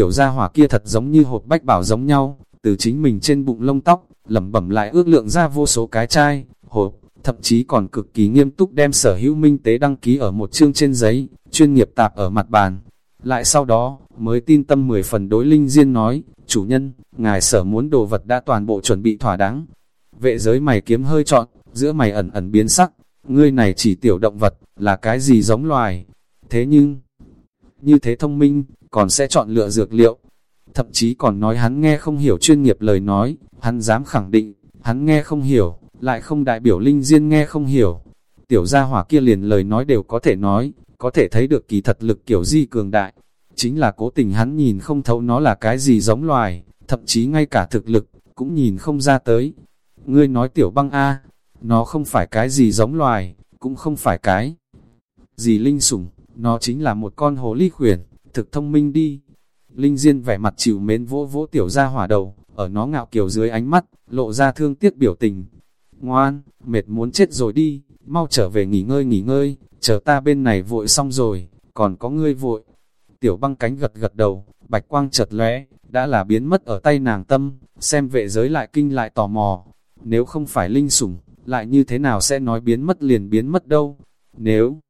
tiểu gia hỏa kia thật giống như hộp bách bảo giống nhau, từ chính mình trên bụng lông tóc, lẩm bẩm lại ước lượng ra vô số cái chai, hộp, thậm chí còn cực kỳ nghiêm túc đem sở hữu minh tế đăng ký ở một chương trên giấy, chuyên nghiệp tạp ở mặt bàn. Lại sau đó, mới tin tâm 10 phần đối Linh Diên nói, chủ nhân, ngài sở muốn đồ vật đã toàn bộ chuẩn bị thỏa đáng. Vệ giới mày kiếm hơi trọn, giữa mày ẩn ẩn biến sắc, ngươi này chỉ tiểu động vật, là cái gì giống loài. Thế nhưng, như thế thông minh, còn sẽ chọn lựa dược liệu. Thậm chí còn nói hắn nghe không hiểu chuyên nghiệp lời nói, hắn dám khẳng định, hắn nghe không hiểu, lại không đại biểu Linh Diên nghe không hiểu. Tiểu gia hỏa kia liền lời nói đều có thể nói, có thể thấy được kỳ thật lực kiểu di cường đại. Chính là cố tình hắn nhìn không thấu nó là cái gì giống loài, thậm chí ngay cả thực lực, cũng nhìn không ra tới. Ngươi nói tiểu băng A, nó không phải cái gì giống loài, cũng không phải cái gì linh sủng, nó chính là một con hồ ly khuyển, thực thông minh đi. Linh Diên vẻ mặt chịu mến vỗ vỗ tiểu ra hỏa đầu, ở nó ngạo kiều dưới ánh mắt, lộ ra thương tiếc biểu tình. Ngoan, mệt muốn chết rồi đi, mau trở về nghỉ ngơi nghỉ ngơi, chờ ta bên này vội xong rồi, còn có ngươi vội. Tiểu băng cánh gật gật đầu, bạch quang chợt lóe, đã là biến mất ở tay nàng tâm, xem vệ giới lại kinh lại tò mò. Nếu không phải linh sủng, lại như thế nào sẽ nói biến mất liền biến mất đâu? Nếu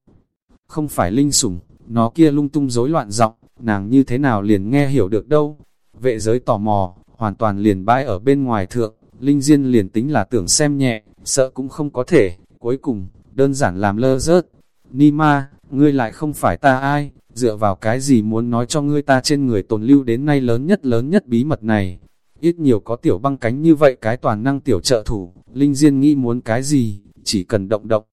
không phải linh sủng, nó kia lung tung rối loạn giọng, nàng như thế nào liền nghe hiểu được đâu? Vệ giới tò mò, hoàn toàn liền bãi ở bên ngoài thượng, linh diên liền tính là tưởng xem nhẹ, sợ cũng không có thể, cuối cùng, đơn giản làm lơ rớt. Nima, ngươi lại không phải ta ai, dựa vào cái gì muốn nói cho ngươi ta trên người tồn lưu đến nay lớn nhất lớn nhất bí mật này. Ít nhiều có tiểu băng cánh như vậy cái toàn năng tiểu trợ thủ, Linh Diên nghĩ muốn cái gì, chỉ cần động động.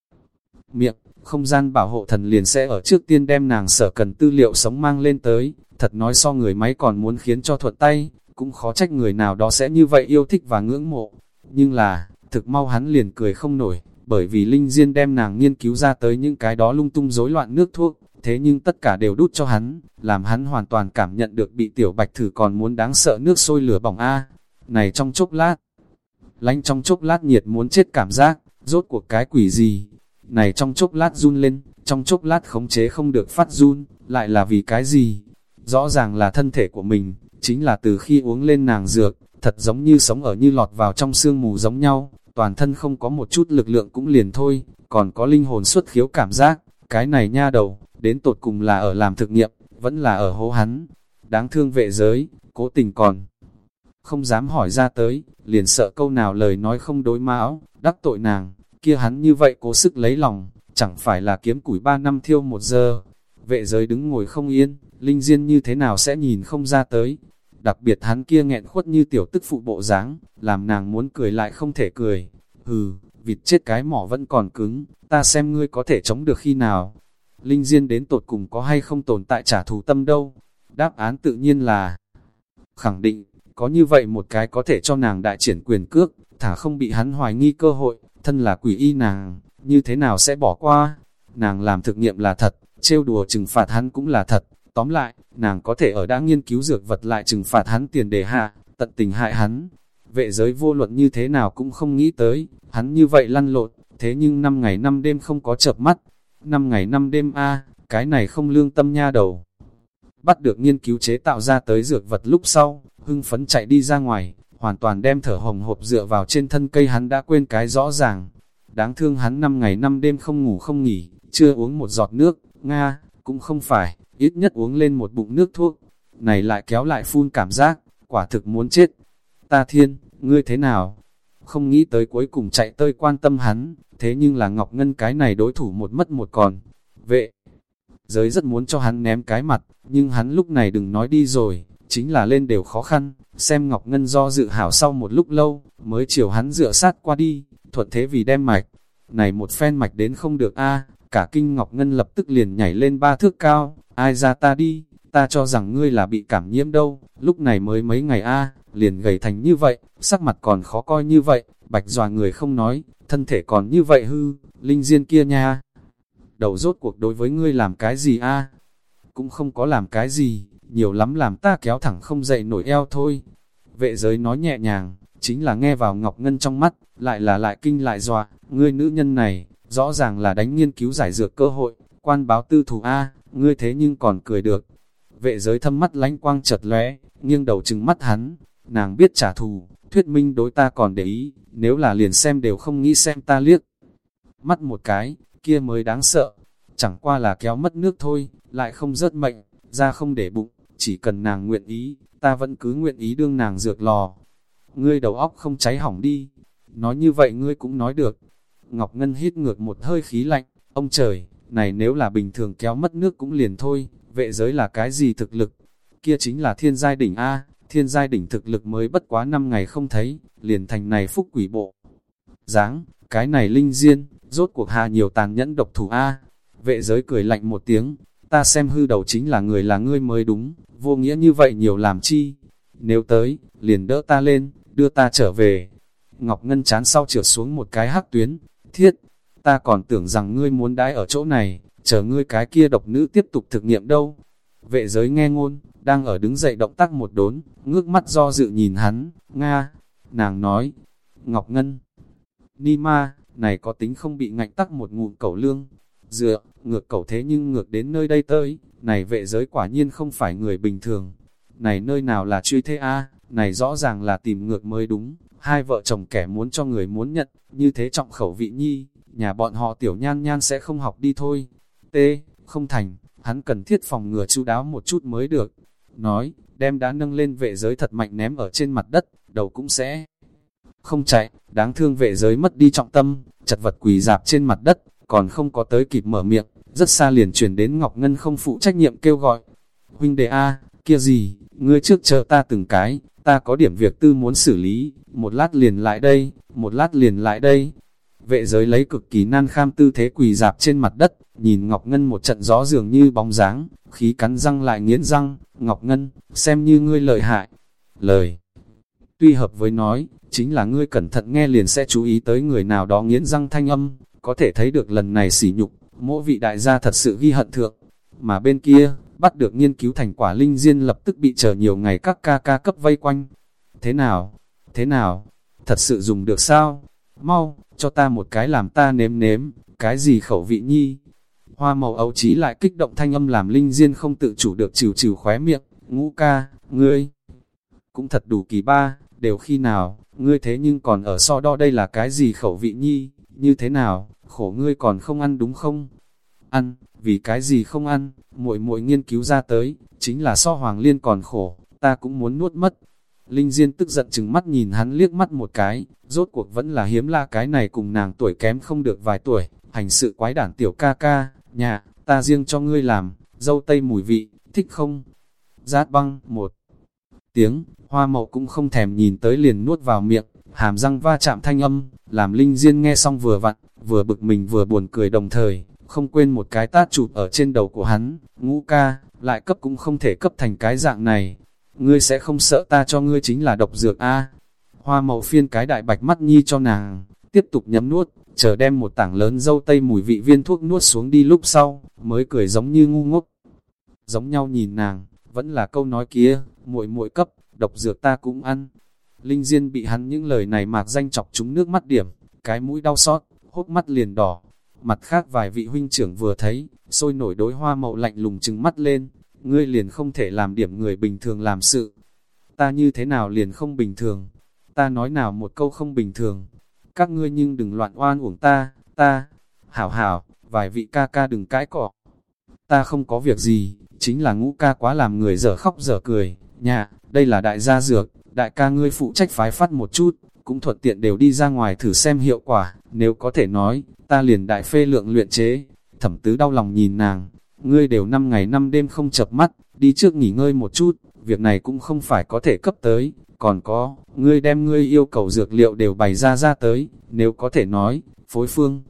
Miệng, không gian bảo hộ thần liền sẽ ở trước tiên đem nàng sở cần tư liệu sống mang lên tới, thật nói so người máy còn muốn khiến cho thuật tay, cũng khó trách người nào đó sẽ như vậy yêu thích và ngưỡng mộ. Nhưng là, thực mau hắn liền cười không nổi, bởi vì Linh Diên đem nàng nghiên cứu ra tới những cái đó lung tung rối loạn nước thuốc, thế nhưng tất cả đều đút cho hắn, làm hắn hoàn toàn cảm nhận được bị tiểu bạch thử còn muốn đáng sợ nước sôi lửa bỏng A. Này trong chốc lát, lánh trong chốc lát nhiệt muốn chết cảm giác, rốt cuộc cái quỷ gì. Này trong chốc lát run lên, trong chốc lát khống chế không được phát run, lại là vì cái gì? Rõ ràng là thân thể của mình, chính là từ khi uống lên nàng dược, thật giống như sống ở như lọt vào trong sương mù giống nhau, toàn thân không có một chút lực lượng cũng liền thôi, còn có linh hồn xuất khiếu cảm giác, cái này nha đầu, đến tột cùng là ở làm thực nghiệm, vẫn là ở hố hắn. Đáng thương vệ giới, cố tình còn không dám hỏi ra tới, liền sợ câu nào lời nói không đối mão, đắc tội nàng, kia hắn như vậy cố sức lấy lòng, chẳng phải là kiếm củi ba năm thiêu một giờ. Vệ giới đứng ngồi không yên, linh diên như thế nào sẽ nhìn không ra tới. Đặc biệt hắn kia nghẹn khuất như tiểu tức phụ bộ dáng làm nàng muốn cười lại không thể cười. Hừ, vịt chết cái mỏ vẫn còn cứng, ta xem ngươi có thể chống được khi nào. Linh Diên đến tột cùng có hay không tồn tại trả thù tâm đâu. Đáp án tự nhiên là khẳng định, có như vậy một cái có thể cho nàng đại triển quyền cước, thả không bị hắn hoài nghi cơ hội, thân là quỷ y nàng, như thế nào sẽ bỏ qua. Nàng làm thực nghiệm là thật, trêu đùa trừng phạt hắn cũng là thật. Tóm lại, nàng có thể ở đã nghiên cứu dược vật lại trừng phạt hắn tiền đề hạ, tận tình hại hắn. Vệ giới vô luận như thế nào cũng không nghĩ tới, hắn như vậy lăn lộn, thế nhưng năm ngày năm đêm không có chợp mắt. Năm ngày năm đêm a cái này không lương tâm nha đầu. Bắt được nghiên cứu chế tạo ra tới dược vật lúc sau, hưng phấn chạy đi ra ngoài, hoàn toàn đem thở hồng hộp dựa vào trên thân cây hắn đã quên cái rõ ràng. Đáng thương hắn năm ngày năm đêm không ngủ không nghỉ, chưa uống một giọt nước, Nga, cũng không phải, ít nhất uống lên một bụng nước thuốc. Này lại kéo lại phun cảm giác, quả thực muốn chết. Ta thiên, ngươi thế nào? Không nghĩ tới cuối cùng chạy tơi quan tâm hắn, thế nhưng là Ngọc Ngân cái này đối thủ một mất một còn. Vệ, giới rất muốn cho hắn ném cái mặt, nhưng hắn lúc này đừng nói đi rồi, chính là lên đều khó khăn, xem Ngọc Ngân do dự hảo sau một lúc lâu, mới chiều hắn dựa sát qua đi, thuận thế vì đem mạch. Này một phen mạch đến không được a cả kinh Ngọc Ngân lập tức liền nhảy lên ba thước cao, ai ra ta đi, ta cho rằng ngươi là bị cảm nhiễm đâu, lúc này mới mấy ngày a liền gầy thành như vậy, sắc mặt còn khó coi như vậy, bạch dòa người không nói, thân thể còn như vậy hư, linh diên kia nha. Đầu rốt cuộc đối với ngươi làm cái gì a? Cũng không có làm cái gì, nhiều lắm làm ta kéo thẳng không dậy nổi eo thôi. Vệ giới nói nhẹ nhàng, chính là nghe vào Ngọc Ngân trong mắt, lại là lại kinh lại dọa, ngươi nữ nhân này, rõ ràng là đánh nghiên cứu giải dược cơ hội, quan báo tư thủ A, ngươi thế nhưng còn cười được. Vệ giới thâm mắt lánh quang chật lóe, nghiêng đầu trừng mắt hắn, nàng biết trả thù, thuyết minh đối ta còn để ý, nếu là liền xem đều không nghĩ xem ta liếc. Mắt một cái, kia mới đáng sợ, chẳng qua là kéo mất nước thôi, lại không rớt mệnh, ra không để bụng, chỉ cần nàng nguyện ý, ta vẫn cứ nguyện ý đương nàng dược lò. Ngươi đầu óc không cháy hỏng đi, nói như vậy ngươi cũng nói được. Ngọc Ngân hít ngược một hơi khí lạnh, ông trời, này nếu là bình thường kéo mất nước cũng liền thôi, vệ giới là cái gì thực lực? Kia chính là thiên giai đỉnh A, thiên giai đỉnh thực lực mới bất quá 5 ngày không thấy, liền thành này phúc quỷ bộ. dáng cái này linh diên, rốt cuộc hà nhiều tàn nhẫn độc thủ A. Vệ giới cười lạnh một tiếng, ta xem hư đầu chính là người là ngươi mới đúng, vô nghĩa như vậy nhiều làm chi. Nếu tới, liền đỡ ta lên, đưa ta trở về. Ngọc Ngân chán sau trượt xuống một cái hắc tuyến, thiết, ta còn tưởng rằng ngươi muốn đãi ở chỗ này, chờ ngươi cái kia độc nữ tiếp tục thực nghiệm đâu. Vệ giới nghe ngôn, đang ở đứng dậy động tác một đốn, ngước mắt do dự nhìn hắn, Nga, nàng nói, Ngọc Ngân, Nima, này có tính không bị ngạnh tắc một ngụm cẩu lương, dựa, ngược cầu thế nhưng ngược đến nơi đây tới, này vệ giới quả nhiên không phải người bình thường, này nơi nào là truy thế a? Này rõ ràng là tìm ngược mới đúng, hai vợ chồng kẻ muốn cho người muốn nhận, như thế trọng khẩu vị nhi, nhà bọn họ tiểu nhan nhan sẽ không học đi thôi. T. Không thành, hắn cần thiết phòng ngừa chu đáo một chút mới được. Nói, đem đã nâng lên vệ giới thật mạnh ném ở trên mặt đất, đầu cũng sẽ không chạy, đáng thương vệ giới mất đi trọng tâm, chật vật quỳ dạp trên mặt đất, còn không có tới kịp mở miệng, rất xa liền chuyển đến Ngọc Ngân không phụ trách nhiệm kêu gọi. Huynh đệ A, kia gì, ngươi trước chờ ta từng cái, ta có điểm việc tư muốn xử lý, một lát liền lại đây, một lát liền lại đây. Vệ giới lấy cực kỳ nan kham tư thế quỳ dạp trên mặt đất, nhìn Ngọc Ngân một trận gió dường như bóng dáng, khí cắn răng lại nghiến răng, Ngọc Ngân, xem như ngươi lợi hại. Lời tuy hợp với nói, chính là ngươi cẩn thận nghe liền sẽ chú ý tới người nào đó nghiến răng thanh âm, có thể thấy được lần này sỉ nhục, mỗi vị đại gia thật sự ghi hận thượng. Mà bên kia, bắt được nghiên cứu thành quả linh diên lập tức bị chờ nhiều ngày các ca ca cấp vây quanh. Thế nào? Thế nào? Thật sự dùng được sao? Mau, cho ta một cái làm ta nếm nếm, cái gì khẩu vị nhi? Hoa màu ấu trí lại kích động thanh âm làm linh diên không tự chủ được trừ trừ khóe miệng, ngũ ca, ngươi. Cũng thật đủ kỳ ba, đều khi nào, ngươi thế nhưng còn ở so đo đây là cái gì khẩu vị nhi, như thế nào, khổ ngươi còn không ăn đúng không? Ăn, vì cái gì không ăn, muội muội nghiên cứu ra tới, chính là so hoàng liên còn khổ, ta cũng muốn nuốt mất. Linh Diên tức giận chừng mắt nhìn hắn liếc mắt một cái, rốt cuộc vẫn là hiếm la cái này cùng nàng tuổi kém không được vài tuổi, hành sự quái đản tiểu ca ca, nhà, ta riêng cho ngươi làm, dâu tây mùi vị, thích không? Rát băng, một tiếng, hoa mậu cũng không thèm nhìn tới liền nuốt vào miệng, hàm răng va chạm thanh âm, làm Linh Diên nghe xong vừa vặn, vừa bực mình vừa buồn cười đồng thời, không quên một cái tát chụp ở trên đầu của hắn, ngũ ca, lại cấp cũng không thể cấp thành cái dạng này. Ngươi sẽ không sợ ta cho ngươi chính là độc dược a Hoa mậu phiên cái đại bạch mắt nhi cho nàng, tiếp tục nhấm nuốt, chờ đem một tảng lớn dâu tây mùi vị viên thuốc nuốt xuống đi lúc sau, mới cười giống như ngu ngốc. Giống nhau nhìn nàng, vẫn là câu nói kia, muội muội cấp, độc dược ta cũng ăn. Linh Diên bị hắn những lời này mạc danh chọc chúng nước mắt điểm, cái mũi đau xót, hốt mắt liền đỏ, Mặt khác vài vị huynh trưởng vừa thấy, sôi nổi đối hoa mậu lạnh lùng trừng mắt lên, ngươi liền không thể làm điểm người bình thường làm sự. Ta như thế nào liền không bình thường? Ta nói nào một câu không bình thường? Các ngươi nhưng đừng loạn oan uổng ta, ta. Hảo hảo, vài vị ca ca đừng cãi cọ. Ta không có việc gì, chính là ngũ ca quá làm người dở khóc dở cười. Nhà, đây là đại gia dược, đại ca ngươi phụ trách phái phát một chút, cũng thuận tiện đều đi ra ngoài thử xem hiệu quả, nếu có thể nói, ta liền đại phê lượng luyện chế. Thẩm tứ đau lòng nhìn nàng, ngươi đều năm ngày năm đêm không chập mắt, đi trước nghỉ ngơi một chút, việc này cũng không phải có thể cấp tới, còn có, ngươi đem ngươi yêu cầu dược liệu đều bày ra ra tới, nếu có thể nói, phối phương,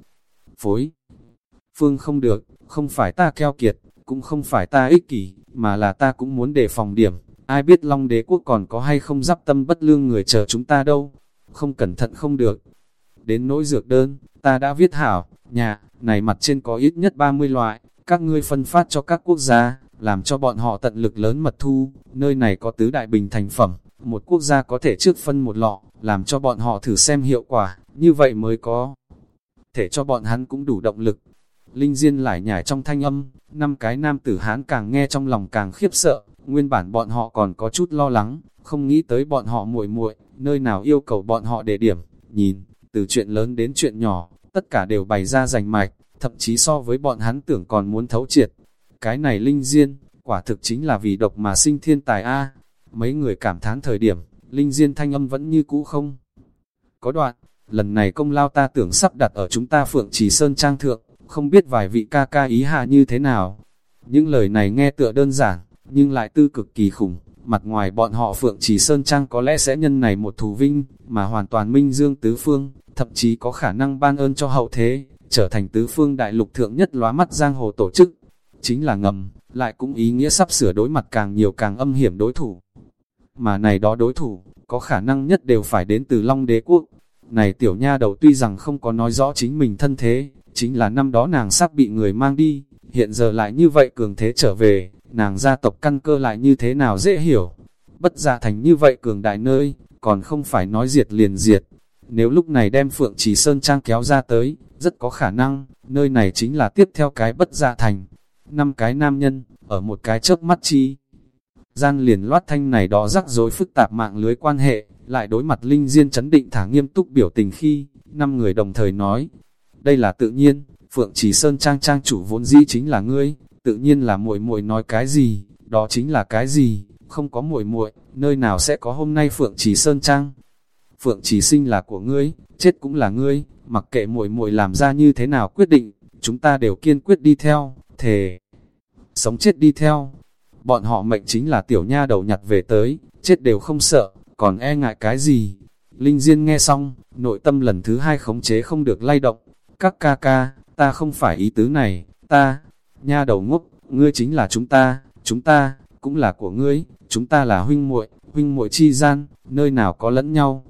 phối, phương không được, không phải ta keo kiệt, cũng không phải ta ích kỷ, mà là ta cũng muốn đề phòng điểm, ai biết Long đế quốc còn có hay không giáp tâm bất lương người chờ chúng ta đâu, không cẩn thận không được. Đến nỗi dược đơn, ta đã viết hảo, nhà, này mặt trên có ít nhất 30 loại, các ngươi phân phát cho các quốc gia, làm cho bọn họ tận lực lớn mật thu, nơi này có tứ đại bình thành phẩm, một quốc gia có thể trước phân một lọ, làm cho bọn họ thử xem hiệu quả, như vậy mới có thể cho bọn hắn cũng đủ động lực. Linh Diên lại nhảy trong thanh âm, năm cái nam tử hán càng nghe trong lòng càng khiếp sợ, nguyên bản bọn họ còn có chút lo lắng, không nghĩ tới bọn họ muội muội, nơi nào yêu cầu bọn họ để điểm, nhìn, từ chuyện lớn đến chuyện nhỏ, tất cả đều bày ra rành mạch, thậm chí so với bọn hắn tưởng còn muốn thấu triệt. Cái này Linh Diên, quả thực chính là vì độc mà sinh thiên tài A. Mấy người cảm thán thời điểm, Linh Diên thanh âm vẫn như cũ không. Có đoạn, lần này công lao ta tưởng sắp đặt ở chúng ta Phượng Trì Sơn Trang Thượng, không biết vài vị ca ca ý hạ như thế nào. Những lời này nghe tựa đơn giản, nhưng lại tư cực kỳ khủng. Mặt ngoài bọn họ Phượng Trì Sơn Trang có lẽ sẽ nhân này một thù vinh, mà hoàn toàn minh dương tứ phương, thậm chí có khả năng ban ơn cho hậu thế, trở thành tứ phương đại lục thượng nhất lóa mắt giang hồ tổ chức. Chính là ngầm, lại cũng ý nghĩa sắp sửa đối mặt càng nhiều càng âm hiểm đối thủ. Mà này đó đối thủ, có khả năng nhất đều phải đến từ Long Đế Quốc. Này tiểu nha đầu tuy rằng không có nói rõ chính mình thân thế, chính là năm đó nàng sắp bị người mang đi, hiện giờ lại như vậy cường thế trở về, nàng gia tộc căn cơ lại như thế nào dễ hiểu. Bất gia thành như vậy cường đại nơi, còn không phải nói diệt liền diệt. Nếu lúc này đem Phượng Trì Sơn Trang kéo ra tới, rất có khả năng, nơi này chính là tiếp theo cái bất gia thành. Năm cái nam nhân, ở một cái chớp mắt chi. Gian liền loát thanh này đó rắc rối phức tạp mạng lưới quan hệ, lại đối mặt Linh Diên chấn định thả nghiêm túc biểu tình khi, năm người đồng thời nói, đây là tự nhiên, Phượng Chỉ Sơn Trang Trang chủ vốn dĩ chính là ngươi, tự nhiên là muội muội nói cái gì, đó chính là cái gì, không có muội muội, nơi nào sẽ có hôm nay Phượng Chỉ Sơn Trang. Phượng Chỉ sinh là của ngươi, chết cũng là ngươi, mặc kệ muội muội làm ra như thế nào quyết định, chúng ta đều kiên quyết đi theo, thề sống chết đi theo. Bọn họ mệnh chính là tiểu nha đầu nhặt về tới, chết đều không sợ, còn e ngại cái gì. Linh Diên nghe xong, nội tâm lần thứ hai khống chế không được lay động. Các ca ca, ta không phải ý tứ này, ta, nha đầu ngốc, ngươi chính là chúng ta, chúng ta, cũng là của ngươi, chúng ta là huynh muội, huynh muội chi gian, nơi nào có lẫn nhau.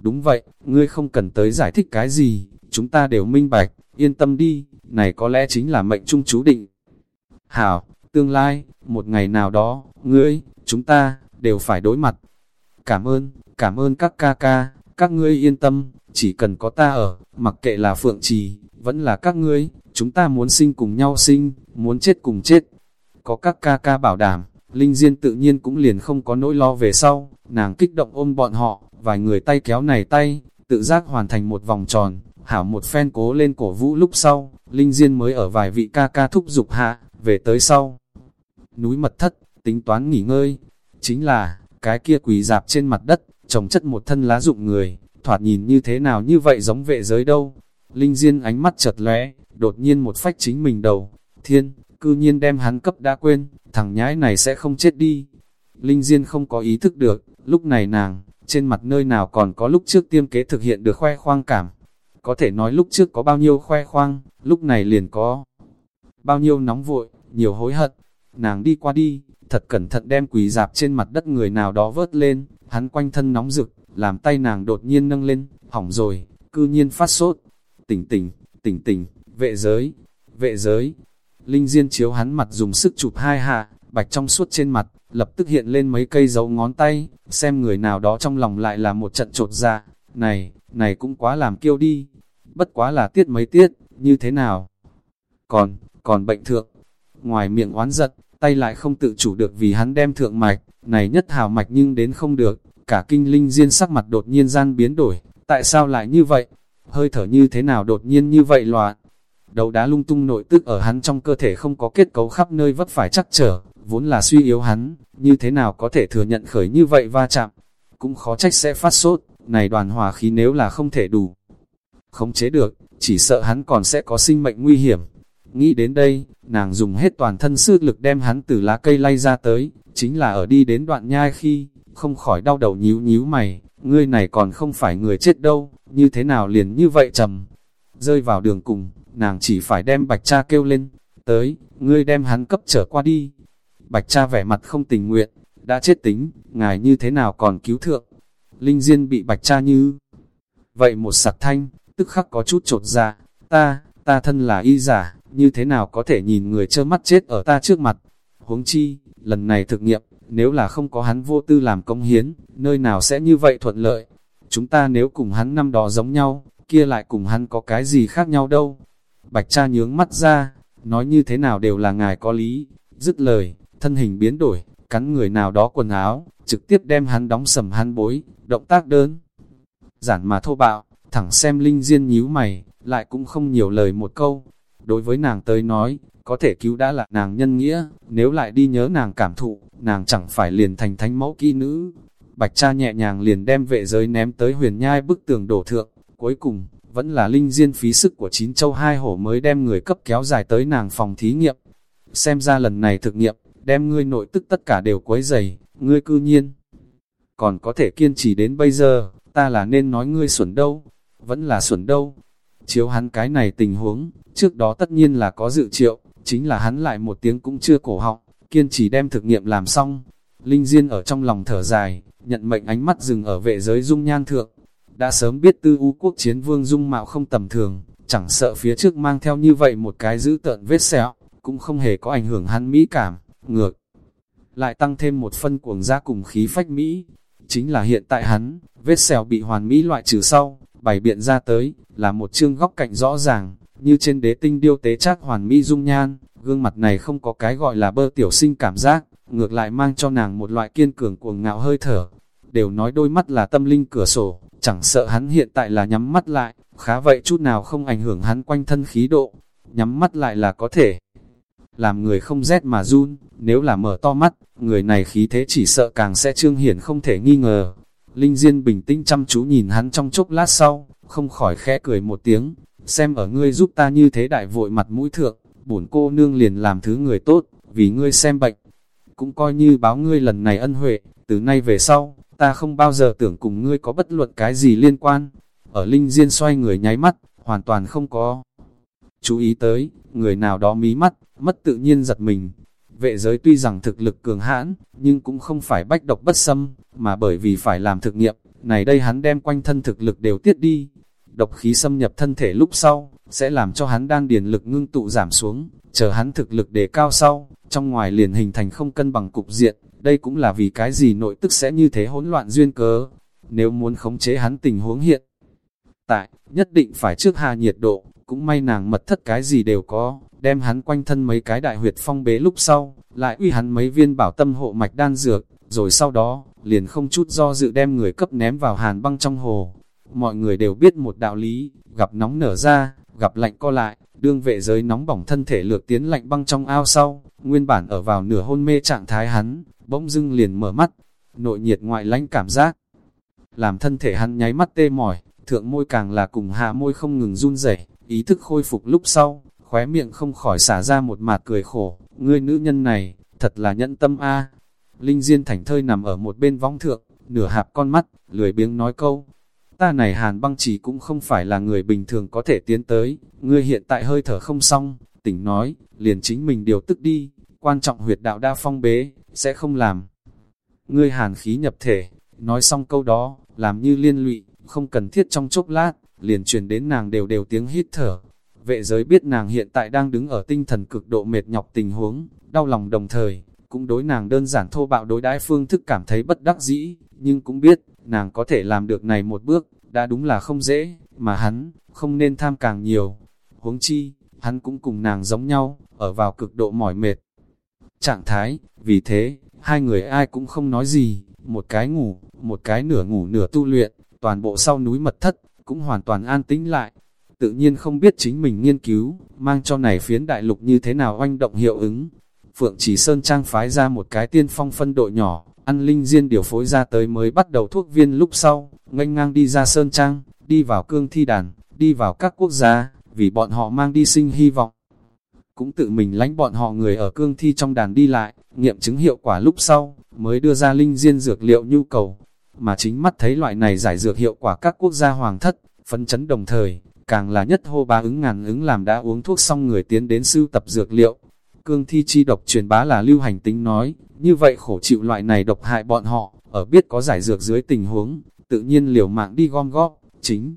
Đúng vậy, ngươi không cần tới giải thích cái gì, chúng ta đều minh bạch, yên tâm đi, này có lẽ chính là mệnh trung chú định. Hảo, tương lai, một ngày nào đó, ngươi, chúng ta, đều phải đối mặt. Cảm ơn, cảm ơn các ca ca, các ngươi yên tâm, chỉ cần có ta ở, mặc kệ là phượng trì, vẫn là các ngươi, chúng ta muốn sinh cùng nhau sinh, muốn chết cùng chết. Có các ca ca bảo đảm, Linh Diên tự nhiên cũng liền không có nỗi lo về sau, nàng kích động ôm bọn họ, vài người tay kéo này tay, tự giác hoàn thành một vòng tròn, hảo một phen cố lên cổ vũ lúc sau, Linh Diên mới ở vài vị ca ca thúc dục hạ, về tới sau. Núi mật thất, tính toán nghỉ ngơi, chính là, cái kia quỳ dạp trên mặt đất, trồng chất một thân lá dụng người, thoạt nhìn như thế nào như vậy giống vệ giới đâu. Linh Diên ánh mắt chợt lóe, đột nhiên một phách chính mình đầu, thiên, cư nhiên đem hắn cấp đã quên, thằng nhãi này sẽ không chết đi. Linh Diên không có ý thức được, lúc này nàng, trên mặt nơi nào còn có lúc trước tiêm kế thực hiện được khoe khoang cảm. Có thể nói lúc trước có bao nhiêu khoe khoang, lúc này liền có bao nhiêu nóng vội, nhiều hối hận. Nàng đi qua đi, thật cẩn thận đem quỳ dạp trên mặt đất người nào đó vớt lên, hắn quanh thân nóng rực, làm tay nàng đột nhiên nâng lên, hỏng rồi, cư nhiên phát sốt. Tỉnh tỉnh, tỉnh tỉnh, vệ giới, vệ giới. Linh Diên chiếu hắn mặt dùng sức chụp hai hạ, bạch trong suốt trên mặt, lập tức hiện lên mấy cây dấu ngón tay, xem người nào đó trong lòng lại là một trận trột dạ. Này, này cũng quá làm kiêu đi, bất quá là tiết mấy tiết, như thế nào? Còn, còn bệnh thượng, ngoài miệng oán giật, tay lại không tự chủ được vì hắn đem thượng mạch, này nhất hào mạch nhưng đến không được, cả kinh linh diên sắc mặt đột nhiên gian biến đổi, tại sao lại như vậy? Hơi thở như thế nào đột nhiên như vậy loạn? Đầu đá lung tung nội tức ở hắn trong cơ thể không có kết cấu khắp nơi vấp phải chắc trở, vốn là suy yếu hắn, như thế nào có thể thừa nhận khởi như vậy va chạm? Cũng khó trách sẽ phát sốt, này đoàn hòa khí nếu là không thể đủ. Không chế được, chỉ sợ hắn còn sẽ có sinh mệnh nguy hiểm. Nghĩ đến đây, nàng dùng hết toàn thân sức lực đem hắn từ lá cây lay ra tới, chính là ở đi đến đoạn nhai khi, không khỏi đau đầu nhíu nhíu mày, ngươi này còn không phải người chết đâu, như thế nào liền như vậy trầm. Rơi vào đường cùng, nàng chỉ phải đem bạch cha kêu lên, tới, ngươi đem hắn cấp trở qua đi. Bạch cha vẻ mặt không tình nguyện, đã chết tính, ngài như thế nào còn cứu thượng. Linh Diên bị bạch cha như vậy một sặc thanh, tức khắc có chút trột ra, dạ. ta, ta thân là y giả, như thế nào có thể nhìn người trơ mắt chết ở ta trước mặt. Huống chi, lần này thực nghiệm, nếu là không có hắn vô tư làm công hiến, nơi nào sẽ như vậy thuận lợi. Chúng ta nếu cùng hắn năm đó giống nhau, kia lại cùng hắn có cái gì khác nhau đâu. Bạch cha nhướng mắt ra, nói như thế nào đều là ngài có lý, dứt lời, thân hình biến đổi, cắn người nào đó quần áo, trực tiếp đem hắn đóng sầm hắn bối, động tác đơn. Giản mà thô bạo, thẳng xem Linh Diên nhíu mày, lại cũng không nhiều lời một câu. Đối với nàng tới nói, có thể cứu đã là nàng nhân nghĩa, nếu lại đi nhớ nàng cảm thụ, nàng chẳng phải liền thành thánh mẫu kỹ nữ. Bạch cha nhẹ nhàng liền đem vệ giới ném tới huyền nhai bức tường đổ thượng, cuối cùng, vẫn là linh diên phí sức của chín châu hai hổ mới đem người cấp kéo dài tới nàng phòng thí nghiệm. Xem ra lần này thực nghiệm, đem ngươi nội tức tất cả đều quấy dày, ngươi cư nhiên. Còn có thể kiên trì đến bây giờ, ta là nên nói ngươi xuẩn đâu, vẫn là xuẩn đâu. Chiếu hắn cái này tình huống, trước đó tất nhiên là có dự triệu, chính là hắn lại một tiếng cũng chưa cổ họng, kiên trì đem thực nghiệm làm xong. Linh Diên ở trong lòng thở dài, nhận mệnh ánh mắt dừng ở vệ giới dung nhan thượng. Đã sớm biết tư u quốc chiến vương dung mạo không tầm thường, chẳng sợ phía trước mang theo như vậy một cái giữ tợn vết sẹo, cũng không hề có ảnh hưởng hắn mỹ cảm, ngược. Lại tăng thêm một phân cuồng ra cùng khí phách mỹ, chính là hiện tại hắn, vết sẹo bị hoàn mỹ loại trừ sau, bày biện ra tới, là một chương góc cạnh rõ ràng, như trên đế tinh điêu tế chắc hoàn mỹ dung nhan, gương mặt này không có cái gọi là bơ tiểu sinh cảm giác, ngược lại mang cho nàng một loại kiên cường cuồng ngạo hơi thở. Đều nói đôi mắt là tâm linh cửa sổ, chẳng sợ hắn hiện tại là nhắm mắt lại, khá vậy chút nào không ảnh hưởng hắn quanh thân khí độ, nhắm mắt lại là có thể. Làm người không rét mà run, nếu là mở to mắt, người này khí thế chỉ sợ càng sẽ trương hiển không thể nghi ngờ. Linh Diên bình tĩnh chăm chú nhìn hắn trong chốc lát sau, không khỏi khẽ cười một tiếng, xem ở ngươi giúp ta như thế đại vội mặt mũi thượng, bổn cô nương liền làm thứ người tốt, vì ngươi xem bệnh. Cũng coi như báo ngươi lần này ân huệ, từ nay về sau, ta không bao giờ tưởng cùng ngươi có bất luận cái gì liên quan. Ở Linh Diên xoay người nháy mắt, hoàn toàn không có. Chú ý tới, người nào đó mí mắt, mất tự nhiên giật mình. Vệ giới tuy rằng thực lực cường hãn, nhưng cũng không phải bách độc bất xâm, mà bởi vì phải làm thực nghiệm, này đây hắn đem quanh thân thực lực đều tiết đi. Độc khí xâm nhập thân thể lúc sau, sẽ làm cho hắn đan điền lực ngưng tụ giảm xuống, chờ hắn thực lực đề cao sau, trong ngoài liền hình thành không cân bằng cục diện, đây cũng là vì cái gì nội tức sẽ như thế hỗn loạn duyên cớ. Nếu muốn khống chế hắn tình huống hiện tại, nhất định phải trước hạ nhiệt độ, cũng may nàng mật thất cái gì đều có, đem hắn quanh thân mấy cái đại huyệt phong bế lúc sau, lại uy hắn mấy viên bảo tâm hộ mạch đan dược, rồi sau đó, liền không chút do dự đem người cấp ném vào hàn băng trong hồ. Mọi người đều biết một đạo lý, gặp nóng nở ra, gặp lạnh co lại, đương vệ giới nóng bỏng thân thể lược tiến lạnh băng trong ao sau, nguyên bản ở vào nửa hôn mê trạng thái hắn, bỗng dưng liền mở mắt, nội nhiệt ngoại lãnh cảm giác, làm thân thể hắn nháy mắt tê mỏi, thượng môi càng là cùng hạ môi không ngừng run rẩy, ý thức khôi phục lúc sau, khóe miệng không khỏi xả ra một mạt cười khổ, ngươi nữ nhân này, thật là nhẫn tâm a. Linh Diên thành thơi nằm ở một bên võng thượng, nửa hạp con mắt, lười biếng nói câu, ta này hàn băng chỉ cũng không phải là người bình thường có thể tiến tới, ngươi hiện tại hơi thở không xong, tỉnh nói, liền chính mình điều tức đi, quan trọng huyệt đạo đa phong bế, sẽ không làm. Ngươi hàn khí nhập thể, nói xong câu đó, làm như liên lụy, không cần thiết trong chốc lát, liền truyền đến nàng đều đều tiếng hít thở. Vệ giới biết nàng hiện tại đang đứng ở tinh thần cực độ mệt nhọc tình huống, đau lòng đồng thời, cũng đối nàng đơn giản thô bạo đối đãi phương thức cảm thấy bất đắc dĩ, nhưng cũng biết, nàng có thể làm được này một bước, đã đúng là không dễ, mà hắn, không nên tham càng nhiều. Huống chi, hắn cũng cùng nàng giống nhau, ở vào cực độ mỏi mệt. Trạng thái, vì thế, hai người ai cũng không nói gì, một cái ngủ, một cái nửa ngủ nửa tu luyện, toàn bộ sau núi mật thất, cũng hoàn toàn an tĩnh lại. Tự nhiên không biết chính mình nghiên cứu, mang cho này phiến đại lục như thế nào oanh động hiệu ứng. Phượng chỉ Sơn Trang phái ra một cái tiên phong phân đội nhỏ, ăn linh diên điều phối ra tới mới bắt đầu thuốc viên lúc sau, nganh ngang đi ra Sơn Trang, đi vào cương thi đàn, đi vào các quốc gia, vì bọn họ mang đi sinh hy vọng. Cũng tự mình lánh bọn họ người ở cương thi trong đàn đi lại, nghiệm chứng hiệu quả lúc sau, mới đưa ra linh diên dược liệu nhu cầu. Mà chính mắt thấy loại này giải dược hiệu quả các quốc gia hoàng thất, phấn chấn đồng thời, càng là nhất hô ba ứng ngàn ứng làm đã uống thuốc xong người tiến đến sưu tập dược liệu. Cương thi chi độc truyền bá là lưu hành tính nói, như vậy khổ chịu loại này độc hại bọn họ, ở biết có giải dược dưới tình huống, tự nhiên liều mạng đi gom góp, chính.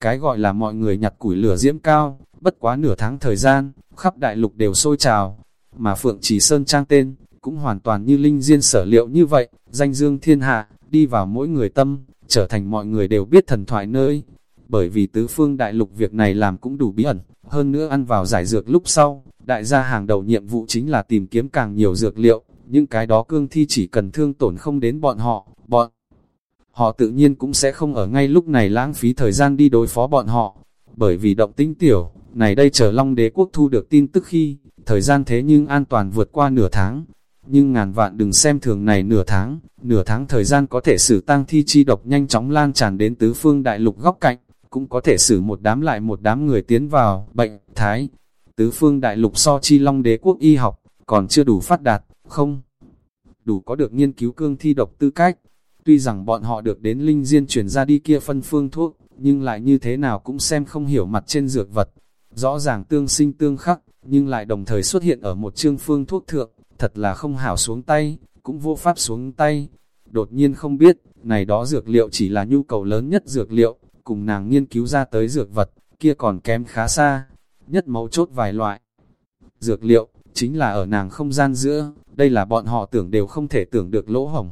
Cái gọi là mọi người nhặt củi lửa diễm cao, bất quá nửa tháng thời gian, khắp đại lục đều sôi trào, mà Phượng Chỉ Sơn Trang tên, cũng hoàn toàn như linh diên sở liệu như vậy, danh dương thiên hạ, đi vào mỗi người tâm, trở thành mọi người đều biết thần thoại nơi. bởi vì tứ phương đại lục việc này làm cũng đủ bí ẩn, hơn nữa ăn vào giải dược lúc sau, đại gia hàng đầu nhiệm vụ chính là tìm kiếm càng nhiều dược liệu, những cái đó cương thi chỉ cần thương tổn không đến bọn họ, bọn họ tự nhiên cũng sẽ không ở ngay lúc này lãng phí thời gian đi đối phó bọn họ, bởi vì động tinh tiểu, này đây chờ Long đế quốc thu được tin tức khi, thời gian thế nhưng an toàn vượt qua nửa tháng, nhưng ngàn vạn đừng xem thường này nửa tháng, nửa tháng thời gian có thể xử tăng thi chi độc nhanh chóng lan tràn đến tứ phương đại lục góc cạnh, cũng có thể xử một đám lại một đám người tiến vào bệnh thái. Tứ phương đại lục so chi long đế quốc y học, còn chưa đủ phát đạt, không đủ có được nghiên cứu cương thi độc tư cách. Tuy rằng bọn họ được đến linh diên chuyển ra đi kia phân phương thuốc, nhưng lại như thế nào cũng xem không hiểu mặt trên dược vật. Rõ ràng tương sinh tương khắc, nhưng lại đồng thời xuất hiện ở một chương phương thuốc thượng, thật là không hảo xuống tay, cũng vô pháp xuống tay. Đột nhiên không biết, này đó dược liệu chỉ là nhu cầu lớn nhất dược liệu, cùng nàng nghiên cứu ra tới dược vật, kia còn kém khá xa. Nhất mấu chốt vài loại. Dược liệu, chính là ở nàng không gian giữa, đây là bọn họ tưởng đều không thể tưởng được lỗ hổng.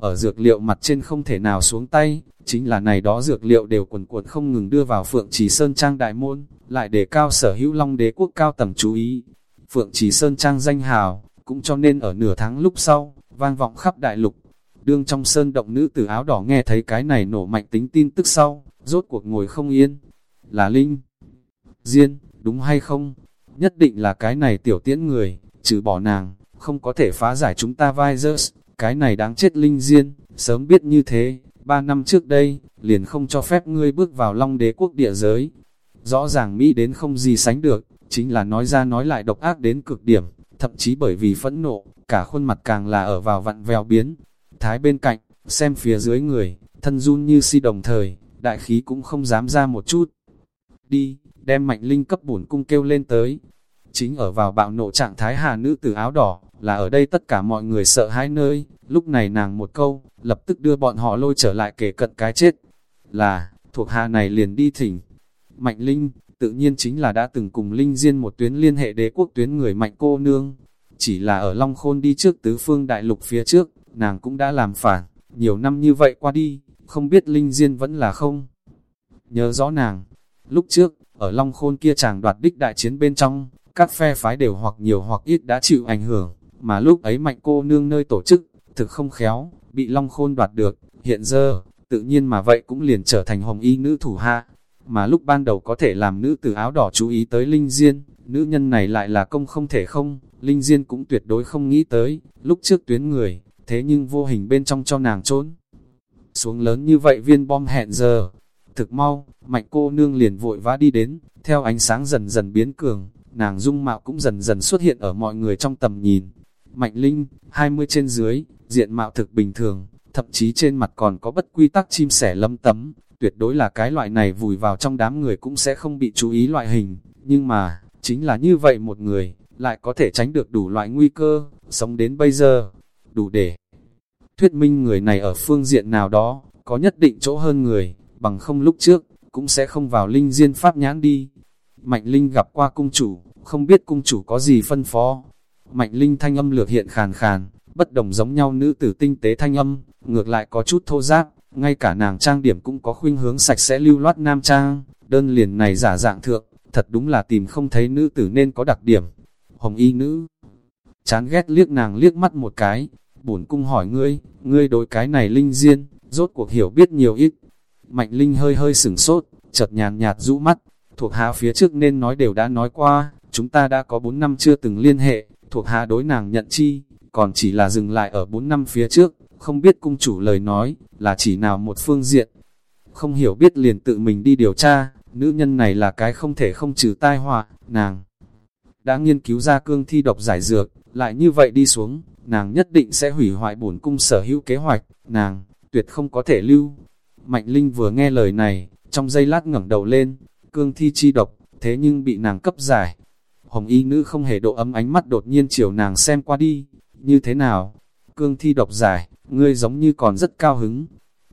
Ở dược liệu mặt trên không thể nào xuống tay, chính là này đó dược liệu đều quần cuộn không ngừng đưa vào Phượng Trì Sơn Trang Đại Môn, lại đề cao sở hữu long đế quốc cao tầng chú ý. Phượng Trì Sơn Trang danh hào, cũng cho nên ở nửa tháng lúc sau, vang vọng khắp đại lục. Đương trong sơn động nữ tử áo đỏ nghe thấy cái này nổ mạnh tính tin tức sau, rốt cuộc ngồi không yên. Là Linh. Diên, đúng hay không? Nhất định là cái này tiểu tiễn người, trừ bỏ nàng, không có thể phá giải chúng ta vai cái này đáng chết Linh Diên, sớm biết như thế, ba năm trước đây, liền không cho phép ngươi bước vào long đế quốc địa giới. Rõ ràng Mỹ đến không gì sánh được, chính là nói ra nói lại độc ác đến cực điểm, thậm chí bởi vì phẫn nộ, cả khuôn mặt càng là ở vào vặn vèo biến. Thái bên cạnh, xem phía dưới người, thân run như si đồng thời, đại khí cũng không dám ra một chút. Đi, đem mạnh linh cấp bổn cung kêu lên tới. Chính ở vào bạo nộ trạng thái hà nữ tử áo đỏ, là ở đây tất cả mọi người sợ hãi nơi, lúc này nàng một câu, lập tức đưa bọn họ lôi trở lại kể cận cái chết. Là, thuộc hạ này liền đi thỉnh. Mạnh Linh, tự nhiên chính là đã từng cùng Linh Diên một tuyến liên hệ đế quốc tuyến người mạnh cô nương. Chỉ là ở Long Khôn đi trước tứ phương đại lục phía trước, nàng cũng đã làm phản, nhiều năm như vậy qua đi, không biết Linh Diên vẫn là không. Nhớ rõ nàng, lúc trước, ở Long Khôn kia chàng đoạt đích đại chiến bên trong, các phe phái đều hoặc nhiều hoặc ít đã chịu ảnh hưởng, mà lúc ấy mạnh cô nương nơi tổ chức, thực không khéo, bị Long Khôn đoạt được, hiện giờ, tự nhiên mà vậy cũng liền trở thành hồng y nữ thủ hạ, mà lúc ban đầu có thể làm nữ tử áo đỏ chú ý tới Linh Diên, nữ nhân này lại là công không thể không, Linh Diên cũng tuyệt đối không nghĩ tới, lúc trước tuyến người, thế nhưng vô hình bên trong cho nàng trốn. Xuống lớn như vậy viên bom hẹn giờ, thực mau, mạnh cô nương liền vội vã đi đến, theo ánh sáng dần dần biến cường, nàng dung mạo cũng dần dần xuất hiện ở mọi người trong tầm nhìn. Mạnh Linh, 20 trên dưới, diện mạo thực bình thường, thậm chí trên mặt còn có bất quy tắc chim sẻ lâm tấm, tuyệt đối là cái loại này vùi vào trong đám người cũng sẽ không bị chú ý loại hình, nhưng mà, chính là như vậy một người, lại có thể tránh được đủ loại nguy cơ, sống đến bây giờ, đủ để thuyết minh người này ở phương diện nào đó, có nhất định chỗ hơn người, bằng không lúc trước, cũng sẽ không vào linh diên pháp nhãn đi. Mạnh Linh gặp qua cung chủ, không biết cung chủ có gì phân phó. Mạnh Linh thanh âm lược hiện khàn khàn, bất đồng giống nhau nữ tử tinh tế thanh âm, ngược lại có chút thô giác, ngay cả nàng trang điểm cũng có khuynh hướng sạch sẽ lưu loát nam trang, đơn liền này giả dạng thượng, thật đúng là tìm không thấy nữ tử nên có đặc điểm. Hồng y nữ, chán ghét liếc nàng liếc mắt một cái, bổn cung hỏi ngươi, ngươi đối cái này linh diên, rốt cuộc hiểu biết nhiều ít. Mạnh linh hơi hơi sửng sốt, chợt nhàn nhạt rũ mắt, thuộc hạ phía trước nên nói đều đã nói qua, chúng ta đã có 4 năm chưa từng liên hệ, thuộc hạ đối nàng nhận chi, còn chỉ là dừng lại ở 4 năm phía trước, không biết cung chủ lời nói, là chỉ nào một phương diện. Không hiểu biết liền tự mình đi điều tra, nữ nhân này là cái không thể không trừ tai họa, nàng đã nghiên cứu ra cương thi độc giải dược, lại như vậy đi xuống, nàng nhất định sẽ hủy hoại bổn cung sở hữu kế hoạch, nàng, tuyệt không có thể lưu. Mạnh Linh vừa nghe lời này, trong giây lát ngẩng đầu lên, cương thi chi độc, thế nhưng bị nàng cấp giải. Hồng y nữ không hề độ ấm ánh mắt đột nhiên chiều nàng xem qua đi, như thế nào? Cương thi độc giải, ngươi giống như còn rất cao hứng.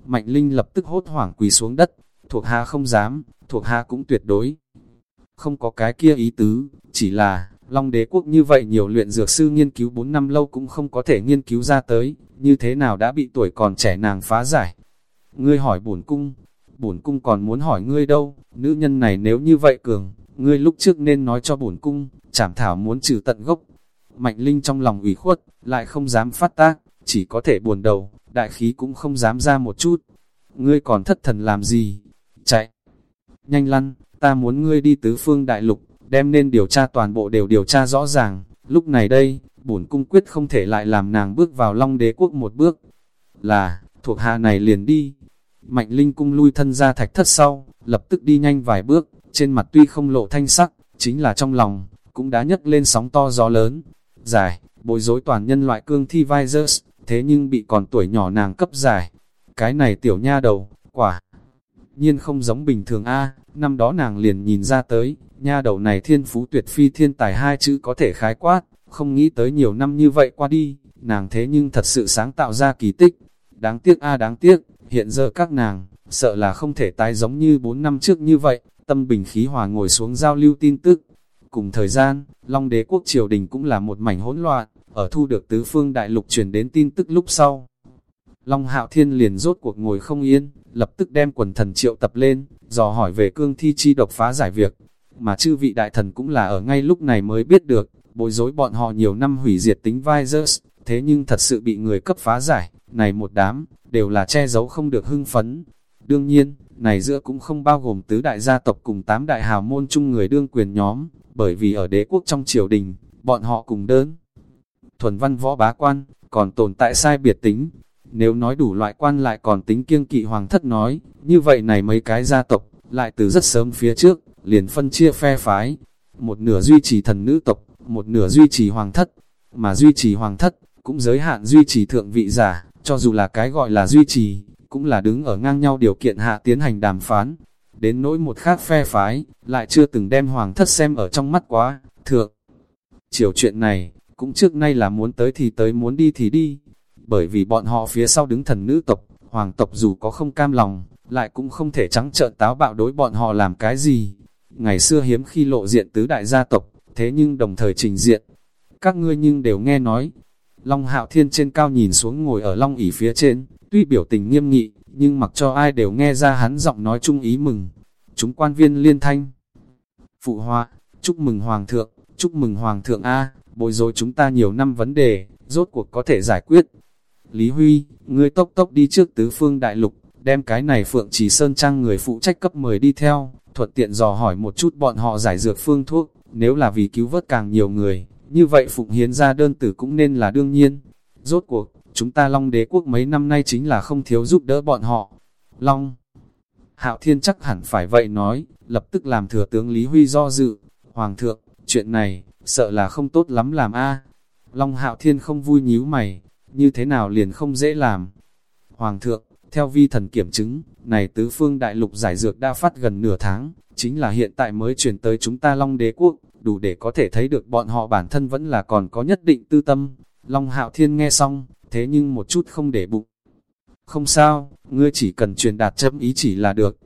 Mạnh Linh lập tức hốt hoảng quỳ xuống đất, thuộc hạ không dám, thuộc hạ cũng tuyệt đối. Không có cái kia ý tứ, chỉ là, Long đế quốc như vậy nhiều luyện dược sư nghiên cứu 4 năm lâu cũng không có thể nghiên cứu ra tới, như thế nào đã bị tuổi còn trẻ nàng phá giải. Ngươi hỏi bổn cung, bổn cung còn muốn hỏi ngươi đâu, nữ nhân này nếu như vậy cường, ngươi lúc trước nên nói cho bổn cung, chảm thảo muốn trừ tận gốc. Mạnh Linh trong lòng ủy khuất, lại không dám phát tác, chỉ có thể buồn đầu, đại khí cũng không dám ra một chút. Ngươi còn thất thần làm gì? Chạy! Nhanh lăn, ta muốn ngươi đi tứ phương đại lục, đem nên điều tra toàn bộ đều điều tra rõ ràng. Lúc này đây, bổn cung quyết không thể lại làm nàng bước vào long đế quốc một bước. Là, thuộc hạ này liền đi. Mạnh Linh cung lui thân ra thạch thất sau, lập tức đi nhanh vài bước, trên mặt tuy không lộ thanh sắc, chính là trong lòng, cũng đã nhấc lên sóng to gió lớn. Giải, bối rối toàn nhân loại cương thi Visors, thế nhưng bị còn tuổi nhỏ nàng cấp giải. Cái này tiểu nha đầu, quả nhiên không giống bình thường a năm đó nàng liền nhìn ra tới, nha đầu này thiên phú tuyệt phi thiên tài hai chữ có thể khái quát, không nghĩ tới nhiều năm như vậy qua đi, nàng thế nhưng thật sự sáng tạo ra kỳ tích. Đáng tiếc a đáng tiếc, hiện giờ các nàng, sợ là không thể tái giống như 4 năm trước như vậy, tâm bình khí hòa ngồi xuống giao lưu tin tức. Cùng thời gian, Long đế quốc triều đình cũng là một mảnh hỗn loạn, ở thu được tứ phương đại lục truyền đến tin tức lúc sau. Long hạo thiên liền rốt cuộc ngồi không yên, lập tức đem quần thần triệu tập lên, dò hỏi về cương thi chi độc phá giải việc. Mà chư vị đại thần cũng là ở ngay lúc này mới biết được, bối rối bọn họ nhiều năm hủy diệt tính virus, thế nhưng thật sự bị người cấp phá giải, này một đám, đều là che giấu không được hưng phấn. Đương nhiên, này giữa cũng không bao gồm tứ đại gia tộc cùng tám đại hào môn chung người đương quyền nhóm, bởi vì ở đế quốc trong triều đình, bọn họ cùng đơn. Thuần văn võ bá quan, còn tồn tại sai biệt tính. Nếu nói đủ loại quan lại còn tính kiêng kỵ hoàng thất nói, như vậy này mấy cái gia tộc, lại từ rất sớm phía trước, liền phân chia phe phái. Một nửa duy trì thần nữ tộc, một nửa duy trì hoàng thất, mà duy trì hoàng thất, cũng giới hạn duy trì thượng vị giả, cho dù là cái gọi là duy trì, cũng là đứng ở ngang nhau điều kiện hạ tiến hành đàm phán. Đến nỗi một khác phe phái, lại chưa từng đem hoàng thất xem ở trong mắt quá, thượng. Chiều chuyện này, cũng trước nay là muốn tới thì tới muốn đi thì đi, bởi vì bọn họ phía sau đứng thần nữ tộc, hoàng tộc dù có không cam lòng, lại cũng không thể trắng trợn táo bạo đối bọn họ làm cái gì. Ngày xưa hiếm khi lộ diện tứ đại gia tộc, thế nhưng đồng thời trình diện. Các ngươi nhưng đều nghe nói, Long Hạo Thiên trên cao nhìn xuống ngồi ở Long ỉ phía trên, tuy biểu tình nghiêm nghị, nhưng mặc cho ai đều nghe ra hắn giọng nói chung ý mừng. Chúng quan viên liên thanh. Phụ họa, chúc mừng Hoàng thượng, chúc mừng Hoàng thượng A, bồi rồi chúng ta nhiều năm vấn đề, rốt cuộc có thể giải quyết. Lý Huy, ngươi tốc tốc đi trước tứ phương đại lục, đem cái này Phượng Trì Sơn Trang người phụ trách cấp 10 đi theo, thuận tiện dò hỏi một chút bọn họ giải dược phương thuốc, nếu là vì cứu vớt càng nhiều người, như vậy Phụng Hiến ra đơn tử cũng nên là đương nhiên. Rốt cuộc, chúng ta Long đế quốc mấy năm nay chính là không thiếu giúp đỡ bọn họ. Long Hạo Thiên chắc hẳn phải vậy nói, lập tức làm thừa tướng Lý Huy do dự. Hoàng thượng, chuyện này, sợ là không tốt lắm làm a Long Hạo Thiên không vui nhíu mày, như thế nào liền không dễ làm. Hoàng thượng, theo vi thần kiểm chứng, này tứ phương đại lục giải dược đã phát gần nửa tháng, chính là hiện tại mới chuyển tới chúng ta Long đế quốc, đủ để có thể thấy được bọn họ bản thân vẫn là còn có nhất định tư tâm. Long Hạo Thiên nghe xong, thế nhưng một chút không để bụng. Không sao, ngươi chỉ cần truyền đạt chấm ý chỉ là được.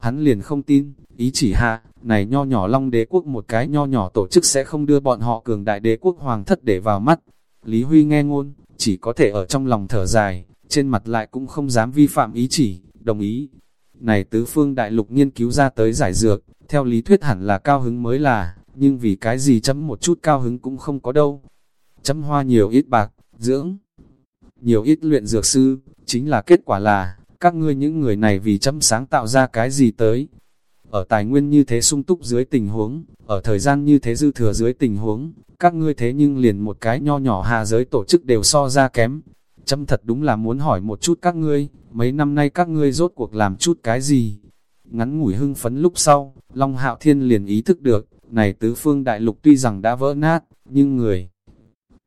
Hắn liền không tin, ý chỉ hạ, này nho nhỏ Long đế quốc một cái nho nhỏ tổ chức sẽ không đưa bọn họ cường đại đế quốc hoàng thất để vào mắt. Lý Huy nghe ngôn, chỉ có thể ở trong lòng thở dài, trên mặt lại cũng không dám vi phạm ý chỉ, đồng ý. Này tứ phương đại lục nghiên cứu ra tới giải dược, theo lý thuyết hẳn là cao hứng mới là, nhưng vì cái gì chấm một chút cao hứng cũng không có đâu. Chấm hoa nhiều ít bạc, dưỡng, nhiều ít luyện dược sư, chính là kết quả là, các ngươi những người này vì chấm sáng tạo ra cái gì tới. Ở tài nguyên như thế sung túc dưới tình huống, ở thời gian như thế dư thừa dưới tình huống, các ngươi thế nhưng liền một cái nho nhỏ hà giới tổ chức đều so ra kém. Chấm thật đúng là muốn hỏi một chút các ngươi, mấy năm nay các ngươi rốt cuộc làm chút cái gì? Ngắn ngủi hưng phấn lúc sau, Long Hạo Thiên liền ý thức được, này tứ phương đại lục tuy rằng đã vỡ nát, nhưng người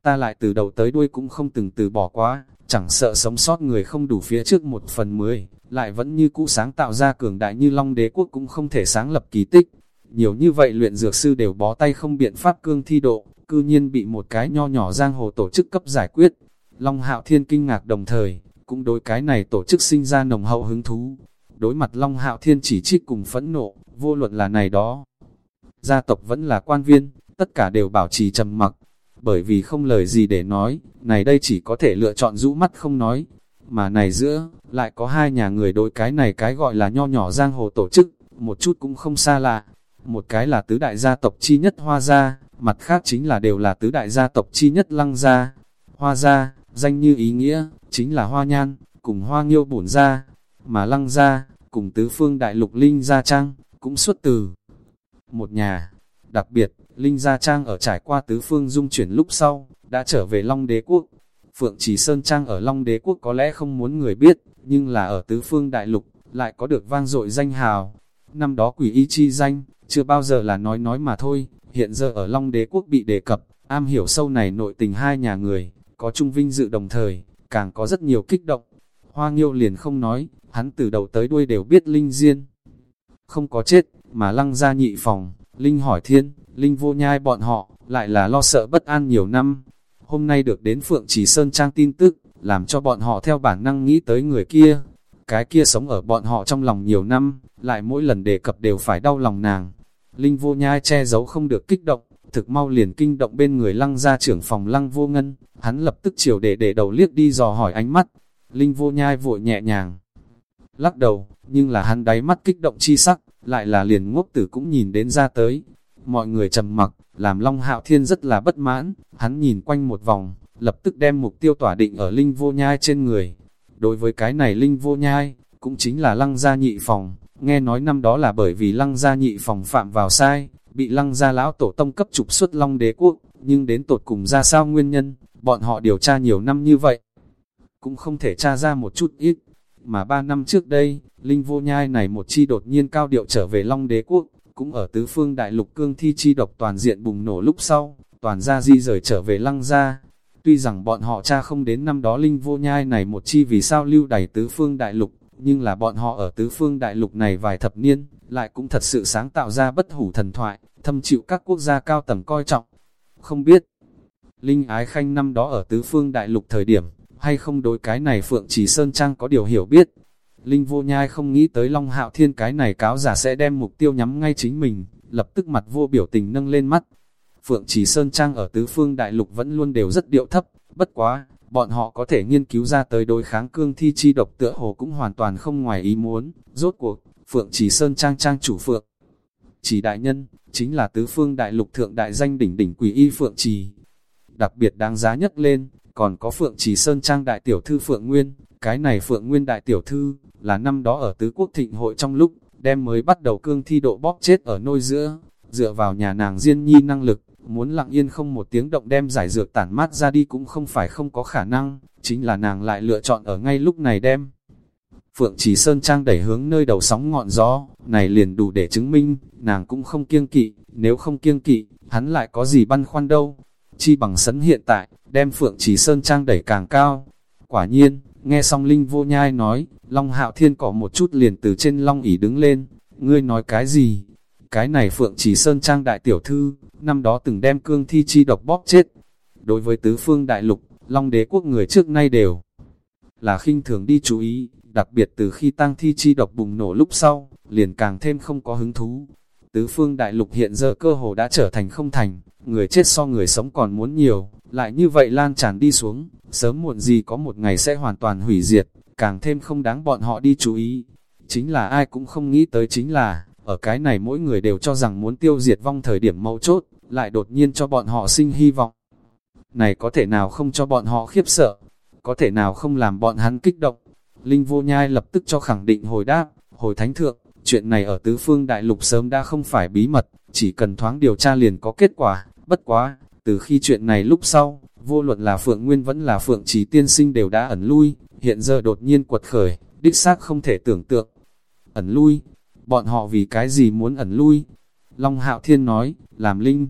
ta lại từ đầu tới đuôi cũng không từng từ bỏ quá, chẳng sợ sống sót người không đủ phía trước một phần mười, lại vẫn như cũ sáng tạo ra cường đại như Long đế quốc cũng không thể sáng lập kỳ tích. Nhiều như vậy luyện dược sư đều bó tay không biện pháp cương thi độ, cư nhiên bị một cái nho nhỏ giang hồ tổ chức cấp giải quyết. Long hạo thiên kinh ngạc đồng thời, cũng đối cái này tổ chức sinh ra nồng hậu hứng thú. Đối mặt Long hạo thiên chỉ trích cùng phẫn nộ, vô luận là này đó gia tộc vẫn là quan viên, tất cả đều bảo trì trầm mặc, bởi vì không lời gì để nói, này đây chỉ có thể lựa chọn rũ mắt không nói. mà này giữa, lại có hai nhà người đối cái này cái gọi là nho nhỏ giang hồ tổ chức, một chút cũng không xa lạ. Một cái là tứ đại gia tộc chi nhất hoa gia, mặt khác chính là đều là tứ đại gia tộc chi nhất lăng gia. Hoa gia, danh như ý nghĩa, chính là hoa nhan, cùng hoa nghiêu bổn gia, mà lăng gia, cùng tứ phương đại lục linh gia trang, cũng xuất từ một nhà. Đặc biệt, Linh Gia Trang ở trải qua tứ phương dung chuyển lúc sau, đã trở về Long Đế Quốc. Phượng Trì Sơn Trang ở Long Đế Quốc có lẽ không muốn người biết, nhưng là ở tứ phương đại lục, lại có được vang dội danh hào. Năm đó quỷ y chi danh, chưa bao giờ là nói nói mà thôi, hiện giờ ở Long Đế Quốc bị đề cập, am hiểu sâu này nội tình hai nhà người, có trung vinh dự đồng thời, càng có rất nhiều kích động. Hoa Nghiêu liền không nói, hắn từ đầu tới đuôi đều biết Linh Diên. Không có chết, mà lăng ra nhị phòng, Linh hỏi thiên, Linh vô nhai bọn họ, lại là lo sợ bất an nhiều năm. Hôm nay được đến Phượng Chỉ Sơn Trang tin tức, làm cho bọn họ theo bản năng nghĩ tới người kia. Cái kia sống ở bọn họ trong lòng nhiều năm, lại mỗi lần đề cập đều phải đau lòng nàng. Linh vô nhai che giấu không được kích động, thực mau liền kinh động bên người lăng ra trưởng phòng lăng vô ngân, hắn lập tức chiều để để đầu liếc đi dò hỏi ánh mắt. Linh vô nhai vội nhẹ nhàng, lắc đầu, nhưng là hắn đáy mắt kích động chi sắc, lại là liền ngốc tử cũng nhìn đến ra tới. Mọi người trầm mặc, làm Long Hạo Thiên rất là bất mãn, hắn nhìn quanh một vòng, lập tức đem mục tiêu tỏa định ở Linh Vô Nhai trên người. Đối với cái này Linh Vô Nhai, cũng chính là Lăng Gia Nhị Phòng, nghe nói năm đó là bởi vì Lăng Gia Nhị Phòng phạm vào sai, bị Lăng Gia Lão Tổ Tông cấp trục xuất Long Đế Quốc, nhưng đến tột cùng ra sao nguyên nhân, bọn họ điều tra nhiều năm như vậy, cũng không thể tra ra một chút ít, mà ba năm trước đây, Linh vô nhai này một chi đột nhiên cao điệu trở về Long Đế Quốc, cũng ở tứ phương đại lục cương thi chi độc toàn diện bùng nổ lúc sau, toàn gia di rời trở về Lăng gia. Tuy rằng bọn họ cha không đến năm đó Linh vô nhai này một chi vì sao lưu đẩy tứ phương đại lục, nhưng là bọn họ ở tứ phương đại lục này vài thập niên, lại cũng thật sự sáng tạo ra bất hủ thần thoại, thâm chịu các quốc gia cao tầng coi trọng. Không biết, Linh Ái Khanh năm đó ở tứ phương đại lục thời điểm, hay không đối cái này Phượng Chỉ Sơn Trang có điều hiểu biết. Linh vô nhai không nghĩ tới Long Hạo Thiên cái này cáo giả sẽ đem mục tiêu nhắm ngay chính mình, lập tức mặt vô biểu tình nâng lên mắt. Phượng Chỉ Sơn Trang ở tứ phương đại lục vẫn luôn đều rất điệu thấp, bất quá, bọn họ có thể nghiên cứu ra tới đối kháng cương thi chi độc tựa hồ cũng hoàn toàn không ngoài ý muốn, rốt cuộc, Phượng Chỉ Sơn Trang Trang chủ Phượng. Chỉ đại nhân, chính là tứ phương đại lục thượng đại danh đỉnh đỉnh quỷ y Phượng Trì. Đặc biệt đáng giá nhất lên, còn có Phượng Trì Sơn Trang Đại Tiểu Thư Phượng Nguyên, cái này Phượng Nguyên Đại Tiểu Thư, là năm đó ở Tứ Quốc Thịnh Hội trong lúc, đem mới bắt đầu cương thi độ bóp chết ở nôi giữa, dựa vào nhà nàng Diên Nhi năng lực, muốn lặng yên không một tiếng động đem giải dược tản mát ra đi cũng không phải không có khả năng, chính là nàng lại lựa chọn ở ngay lúc này đem. Phượng Trì Sơn Trang đẩy hướng nơi đầu sóng ngọn gió, này liền đủ để chứng minh, nàng cũng không kiêng kỵ, nếu không kiêng kỵ, hắn lại có gì băn khoăn đâu. Chi bằng sấn hiện tại, đem Phượng Chỉ Sơn Trang đẩy càng cao. Quả nhiên, nghe xong Linh vô nhai nói, Long Hạo Thiên có một chút liền từ trên Long ỉ đứng lên, ngươi nói cái gì? Cái này Phượng Chỉ Sơn Trang đại tiểu thư, năm đó từng đem cương thi chi độc bóp chết. Đối với tứ phương đại lục, Long đế quốc người trước nay đều là khinh thường đi chú ý, đặc biệt từ khi tăng thi chi độc bùng nổ lúc sau, liền càng thêm không có hứng thú. Tứ phương đại lục hiện giờ cơ hồ đã trở thành không thành, người chết so người sống còn muốn nhiều, lại như vậy lan tràn đi xuống, sớm muộn gì có một ngày sẽ hoàn toàn hủy diệt, càng thêm không đáng bọn họ đi chú ý. Chính là ai cũng không nghĩ tới chính là, ở cái này mỗi người đều cho rằng muốn tiêu diệt vong thời điểm mấu chốt, lại đột nhiên cho bọn họ sinh hy vọng. Này có thể nào không cho bọn họ khiếp sợ, có thể nào không làm bọn hắn kích động. Linh vô nhai lập tức cho khẳng định hồi đáp, hồi thánh thượng, chuyện này ở tứ phương đại lục sớm đã không phải bí mật, chỉ cần thoáng điều tra liền có kết quả, bất quá, từ khi chuyện này lúc sau, vô luận là Phượng Nguyên vẫn là Phượng Trí Tiên Sinh đều đã ẩn lui, hiện giờ đột nhiên quật khởi, đích xác không thể tưởng tượng. Ẩn lui, bọn họ vì cái gì muốn ẩn lui? Long Hạo Thiên nói, làm linh.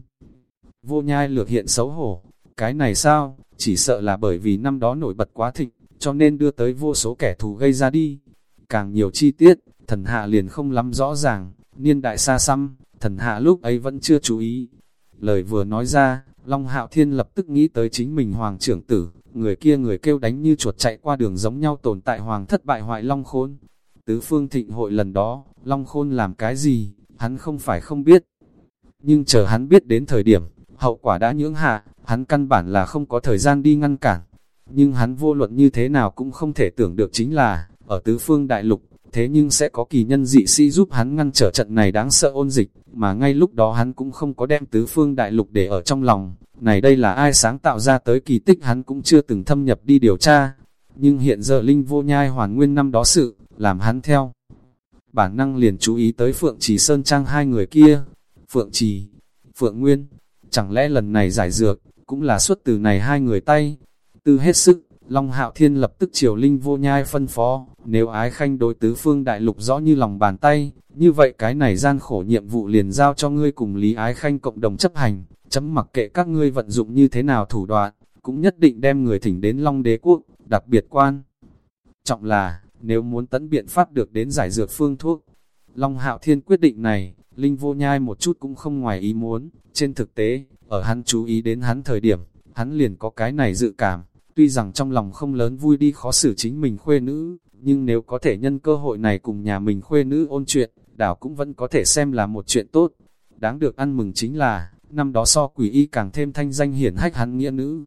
Vô nhai lược hiện xấu hổ, cái này sao, chỉ sợ là bởi vì năm đó nổi bật quá thịnh, cho nên đưa tới vô số kẻ thù gây ra đi. Càng nhiều chi tiết, thần hạ liền không lắm rõ ràng, niên đại xa xăm, thần hạ lúc ấy vẫn chưa chú ý. Lời vừa nói ra, Long Hạo Thiên lập tức nghĩ tới chính mình hoàng trưởng tử, người kia người kêu đánh như chuột chạy qua đường giống nhau tồn tại hoàng thất bại hoại Long Khôn. Tứ phương thịnh hội lần đó, Long Khôn làm cái gì, hắn không phải không biết. Nhưng chờ hắn biết đến thời điểm, hậu quả đã nhưỡng hạ, hắn căn bản là không có thời gian đi ngăn cản. Nhưng hắn vô luận như thế nào cũng không thể tưởng được chính là, ở tứ phương đại lục, thế nhưng sẽ có kỳ nhân dị sĩ giúp hắn ngăn trở trận này đáng sợ ôn dịch, mà ngay lúc đó hắn cũng không có đem tứ phương đại lục để ở trong lòng. Này đây là ai sáng tạo ra tới kỳ tích hắn cũng chưa từng thâm nhập đi điều tra. Nhưng hiện giờ Linh vô nhai hoàn nguyên năm đó sự, làm hắn theo. Bản năng liền chú ý tới Phượng Trì Sơn Trang hai người kia. Phượng Trì, Phượng Nguyên, chẳng lẽ lần này giải dược, cũng là xuất từ này hai người tay. Tư hết sức, Long Hạo Thiên lập tức chiều Linh vô nhai phân phó, nếu ái khanh đối tứ phương đại lục rõ như lòng bàn tay, như vậy cái này gian khổ nhiệm vụ liền giao cho ngươi cùng Lý ái khanh cộng đồng chấp hành, chấm mặc kệ các ngươi vận dụng như thế nào thủ đoạn, cũng nhất định đem người thỉnh đến Long Đế Quốc, đặc biệt quan. Trọng là, nếu muốn tấn biện pháp được đến giải dược phương thuốc, Long Hạo Thiên quyết định này, Linh vô nhai một chút cũng không ngoài ý muốn, trên thực tế, ở hắn chú ý đến hắn thời điểm, hắn liền có cái này dự cảm, tuy rằng trong lòng không lớn vui đi khó xử chính mình khuê nữ, nhưng nếu có thể nhân cơ hội này cùng nhà mình khuê nữ ôn chuyện, đảo cũng vẫn có thể xem là một chuyện tốt. Đáng được ăn mừng chính là, năm đó so quỷ y càng thêm thanh danh hiển hách hắn nghĩa nữ.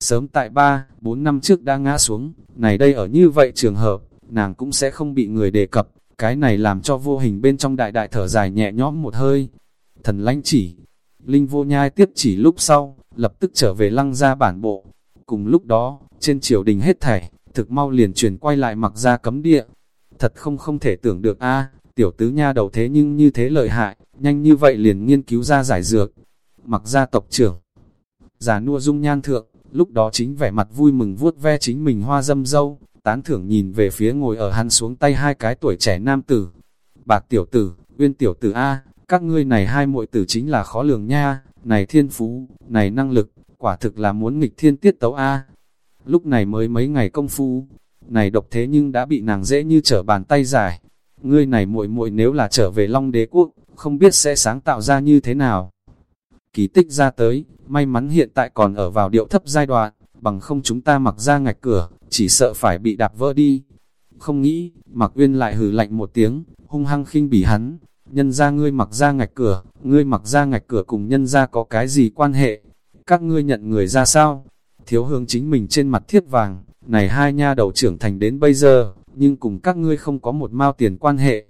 Sớm tại 3, 4 năm trước đã ngã xuống, này đây ở như vậy trường hợp, nàng cũng sẽ không bị người đề cập, cái này làm cho vô hình bên trong đại đại thở dài nhẹ nhõm một hơi. Thần lãnh chỉ, Linh vô nhai tiếp chỉ lúc sau, lập tức trở về lăng ra bản bộ. Cùng lúc đó, trên triều đình hết thảy, thực mau liền chuyển quay lại mặc ra cấm địa. Thật không không thể tưởng được a tiểu tứ nha đầu thế nhưng như thế lợi hại, nhanh như vậy liền nghiên cứu ra giải dược. Mặc ra tộc trưởng, già nua dung nhan thượng, lúc đó chính vẻ mặt vui mừng vuốt ve chính mình hoa dâm dâu, tán thưởng nhìn về phía ngồi ở hắn xuống tay hai cái tuổi trẻ nam tử. Bạc tiểu tử, uyên tiểu tử A, các ngươi này hai muội tử chính là khó lường nha, này thiên phú, này năng lực, quả thực là muốn nghịch thiên tiết tấu A. Lúc này mới mấy ngày công phu, này độc thế nhưng đã bị nàng dễ như trở bàn tay giải. Ngươi này muội muội nếu là trở về Long Đế Quốc, không biết sẽ sáng tạo ra như thế nào. Kỳ tích ra tới, may mắn hiện tại còn ở vào điệu thấp giai đoạn, bằng không chúng ta mặc ra ngạch cửa, chỉ sợ phải bị đạp vỡ đi. Không nghĩ, mặc uyên lại hừ lạnh một tiếng, hung hăng khinh bỉ hắn, nhân ra ngươi mặc ra ngạch cửa, ngươi mặc ra ngạch cửa cùng nhân ra có cái gì quan hệ, các ngươi nhận người ra sao? Thiếu hương chính mình trên mặt thiết vàng, này hai nha đầu trưởng thành đến bây giờ, nhưng cùng các ngươi không có một mao tiền quan hệ.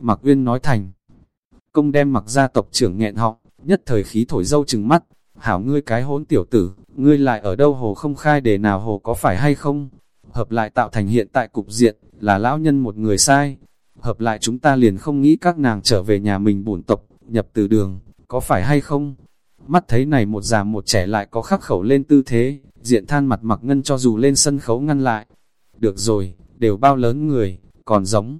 Mặc Uyên nói thành, công đem mặc gia tộc trưởng nghẹn họng, nhất thời khí thổi dâu trừng mắt, hảo ngươi cái hỗn tiểu tử, ngươi lại ở đâu hồ không khai để nào hồ có phải hay không? Hợp lại tạo thành hiện tại cục diện, là lão nhân một người sai. Hợp lại chúng ta liền không nghĩ các nàng trở về nhà mình bổn tộc, nhập từ đường, có phải hay không? Mắt thấy này một già một trẻ lại có khắc khẩu lên tư thế, diện than mặt mặc ngân cho dù lên sân khấu ngăn lại. Được rồi, đều bao lớn người, còn giống.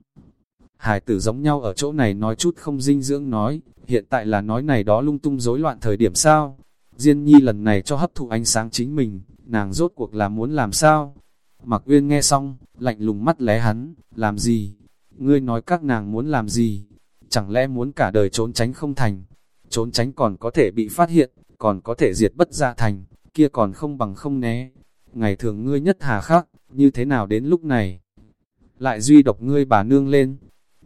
Hải tử giống nhau ở chỗ này nói chút không dinh dưỡng nói, hiện tại là nói này đó lung tung rối loạn thời điểm sao. Diên nhi lần này cho hấp thụ ánh sáng chính mình, nàng rốt cuộc là muốn làm sao? Mặc Uyên nghe xong, lạnh lùng mắt lé hắn, làm gì? Ngươi nói các nàng muốn làm gì? Chẳng lẽ muốn cả đời trốn tránh không thành? Trốn tránh còn có thể bị phát hiện, còn có thể diệt bất gia thành, kia còn không bằng không né. Ngày thường ngươi nhất hà khắc, như thế nào đến lúc này? Lại duy độc ngươi bà nương lên.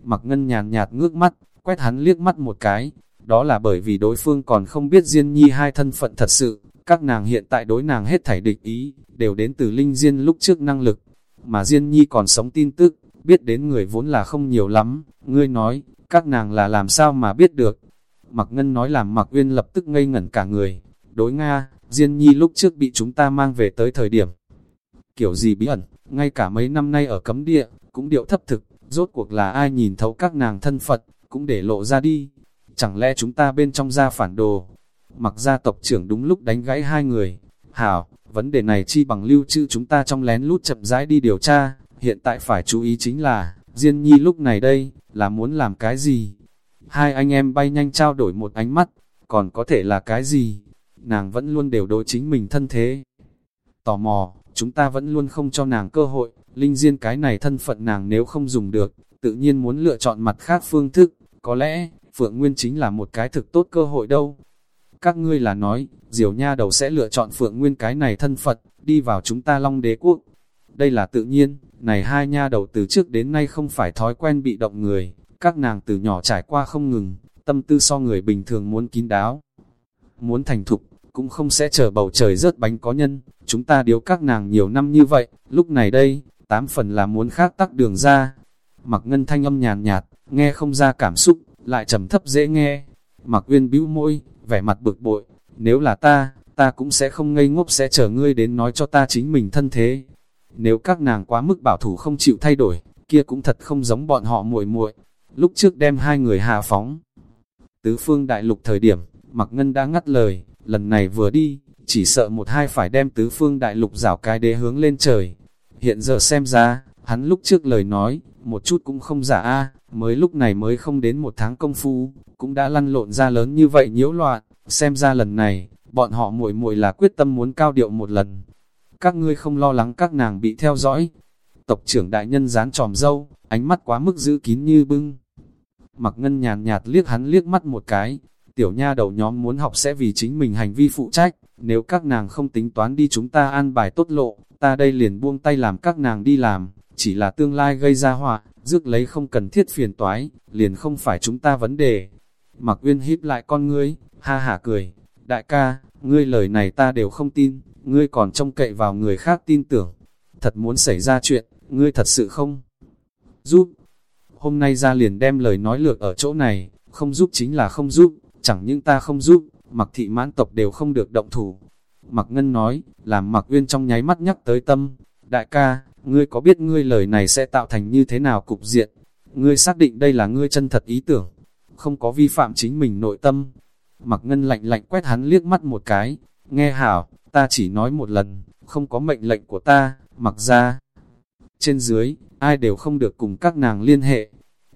Mặc ngân nhàn nhạt ngước mắt, quét hắn liếc mắt một cái. Đó là bởi vì đối phương còn không biết Diên Nhi hai thân phận thật sự, các nàng hiện tại đối nàng hết thảy địch ý, đều đến từ Linh Diên lúc trước năng lực. Mà Diên Nhi còn sống tin tức, biết đến người vốn là không nhiều lắm. Ngươi nói, các nàng là làm sao mà biết được? Mạc Ngân nói làm Mạc Uyên lập tức ngây ngẩn cả người. Đối Nga, Diên Nhi lúc trước bị chúng ta mang về tới thời điểm. Kiểu gì bí ẩn, ngay cả mấy năm nay ở cấm địa, cũng điệu thấp thực, rốt cuộc là ai nhìn thấu các nàng thân Phật, cũng để lộ ra đi. Chẳng lẽ chúng ta bên trong ra phản đồ? Mặc gia tộc trưởng đúng lúc đánh gãy hai người. Hảo, vấn đề này chi bằng lưu trữ chúng ta trong lén lút chậm rãi đi điều tra. Hiện tại phải chú ý chính là, Diên Nhi lúc này đây, là muốn làm cái gì? Hai anh em bay nhanh trao đổi một ánh mắt, còn có thể là cái gì? Nàng vẫn luôn đều đối chính mình thân thế. Tò mò, chúng ta vẫn luôn không cho nàng cơ hội, linh diên cái này thân phận nàng nếu không dùng được, tự nhiên muốn lựa chọn mặt khác phương thức, có lẽ, Phượng Nguyên chính là một cái thực tốt cơ hội đâu. Các ngươi là nói, diều nha đầu sẽ lựa chọn Phượng Nguyên cái này thân Phật, đi vào chúng ta long đế quốc. Đây là tự nhiên, này hai nha đầu từ trước đến nay không phải thói quen bị động người, các nàng từ nhỏ trải qua không ngừng, tâm tư so người bình thường muốn kín đáo, muốn thành thục, cũng không sẽ chờ bầu trời rớt bánh có nhân, chúng ta điếu các nàng nhiều năm như vậy, lúc này đây, tám phần là muốn khác tắc đường ra. Mặc ngân thanh âm nhàn nhạt, nghe không ra cảm xúc, lại trầm thấp dễ nghe. Mặc uyên bĩu môi, vẻ mặt bực bội, nếu là ta, ta cũng sẽ không ngây ngốc sẽ chờ ngươi đến nói cho ta chính mình thân thế. Nếu các nàng quá mức bảo thủ không chịu thay đổi, kia cũng thật không giống bọn họ muội muội. Lúc trước đem hai người hạ phóng. Tứ phương đại lục thời điểm, Mặc Ngân đã ngắt lời, lần này vừa đi, chỉ sợ một hai phải đem tứ phương đại lục rảo cái đế hướng lên trời. Hiện giờ xem ra, hắn lúc trước lời nói, một chút cũng không giả a mới lúc này mới không đến một tháng công phu, cũng đã lăn lộn ra lớn như vậy nhiễu loạn, xem ra lần này, bọn họ muội muội là quyết tâm muốn cao điệu một lần. Các ngươi không lo lắng các nàng bị theo dõi. Tộc trưởng đại nhân dán tròm dâu, ánh mắt quá mức giữ kín như bưng. Mặc ngân nhàn nhạt liếc hắn liếc mắt một cái, tiểu nha đầu nhóm muốn học sẽ vì chính mình hành vi phụ trách, nếu các nàng không tính toán đi chúng ta an bài tốt lộ, ta đây liền buông tay làm các nàng đi làm, chỉ là tương lai gây ra họa, rước lấy không cần thiết phiền toái, liền không phải chúng ta vấn đề. Mặc Uyên híp lại con ngươi, ha hả cười, đại ca, ngươi lời này ta đều không tin, ngươi còn trông cậy vào người khác tin tưởng. Thật muốn xảy ra chuyện, ngươi thật sự không giúp. Hôm nay ra liền đem lời nói lược ở chỗ này, không giúp chính là không giúp, chẳng những ta không giúp, mặc thị mãn tộc đều không được động thủ. Mặc Ngân nói, làm Mặc Uyên trong nháy mắt nhắc tới tâm, đại ca, ngươi có biết ngươi lời này sẽ tạo thành như thế nào cục diện? Ngươi xác định đây là ngươi chân thật ý tưởng, không có vi phạm chính mình nội tâm. Mặc Ngân lạnh lạnh quét hắn liếc mắt một cái, nghe hảo, ta chỉ nói một lần, không có mệnh lệnh của ta, mặc ra. Trên dưới, ai đều không được cùng các nàng liên hệ.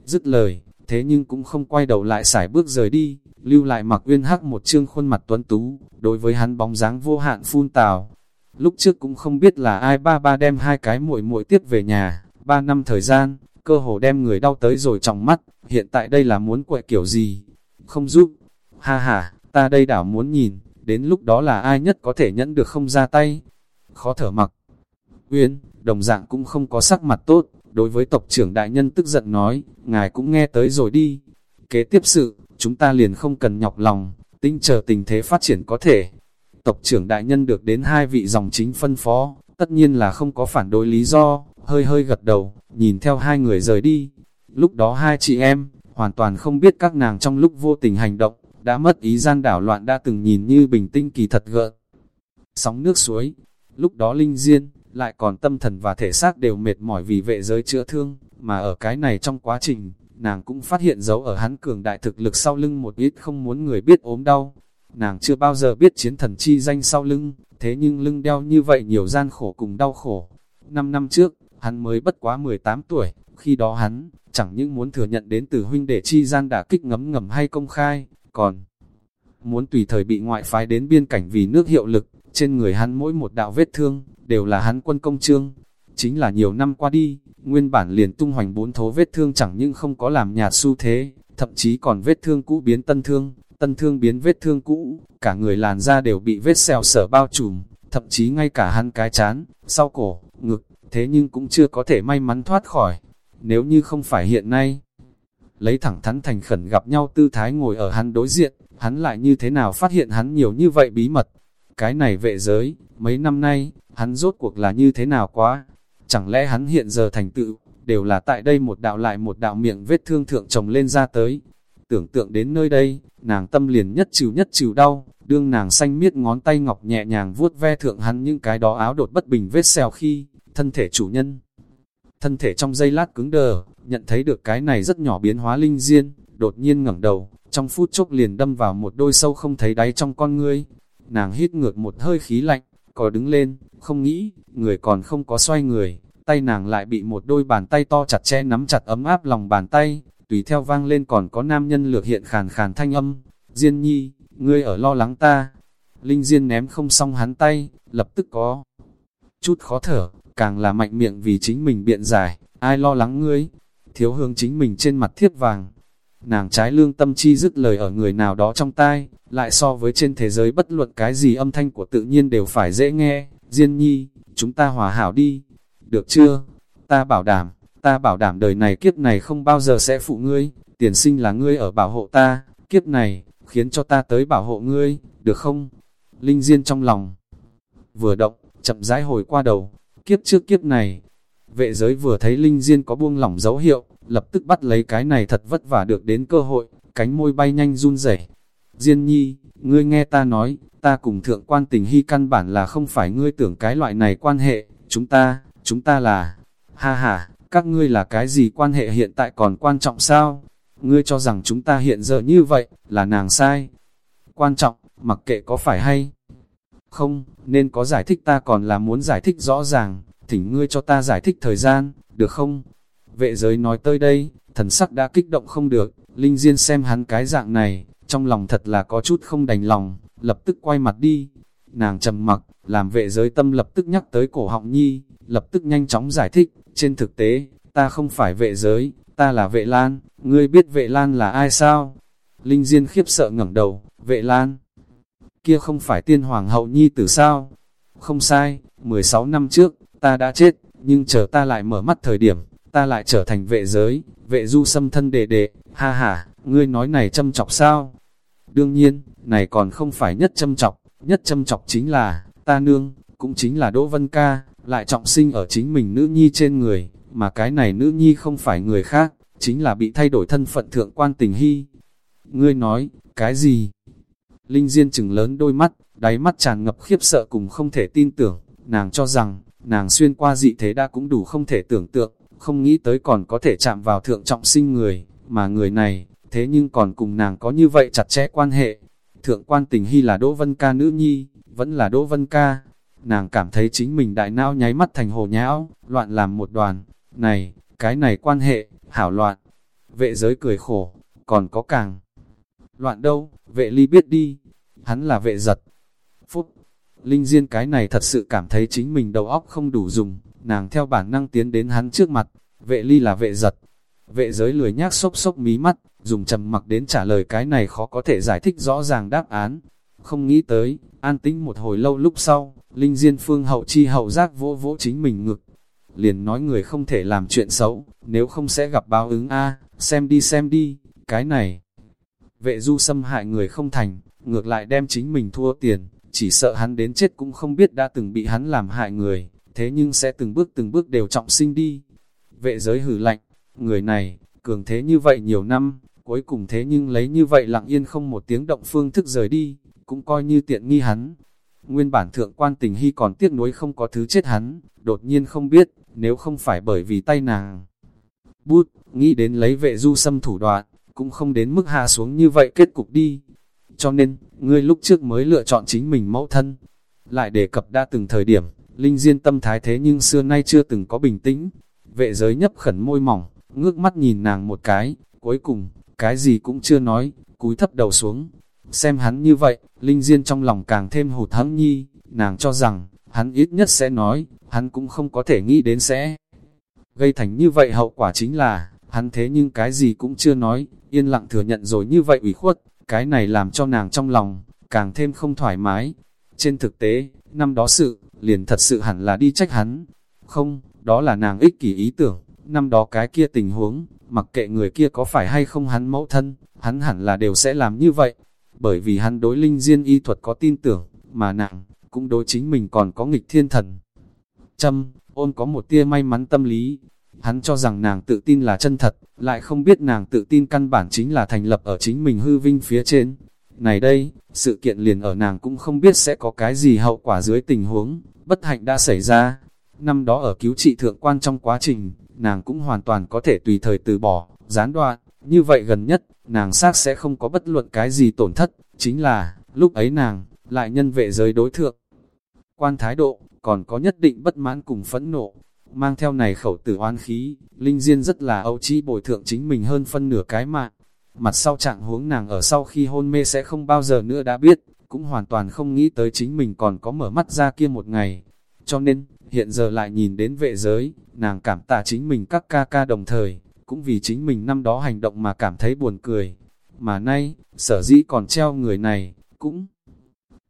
Dứt lời, thế nhưng cũng không quay đầu lại xài bước rời đi lưu lại mặc uyên hắc một trương khuôn mặt tuấn tú, đối với hắn bóng dáng vô hạn phun tào. Lúc trước cũng không biết là ai ba ba đem hai cái muội muội tiếp về nhà, ba năm thời gian, cơ hồ đem người đau tới rồi trong mắt, hiện tại đây là muốn quậy kiểu gì? Không giúp. Ha ha, ta đây đảo muốn nhìn, đến lúc đó là ai nhất có thể nhẫn được không ra tay. Khó thở mặc. Uyên, đồng dạng cũng không có sắc mặt tốt, đối với tộc trưởng đại nhân tức giận nói, ngài cũng nghe tới rồi đi. Kế tiếp sự, chúng ta liền không cần nhọc lòng, tinh chờ tình thế phát triển có thể. Tộc trưởng đại nhân được đến hai vị dòng chính phân phó, tất nhiên là không có phản đối lý do, hơi hơi gật đầu, nhìn theo hai người rời đi. Lúc đó hai chị em, hoàn toàn không biết các nàng trong lúc vô tình hành động, đã mất ý gian đảo loạn đã từng nhìn như bình tinh kỳ thật gợn. Sóng nước suối, lúc đó linh diên, lại còn tâm thần và thể xác đều mệt mỏi vì vệ giới chữa thương, mà ở cái này trong quá trình, nàng cũng phát hiện dấu ở hắn cường đại thực lực sau lưng một ít không muốn người biết ốm đau. Nàng chưa bao giờ biết chiến thần chi danh sau lưng, thế nhưng lưng đeo như vậy nhiều gian khổ cùng đau khổ. Năm năm trước, hắn mới bất quá 18 tuổi, khi đó hắn, chẳng những muốn thừa nhận đến từ huynh đệ chi gian đã kích ngấm ngầm hay công khai, còn muốn tùy thời bị ngoại phái đến biên cảnh vì nước hiệu lực, trên người hắn mỗi một đạo vết thương, đều là hắn quân công trương. Chính là nhiều năm qua đi, Nguyên bản liền tung hoành bốn thố vết thương chẳng nhưng không có làm nhạt xu thế, thậm chí còn vết thương cũ biến tân thương, tân thương biến vết thương cũ, cả người làn da đều bị vết xèo sở bao trùm, thậm chí ngay cả hắn cái chán, sau cổ, ngực, thế nhưng cũng chưa có thể may mắn thoát khỏi. Nếu như không phải hiện nay, lấy thẳng thắn thành khẩn gặp nhau tư thái ngồi ở hắn đối diện, hắn lại như thế nào phát hiện hắn nhiều như vậy bí mật. Cái này vệ giới, mấy năm nay, hắn rốt cuộc là như thế nào quá, Chẳng lẽ hắn hiện giờ thành tựu, đều là tại đây một đạo lại một đạo miệng vết thương thượng chồng lên ra tới. Tưởng tượng đến nơi đây, nàng tâm liền nhất chịu nhất chịu đau, đương nàng xanh miết ngón tay ngọc nhẹ nhàng vuốt ve thượng hắn những cái đó áo đột bất bình vết xèo khi, thân thể chủ nhân. Thân thể trong giây lát cứng đờ, nhận thấy được cái này rất nhỏ biến hóa linh diên, đột nhiên ngẩng đầu, trong phút chốc liền đâm vào một đôi sâu không thấy đáy trong con ngươi. Nàng hít ngược một hơi khí lạnh, có đứng lên, không nghĩ, người còn không có xoay người, tay nàng lại bị một đôi bàn tay to chặt chẽ nắm chặt ấm áp lòng bàn tay, tùy theo vang lên còn có nam nhân lược hiện khàn khàn thanh âm, Diên nhi, ngươi ở lo lắng ta. Linh Diên ném không xong hắn tay, lập tức có chút khó thở, càng là mạnh miệng vì chính mình biện giải, ai lo lắng ngươi, thiếu hương chính mình trên mặt thiết vàng. Nàng trái lương tâm chi dứt lời ở người nào đó trong tai, lại so với trên thế giới bất luận cái gì âm thanh của tự nhiên đều phải dễ nghe, Diên nhi, chúng ta hòa hảo đi, được chưa? Ta bảo đảm, ta bảo đảm đời này kiếp này không bao giờ sẽ phụ ngươi, tiền sinh là ngươi ở bảo hộ ta, kiếp này, khiến cho ta tới bảo hộ ngươi, được không? Linh Diên trong lòng vừa động, chậm rãi hồi qua đầu, kiếp trước kiếp này. Vệ giới vừa thấy Linh Diên có buông lỏng dấu hiệu, lập tức bắt lấy cái này thật vất vả được đến cơ hội, cánh môi bay nhanh run rẩy. Diên nhi, ngươi nghe ta nói, ta cùng thượng quan tình hy căn bản là không phải ngươi tưởng cái loại này quan hệ, chúng ta, chúng ta là, ha ha, các ngươi là cái gì quan hệ hiện tại còn quan trọng sao? Ngươi cho rằng chúng ta hiện giờ như vậy, là nàng sai. Quan trọng, mặc kệ có phải hay không, nên có giải thích ta còn là muốn giải thích rõ ràng, thỉnh ngươi cho ta giải thích thời gian, được không? Vệ giới nói tới đây, thần sắc đã kích động không được, Linh Diên xem hắn cái dạng này, trong lòng thật là có chút không đành lòng, lập tức quay mặt đi. Nàng trầm mặc, làm vệ giới tâm lập tức nhắc tới cổ họng nhi, lập tức nhanh chóng giải thích, trên thực tế, ta không phải vệ giới, ta là vệ lan, ngươi biết vệ lan là ai sao? Linh Diên khiếp sợ ngẩng đầu, vệ lan, kia không phải tiên hoàng hậu nhi tử sao? Không sai, 16 năm trước, ta đã chết, nhưng chờ ta lại mở mắt thời điểm, ta lại trở thành vệ giới, vệ du xâm thân đệ đệ, ha ha, ngươi nói này châm chọc sao? Đương nhiên, này còn không phải nhất châm chọc, nhất châm chọc chính là, ta nương, cũng chính là Đỗ Vân Ca, lại trọng sinh ở chính mình nữ nhi trên người, mà cái này nữ nhi không phải người khác, chính là bị thay đổi thân phận thượng quan tình hy. Ngươi nói, cái gì? Linh Diên chừng lớn đôi mắt, đáy mắt tràn ngập khiếp sợ cùng không thể tin tưởng, nàng cho rằng, nàng xuyên qua dị thế đã cũng đủ không thể tưởng tượng, không nghĩ tới còn có thể chạm vào thượng trọng sinh người, mà người này, thế nhưng còn cùng nàng có như vậy chặt chẽ quan hệ. Thượng quan tình hy là Đỗ Vân Ca nữ nhi, vẫn là Đỗ Vân Ca. Nàng cảm thấy chính mình đại não nháy mắt thành hồ nhão, loạn làm một đoàn. Này, cái này quan hệ, hảo loạn. Vệ giới cười khổ, còn có càng. Loạn đâu, vệ ly biết đi. Hắn là vệ giật. Phúc, Linh Diên cái này thật sự cảm thấy chính mình đầu óc không đủ dùng, nàng theo bản năng tiến đến hắn trước mặt, vệ ly là vệ giật. Vệ giới lười nhác sốc sốc mí mắt, dùng trầm mặc đến trả lời cái này khó có thể giải thích rõ ràng đáp án. Không nghĩ tới, an tĩnh một hồi lâu lúc sau, Linh Diên Phương hậu chi hậu giác vỗ vỗ chính mình ngực. Liền nói người không thể làm chuyện xấu, nếu không sẽ gặp báo ứng a xem đi xem đi, cái này. Vệ du xâm hại người không thành, ngược lại đem chính mình thua tiền, chỉ sợ hắn đến chết cũng không biết đã từng bị hắn làm hại người, thế nhưng sẽ từng bước từng bước đều trọng sinh đi. Vệ giới hử lạnh, người này, cường thế như vậy nhiều năm, cuối cùng thế nhưng lấy như vậy lặng yên không một tiếng động phương thức rời đi, cũng coi như tiện nghi hắn. Nguyên bản thượng quan tình hy còn tiếc nuối không có thứ chết hắn, đột nhiên không biết, nếu không phải bởi vì tay nàng. Bút, nghĩ đến lấy vệ du xâm thủ đoạn, cũng không đến mức hạ xuống như vậy kết cục đi. Cho nên, ngươi lúc trước mới lựa chọn chính mình mẫu thân. Lại đề cập đã từng thời điểm, Linh Diên tâm thái thế nhưng xưa nay chưa từng có bình tĩnh. Vệ giới nhấp khẩn môi mỏng, ngước mắt nhìn nàng một cái, cuối cùng, cái gì cũng chưa nói, cúi thấp đầu xuống. Xem hắn như vậy, Linh Diên trong lòng càng thêm hụt hẫng nhi, nàng cho rằng, hắn ít nhất sẽ nói, hắn cũng không có thể nghĩ đến sẽ. Gây thành như vậy hậu quả chính là, hắn thế nhưng cái gì cũng chưa nói, yên lặng thừa nhận rồi như vậy ủy khuất, cái này làm cho nàng trong lòng, càng thêm không thoải mái. Trên thực tế, năm đó sự, liền thật sự hẳn là đi trách hắn. Không, đó là nàng ích kỷ ý tưởng, năm đó cái kia tình huống, mặc kệ người kia có phải hay không hắn mẫu thân, hắn hẳn là đều sẽ làm như vậy. Bởi vì hắn đối linh diên y thuật có tin tưởng, mà nàng, cũng đối chính mình còn có nghịch thiên thần. Châm, ôn có một tia may mắn tâm lý, Hắn cho rằng nàng tự tin là chân thật, lại không biết nàng tự tin căn bản chính là thành lập ở chính mình hư vinh phía trên. Này đây, sự kiện liền ở nàng cũng không biết sẽ có cái gì hậu quả dưới tình huống, bất hạnh đã xảy ra. Năm đó ở cứu trị thượng quan trong quá trình, nàng cũng hoàn toàn có thể tùy thời từ bỏ, gián đoạn, như vậy gần nhất, nàng xác sẽ không có bất luận cái gì tổn thất, chính là, lúc ấy nàng, lại nhân vệ giới đối thượng. Quan thái độ, còn có nhất định bất mãn cùng phẫn nộ, mang theo này khẩu tử oan khí, Linh Diên rất là âu chi bồi thượng chính mình hơn phân nửa cái mạng. Mặt sau trạng huống nàng ở sau khi hôn mê sẽ không bao giờ nữa đã biết, cũng hoàn toàn không nghĩ tới chính mình còn có mở mắt ra kia một ngày. Cho nên, hiện giờ lại nhìn đến vệ giới, nàng cảm tạ chính mình các ca ca đồng thời, cũng vì chính mình năm đó hành động mà cảm thấy buồn cười. Mà nay, sở dĩ còn treo người này, cũng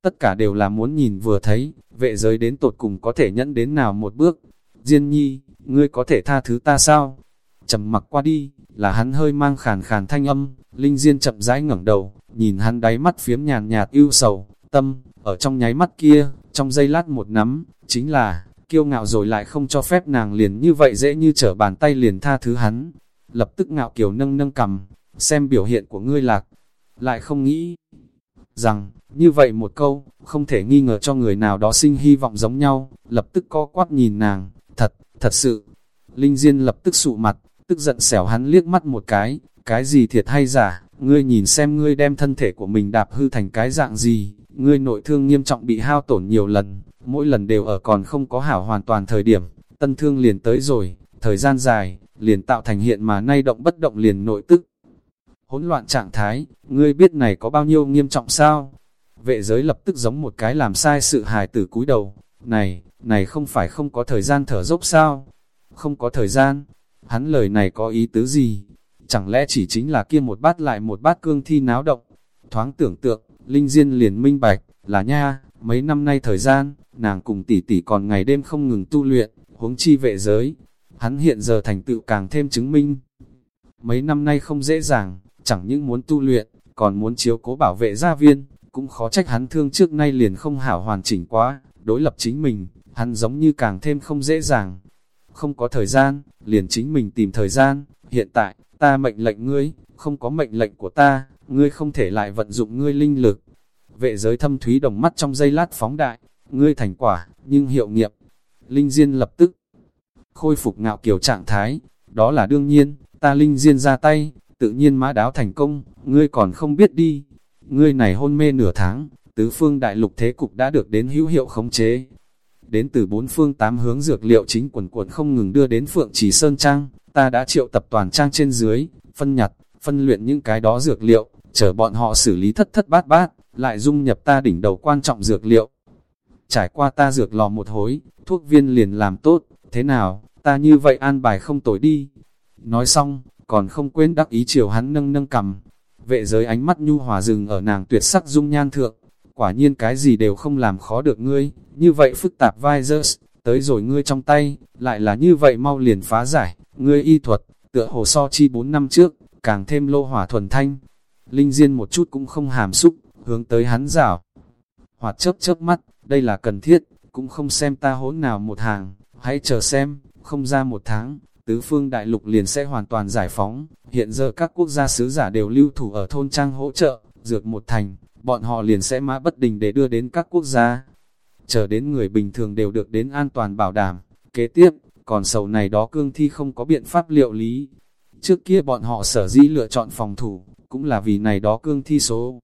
tất cả đều là muốn nhìn vừa thấy, vệ giới đến tột cùng có thể nhẫn đến nào một bước, Diên nhi, ngươi có thể tha thứ ta sao? Trầm mặc qua đi, là hắn hơi mang khàn khàn thanh âm, Linh Diên chậm rãi ngẩng đầu, nhìn hắn đáy mắt phiếm nhàn nhạt ưu sầu, tâm, ở trong nháy mắt kia, trong giây lát một nắm, chính là, kiêu ngạo rồi lại không cho phép nàng liền như vậy dễ như trở bàn tay liền tha thứ hắn. Lập tức ngạo kiều nâng nâng cầm, xem biểu hiện của ngươi lạc, lại không nghĩ rằng, như vậy một câu, không thể nghi ngờ cho người nào đó sinh hy vọng giống nhau, lập tức co quắp nhìn nàng, thật, thật sự. Linh Diên lập tức sụ mặt, tức giận xẻo hắn liếc mắt một cái, cái gì thiệt hay giả, ngươi nhìn xem ngươi đem thân thể của mình đạp hư thành cái dạng gì, ngươi nội thương nghiêm trọng bị hao tổn nhiều lần, mỗi lần đều ở còn không có hảo hoàn toàn thời điểm, tân thương liền tới rồi, thời gian dài, liền tạo thành hiện mà nay động bất động liền nội tức. Hỗn loạn trạng thái, ngươi biết này có bao nhiêu nghiêm trọng sao? Vệ giới lập tức giống một cái làm sai sự hài tử cúi đầu, này, này không phải không có thời gian thở dốc sao? Không có thời gian, hắn lời này có ý tứ gì? Chẳng lẽ chỉ chính là kia một bát lại một bát cương thi náo động? Thoáng tưởng tượng, Linh Diên liền minh bạch, là nha, mấy năm nay thời gian, nàng cùng tỷ tỷ còn ngày đêm không ngừng tu luyện, huống chi vệ giới. Hắn hiện giờ thành tựu càng thêm chứng minh. Mấy năm nay không dễ dàng, chẳng những muốn tu luyện, còn muốn chiếu cố bảo vệ gia viên, cũng khó trách hắn thương trước nay liền không hảo hoàn chỉnh quá, đối lập chính mình, hắn giống như càng thêm không dễ dàng. Không có thời gian, liền chính mình tìm thời gian, hiện tại, ta mệnh lệnh ngươi, không có mệnh lệnh của ta, ngươi không thể lại vận dụng ngươi linh lực. Vệ giới thâm thúy đồng mắt trong giây lát phóng đại, ngươi thành quả, nhưng hiệu nghiệm. Linh Diên lập tức khôi phục ngạo kiều trạng thái, đó là đương nhiên, ta Linh Diên ra tay, tự nhiên mã đáo thành công, ngươi còn không biết đi. Ngươi này hôn mê nửa tháng, tứ phương đại lục thế cục đã được đến hữu hiệu khống chế. Đến từ bốn phương tám hướng dược liệu chính quần quần không ngừng đưa đến Phượng Trì Sơn Trang, ta đã triệu tập toàn trang trên dưới, phân nhặt, phân luyện những cái đó dược liệu, chờ bọn họ xử lý thất thất bát bát, lại dung nhập ta đỉnh đầu quan trọng dược liệu. Trải qua ta dược lò một hối, thuốc viên liền làm tốt, thế nào, ta như vậy an bài không tối đi. Nói xong, còn không quên đắc ý chiều hắn nâng nâng cầm. Vệ giới ánh mắt nhu hòa rừng ở nàng tuyệt sắc dung nhan thượng, quả nhiên cái gì đều không làm khó được ngươi, như vậy phức tạp virus, tới rồi ngươi trong tay, lại là như vậy mau liền phá giải, ngươi y thuật, tựa hồ so chi 4 năm trước, càng thêm lô hỏa thuần thanh. Linh Diên một chút cũng không hàm xúc, hướng tới hắn rảo. Hoạt chớp chớp mắt, đây là cần thiết, cũng không xem ta hỗn nào một hàng, hãy chờ xem, không ra một tháng, tứ phương đại lục liền sẽ hoàn toàn giải phóng. Hiện giờ các quốc gia sứ giả đều lưu thủ ở thôn trang hỗ trợ, dược một thành, bọn họ liền sẽ mã bất đình để đưa đến các quốc gia. Chờ đến người bình thường đều được đến an toàn bảo đảm. Kế tiếp, còn sầu này đó cương thi không có biện pháp liệu lý. Trước kia bọn họ sở dĩ lựa chọn phòng thủ, cũng là vì này đó cương thi số.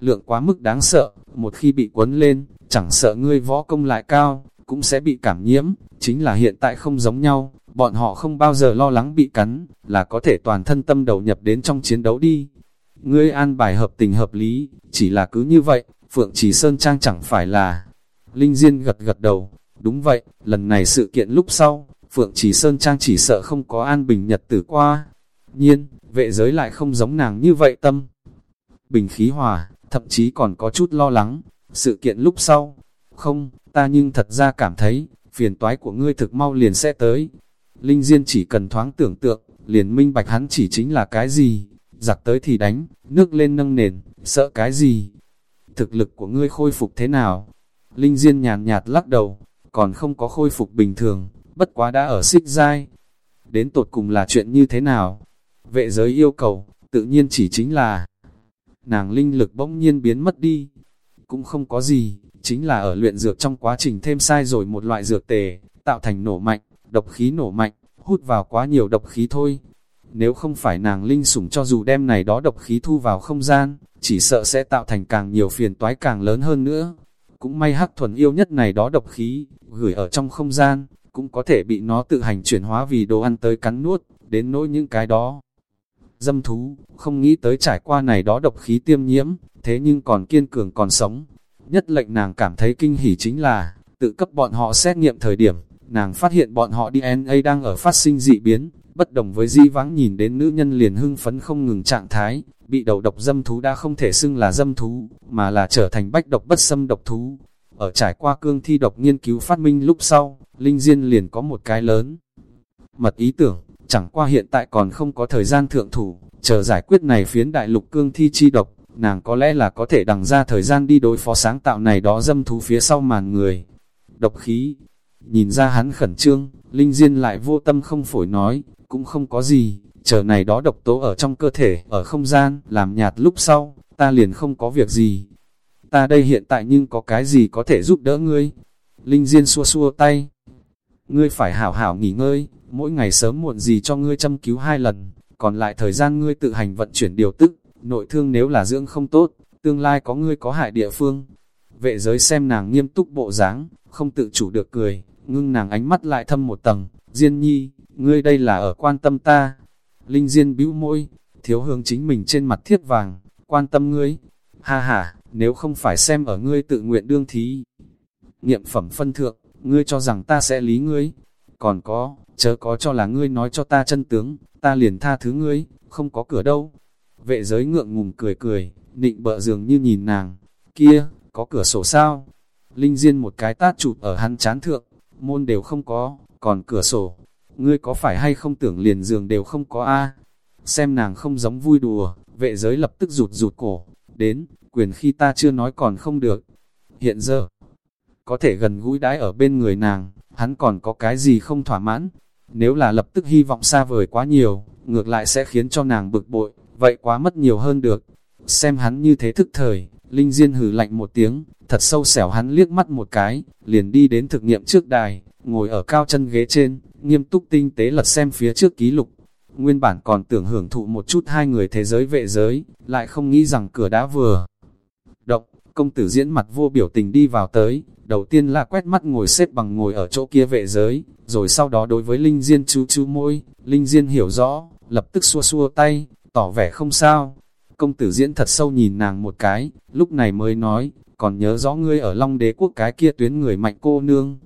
Lượng quá mức đáng sợ, một khi bị quấn lên, chẳng sợ ngươi võ công lại cao, cũng sẽ bị cảm nhiễm, chính là hiện tại không giống nhau, bọn họ không bao giờ lo lắng bị cắn, là có thể toàn thân tâm đầu nhập đến trong chiến đấu đi. Ngươi an bài hợp tình hợp lý, chỉ là cứ như vậy, Phượng Trì Sơn Trang chẳng phải là... Linh Diên gật gật đầu, đúng vậy, lần này sự kiện lúc sau, Phượng Trì Sơn Trang chỉ sợ không có an bình nhật tử qua. Nhiên, vệ giới lại không giống nàng như vậy tâm. Bình khí hòa, thậm chí còn có chút lo lắng, sự kiện lúc sau. Không, ta nhưng thật ra cảm thấy, phiền toái của ngươi thực mau liền sẽ tới. Linh Diên chỉ cần thoáng tưởng tượng, liền minh bạch hắn chỉ chính là cái gì, giặc tới thì đánh, nước lên nâng nền, sợ cái gì. Thực lực của ngươi khôi phục thế nào? Linh Diên nhàn nhạt lắc đầu, còn không có khôi phục bình thường, bất quá đã ở xích dai. Đến tột cùng là chuyện như thế nào? Vệ giới yêu cầu, tự nhiên chỉ chính là nàng linh lực bỗng nhiên biến mất đi. Cũng không có gì, chính là ở luyện dược trong quá trình thêm sai rồi một loại dược tề, tạo thành nổ mạnh, độc khí nổ mạnh, hút vào quá nhiều độc khí thôi. Nếu không phải nàng linh sủng cho dù đem này đó độc khí thu vào không gian, chỉ sợ sẽ tạo thành càng nhiều phiền toái càng lớn hơn nữa. Cũng may hắc thuần yêu nhất này đó độc khí, gửi ở trong không gian, cũng có thể bị nó tự hành chuyển hóa vì đồ ăn tới cắn nuốt, đến nỗi những cái đó. Dâm thú, không nghĩ tới trải qua này đó độc khí tiêm nhiễm, thế nhưng còn kiên cường còn sống. Nhất lệnh nàng cảm thấy kinh hỉ chính là, tự cấp bọn họ xét nghiệm thời điểm, nàng phát hiện bọn họ DNA đang ở phát sinh dị biến, bất đồng với di vắng nhìn đến nữ nhân liền hưng phấn không ngừng trạng thái, bị đầu độc dâm thú đã không thể xưng là dâm thú, mà là trở thành bách độc bất xâm độc thú. Ở trải qua cương thi độc nghiên cứu phát minh lúc sau, Linh Diên liền có một cái lớn. Mật ý tưởng, chẳng qua hiện tại còn không có thời gian thượng thủ, chờ giải quyết này phiến đại lục cương thi chi độc, nàng có lẽ là có thể đằng ra thời gian đi đối phó sáng tạo này đó dâm thú phía sau màn người. Độc khí, nhìn ra hắn khẩn trương, Linh Diên lại vô tâm không phổi nói, cũng không có gì, chờ này đó độc tố ở trong cơ thể, ở không gian, làm nhạt lúc sau, ta liền không có việc gì. Ta đây hiện tại nhưng có cái gì có thể giúp đỡ ngươi? Linh Diên xua xua tay. Ngươi phải hảo hảo nghỉ ngơi, mỗi ngày sớm muộn gì cho ngươi chăm cứu hai lần, còn lại thời gian ngươi tự hành vận chuyển điều tức, nội thương nếu là dưỡng không tốt, tương lai có ngươi có hại địa phương. Vệ giới xem nàng nghiêm túc bộ dáng, không tự chủ được cười, ngưng nàng ánh mắt lại thâm một tầng, Diên nhi, ngươi đây là ở quan tâm ta. Linh Diên bĩu môi, thiếu hướng chính mình trên mặt thiết vàng, quan tâm ngươi. Ha ha, nếu không phải xem ở ngươi tự nguyện đương thí. Nghiệm phẩm phân thượng, ngươi cho rằng ta sẽ lý ngươi. Còn có, chớ có cho là ngươi nói cho ta chân tướng, ta liền tha thứ ngươi, không có cửa đâu. Vệ giới ngượng ngùng cười cười, nịnh bợ dường như nhìn nàng, kia, có cửa sổ sao? Linh Diên một cái tát chụp ở hắn chán thượng, môn đều không có, còn cửa sổ, ngươi có phải hay không tưởng liền giường đều không có a Xem nàng không giống vui đùa, vệ giới lập tức rụt rụt cổ, đến, quyền khi ta chưa nói còn không được. Hiện giờ, có thể gần gũi đãi ở bên người nàng, hắn còn có cái gì không thỏa mãn. Nếu là lập tức hy vọng xa vời quá nhiều, ngược lại sẽ khiến cho nàng bực bội, vậy quá mất nhiều hơn được. Xem hắn như thế thức thời, Linh Diên hừ lạnh một tiếng, thật sâu xẻo hắn liếc mắt một cái, liền đi đến thực nghiệm trước đài, ngồi ở cao chân ghế trên, nghiêm túc tinh tế lật xem phía trước ký lục. Nguyên bản còn tưởng hưởng thụ một chút hai người thế giới vệ giới, lại không nghĩ rằng cửa đã vừa. Động, công tử diễn mặt vô biểu tình đi vào tới, đầu tiên là quét mắt ngồi xếp bằng ngồi ở chỗ kia vệ giới, rồi sau đó đối với Linh Diên chú chú môi, Linh Diên hiểu rõ, lập tức xua xua tay, tỏ vẻ không sao. Công tử diễn thật sâu nhìn nàng một cái, lúc này mới nói, còn nhớ rõ ngươi ở Long Đế Quốc cái kia tuyến người mạnh cô nương.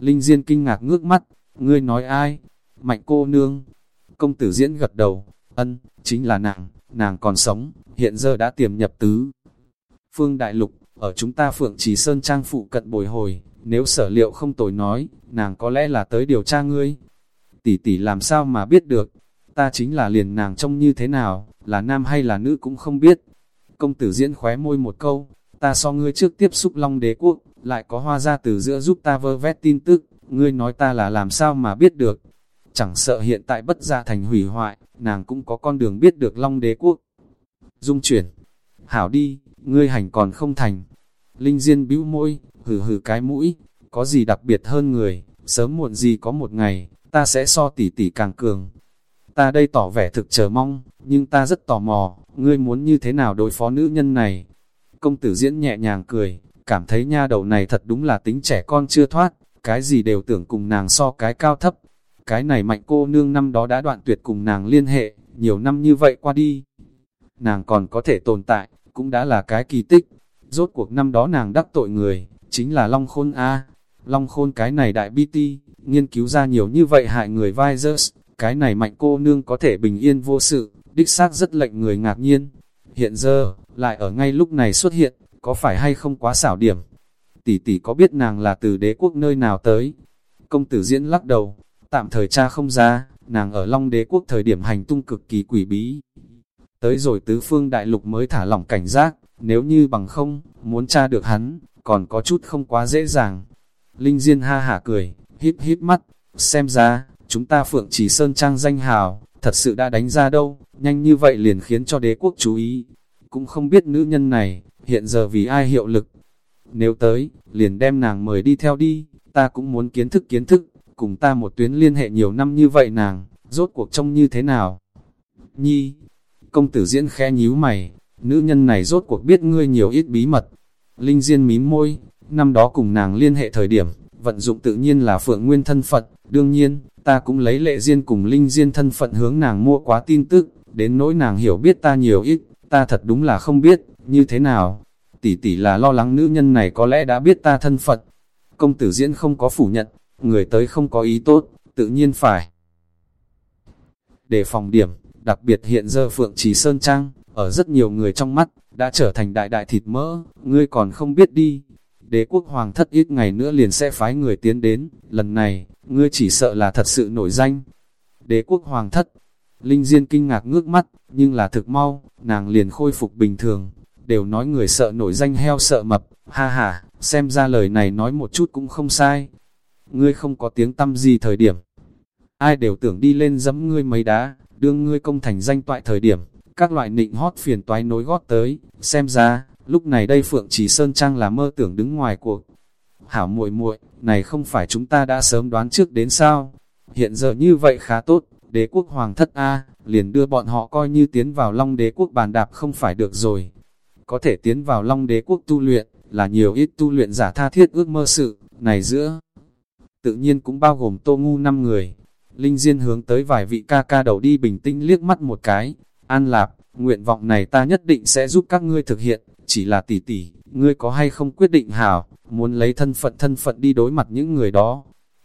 Linh Diên kinh ngạc ngước mắt, ngươi nói ai? Mạnh cô nương. Công tử diễn gật đầu, ân, chính là nàng, nàng còn sống, hiện giờ đã tiềm nhập tứ. Phương Đại Lục, ở chúng ta Phượng Trì Sơn Trang phụ cận bồi hồi, nếu sở liệu không tồi nói, nàng có lẽ là tới điều tra ngươi. Tỷ tỷ làm sao mà biết được, ta chính là liền nàng trông như thế nào, là nam hay là nữ cũng không biết. Công tử diễn khóe môi một câu, ta so ngươi trước tiếp xúc long đế quốc, lại có hoa ra từ giữa giúp ta vơ vét tin tức, ngươi nói ta là làm sao mà biết được. Chẳng sợ hiện tại bất gia thành hủy hoại, nàng cũng có con đường biết được long đế quốc. Dung chuyển, hảo đi, ngươi hành còn không thành. Linh Diên bĩu môi, hừ hừ cái mũi, có gì đặc biệt hơn người, sớm muộn gì có một ngày, ta sẽ so tỉ tỉ càng cường. Ta đây tỏ vẻ thực chờ mong, nhưng ta rất tò mò, ngươi muốn như thế nào đối phó nữ nhân này. Công tử diễn nhẹ nhàng cười, cảm thấy nha đầu này thật đúng là tính trẻ con chưa thoát, cái gì đều tưởng cùng nàng so cái cao thấp. Cái này mạnh cô nương năm đó đã đoạn tuyệt cùng nàng liên hệ, nhiều năm như vậy qua đi. Nàng còn có thể tồn tại, cũng đã là cái kỳ tích. Rốt cuộc năm đó nàng đắc tội người, chính là Long Khôn A. Long Khôn cái này đại BT, nghiên cứu ra nhiều như vậy hại người Visors, cái này mạnh cô nương có thể bình yên vô sự, đích xác rất lệnh người ngạc nhiên. Hiện giờ, lại ở ngay lúc này xuất hiện, có phải hay không quá xảo điểm? Tỷ tỷ có biết nàng là từ đế quốc nơi nào tới? Công tử diễn lắc đầu, tạm thời cha không ra, nàng ở Long đế quốc thời điểm hành tung cực kỳ quỷ bí. Tới rồi tứ phương đại lục mới thả lỏng cảnh giác, nếu như bằng không, muốn tra được hắn, còn có chút không quá dễ dàng. Linh Diên ha hả cười, híp híp mắt, xem ra, chúng ta Phượng Chỉ Sơn Trang danh hào, thật sự đã đánh ra đâu, nhanh như vậy liền khiến cho đế quốc chú ý. Cũng không biết nữ nhân này, hiện giờ vì ai hiệu lực. Nếu tới, liền đem nàng mời đi theo đi, ta cũng muốn kiến thức kiến thức, cùng ta một tuyến liên hệ nhiều năm như vậy nàng, rốt cuộc trông như thế nào. Nhi, công tử diễn khẽ nhíu mày, nữ nhân này rốt cuộc biết ngươi nhiều ít bí mật. Linh Diên mím môi, năm đó cùng nàng liên hệ thời điểm, vận dụng tự nhiên là Phượng Nguyên thân Phật, đương nhiên, ta cũng lấy lệ Diên cùng Linh Diên thân phận hướng nàng mua quá tin tức, đến nỗi nàng hiểu biết ta nhiều ít, ta thật đúng là không biết, như thế nào. Tỷ tỷ là lo lắng nữ nhân này có lẽ đã biết ta thân phận. Công tử diễn không có phủ nhận, người tới không có ý tốt, tự nhiên phải. Để phòng điểm, đặc biệt hiện giờ Phượng Trì Sơn Trang, ở rất nhiều người trong mắt, đã trở thành đại đại thịt mỡ, ngươi còn không biết đi. Đế quốc hoàng thất ít ngày nữa liền sẽ phái người tiến đến, lần này, ngươi chỉ sợ là thật sự nổi danh. Đế quốc hoàng thất, Linh Diên kinh ngạc ngước mắt, nhưng là thực mau, nàng liền khôi phục bình thường. đều nói người sợ nổi danh heo sợ mập, ha ha, xem ra lời này nói một chút cũng không sai. Ngươi không có tiếng tâm gì thời điểm. Ai đều tưởng đi lên dẫm ngươi mấy đá, đương ngươi công thành danh toại thời điểm, các loại nịnh hót phiền toái nối gót tới, xem ra, lúc này đây Phượng Trì Sơn Trang là mơ tưởng đứng ngoài cuộc. Hảo muội muội, này không phải chúng ta đã sớm đoán trước đến sao? Hiện giờ như vậy khá tốt, đế quốc hoàng thất A, liền đưa bọn họ coi như tiến vào long đế quốc bàn đạp không phải được rồi. Có thể tiến vào long đế quốc tu luyện, là nhiều ít tu luyện giả tha thiết ước mơ sự, này giữa. Tự nhiên cũng bao gồm tô ngu năm người. Linh Diên hướng tới vài vị ca ca đầu đi bình tĩnh liếc mắt một cái. An lạp, nguyện vọng này ta nhất định sẽ giúp các ngươi thực hiện, chỉ là tỷ tỷ, ngươi có hay không quyết định hảo, muốn lấy thân phận thân phận đi đối mặt những người đó.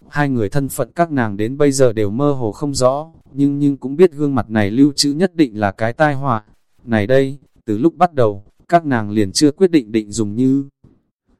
Hai người thân phận các nàng đến bây giờ đều mơ hồ không rõ, nhưng nhưng cũng biết gương mặt này lưu trữ nhất định là cái tai họa. Này đây, từ lúc bắt đầu, các nàng liền chưa quyết định định dùng như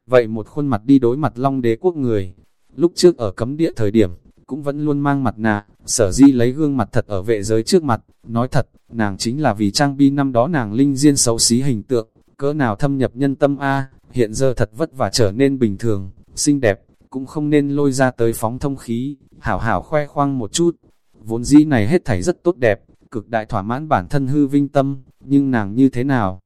vậy một khuôn mặt đi đối mặt long đế quốc người. Lúc trước ở cấm địa thời điểm, cũng vẫn luôn mang mặt nạ, sở di lấy gương mặt thật ở vệ giới trước mặt, nói thật, nàng chính là vì trang bi năm đó nàng linh diên xấu xí hình tượng, cỡ nào thâm nhập nhân tâm A, hiện giờ thật vất và trở nên bình thường, xinh đẹp, cũng không nên lôi ra tới phóng thông khí, hảo hảo khoe khoang một chút. Vốn dĩ này hết thảy rất tốt đẹp, cực đại thỏa mãn bản thân hư vinh tâm, nhưng nàng như thế nào?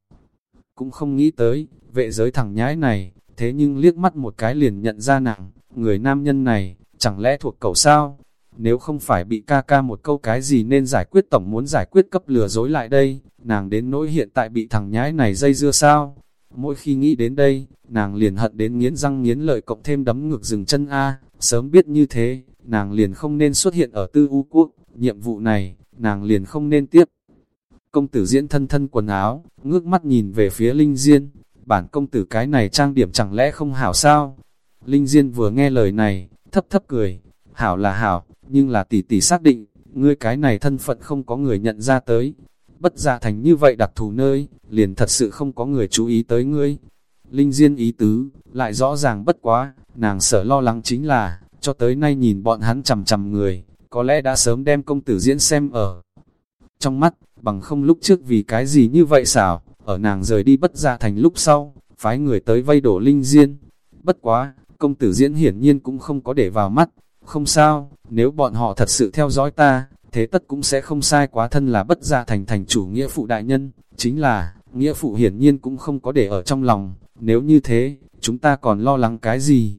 Cũng không nghĩ tới, vệ giới thằng nhái này, thế nhưng liếc mắt một cái liền nhận ra nàng, người nam nhân này, chẳng lẽ thuộc cậu sao? Nếu không phải bị ca ca một câu cái gì nên giải quyết tổng muốn giải quyết cấp lừa dối lại đây, nàng đến nỗi hiện tại bị thằng nhái này dây dưa sao? Mỗi khi nghĩ đến đây, nàng liền hận đến nghiến răng nghiến lợi cộng thêm đấm ngược dừng chân A, sớm biết như thế, nàng liền không nên xuất hiện ở tư u quốc, nhiệm vụ này, nàng liền không nên tiếp. Công tử diễn thân thân quần áo, ngước mắt nhìn về phía Linh Diên, bản công tử cái này trang điểm chẳng lẽ không hảo sao? Linh Diên vừa nghe lời này, thấp thấp cười, hảo là hảo, nhưng là tỷ tỷ xác định, ngươi cái này thân phận không có người nhận ra tới. Bất gia thành như vậy đặc thù nơi, liền thật sự không có người chú ý tới ngươi. Linh Diên ý tứ, lại rõ ràng bất quá, nàng sợ lo lắng chính là, cho tới nay nhìn bọn hắn chầm chầm người, có lẽ đã sớm đem công tử diễn xem ở trong mắt, bằng không lúc trước vì cái gì như vậy xảo, ở nàng rời đi bất gia thành lúc sau, phái người tới vây đổ Linh Diên. Bất quá, công tử diễn hiển nhiên cũng không có để vào mắt, không sao, nếu bọn họ thật sự theo dõi ta, thế tất cũng sẽ không sai quá thân là bất gia thành thành chủ nghĩa phụ đại nhân, chính là, nghĩa phụ hiển nhiên cũng không có để ở trong lòng, nếu như thế, chúng ta còn lo lắng cái gì?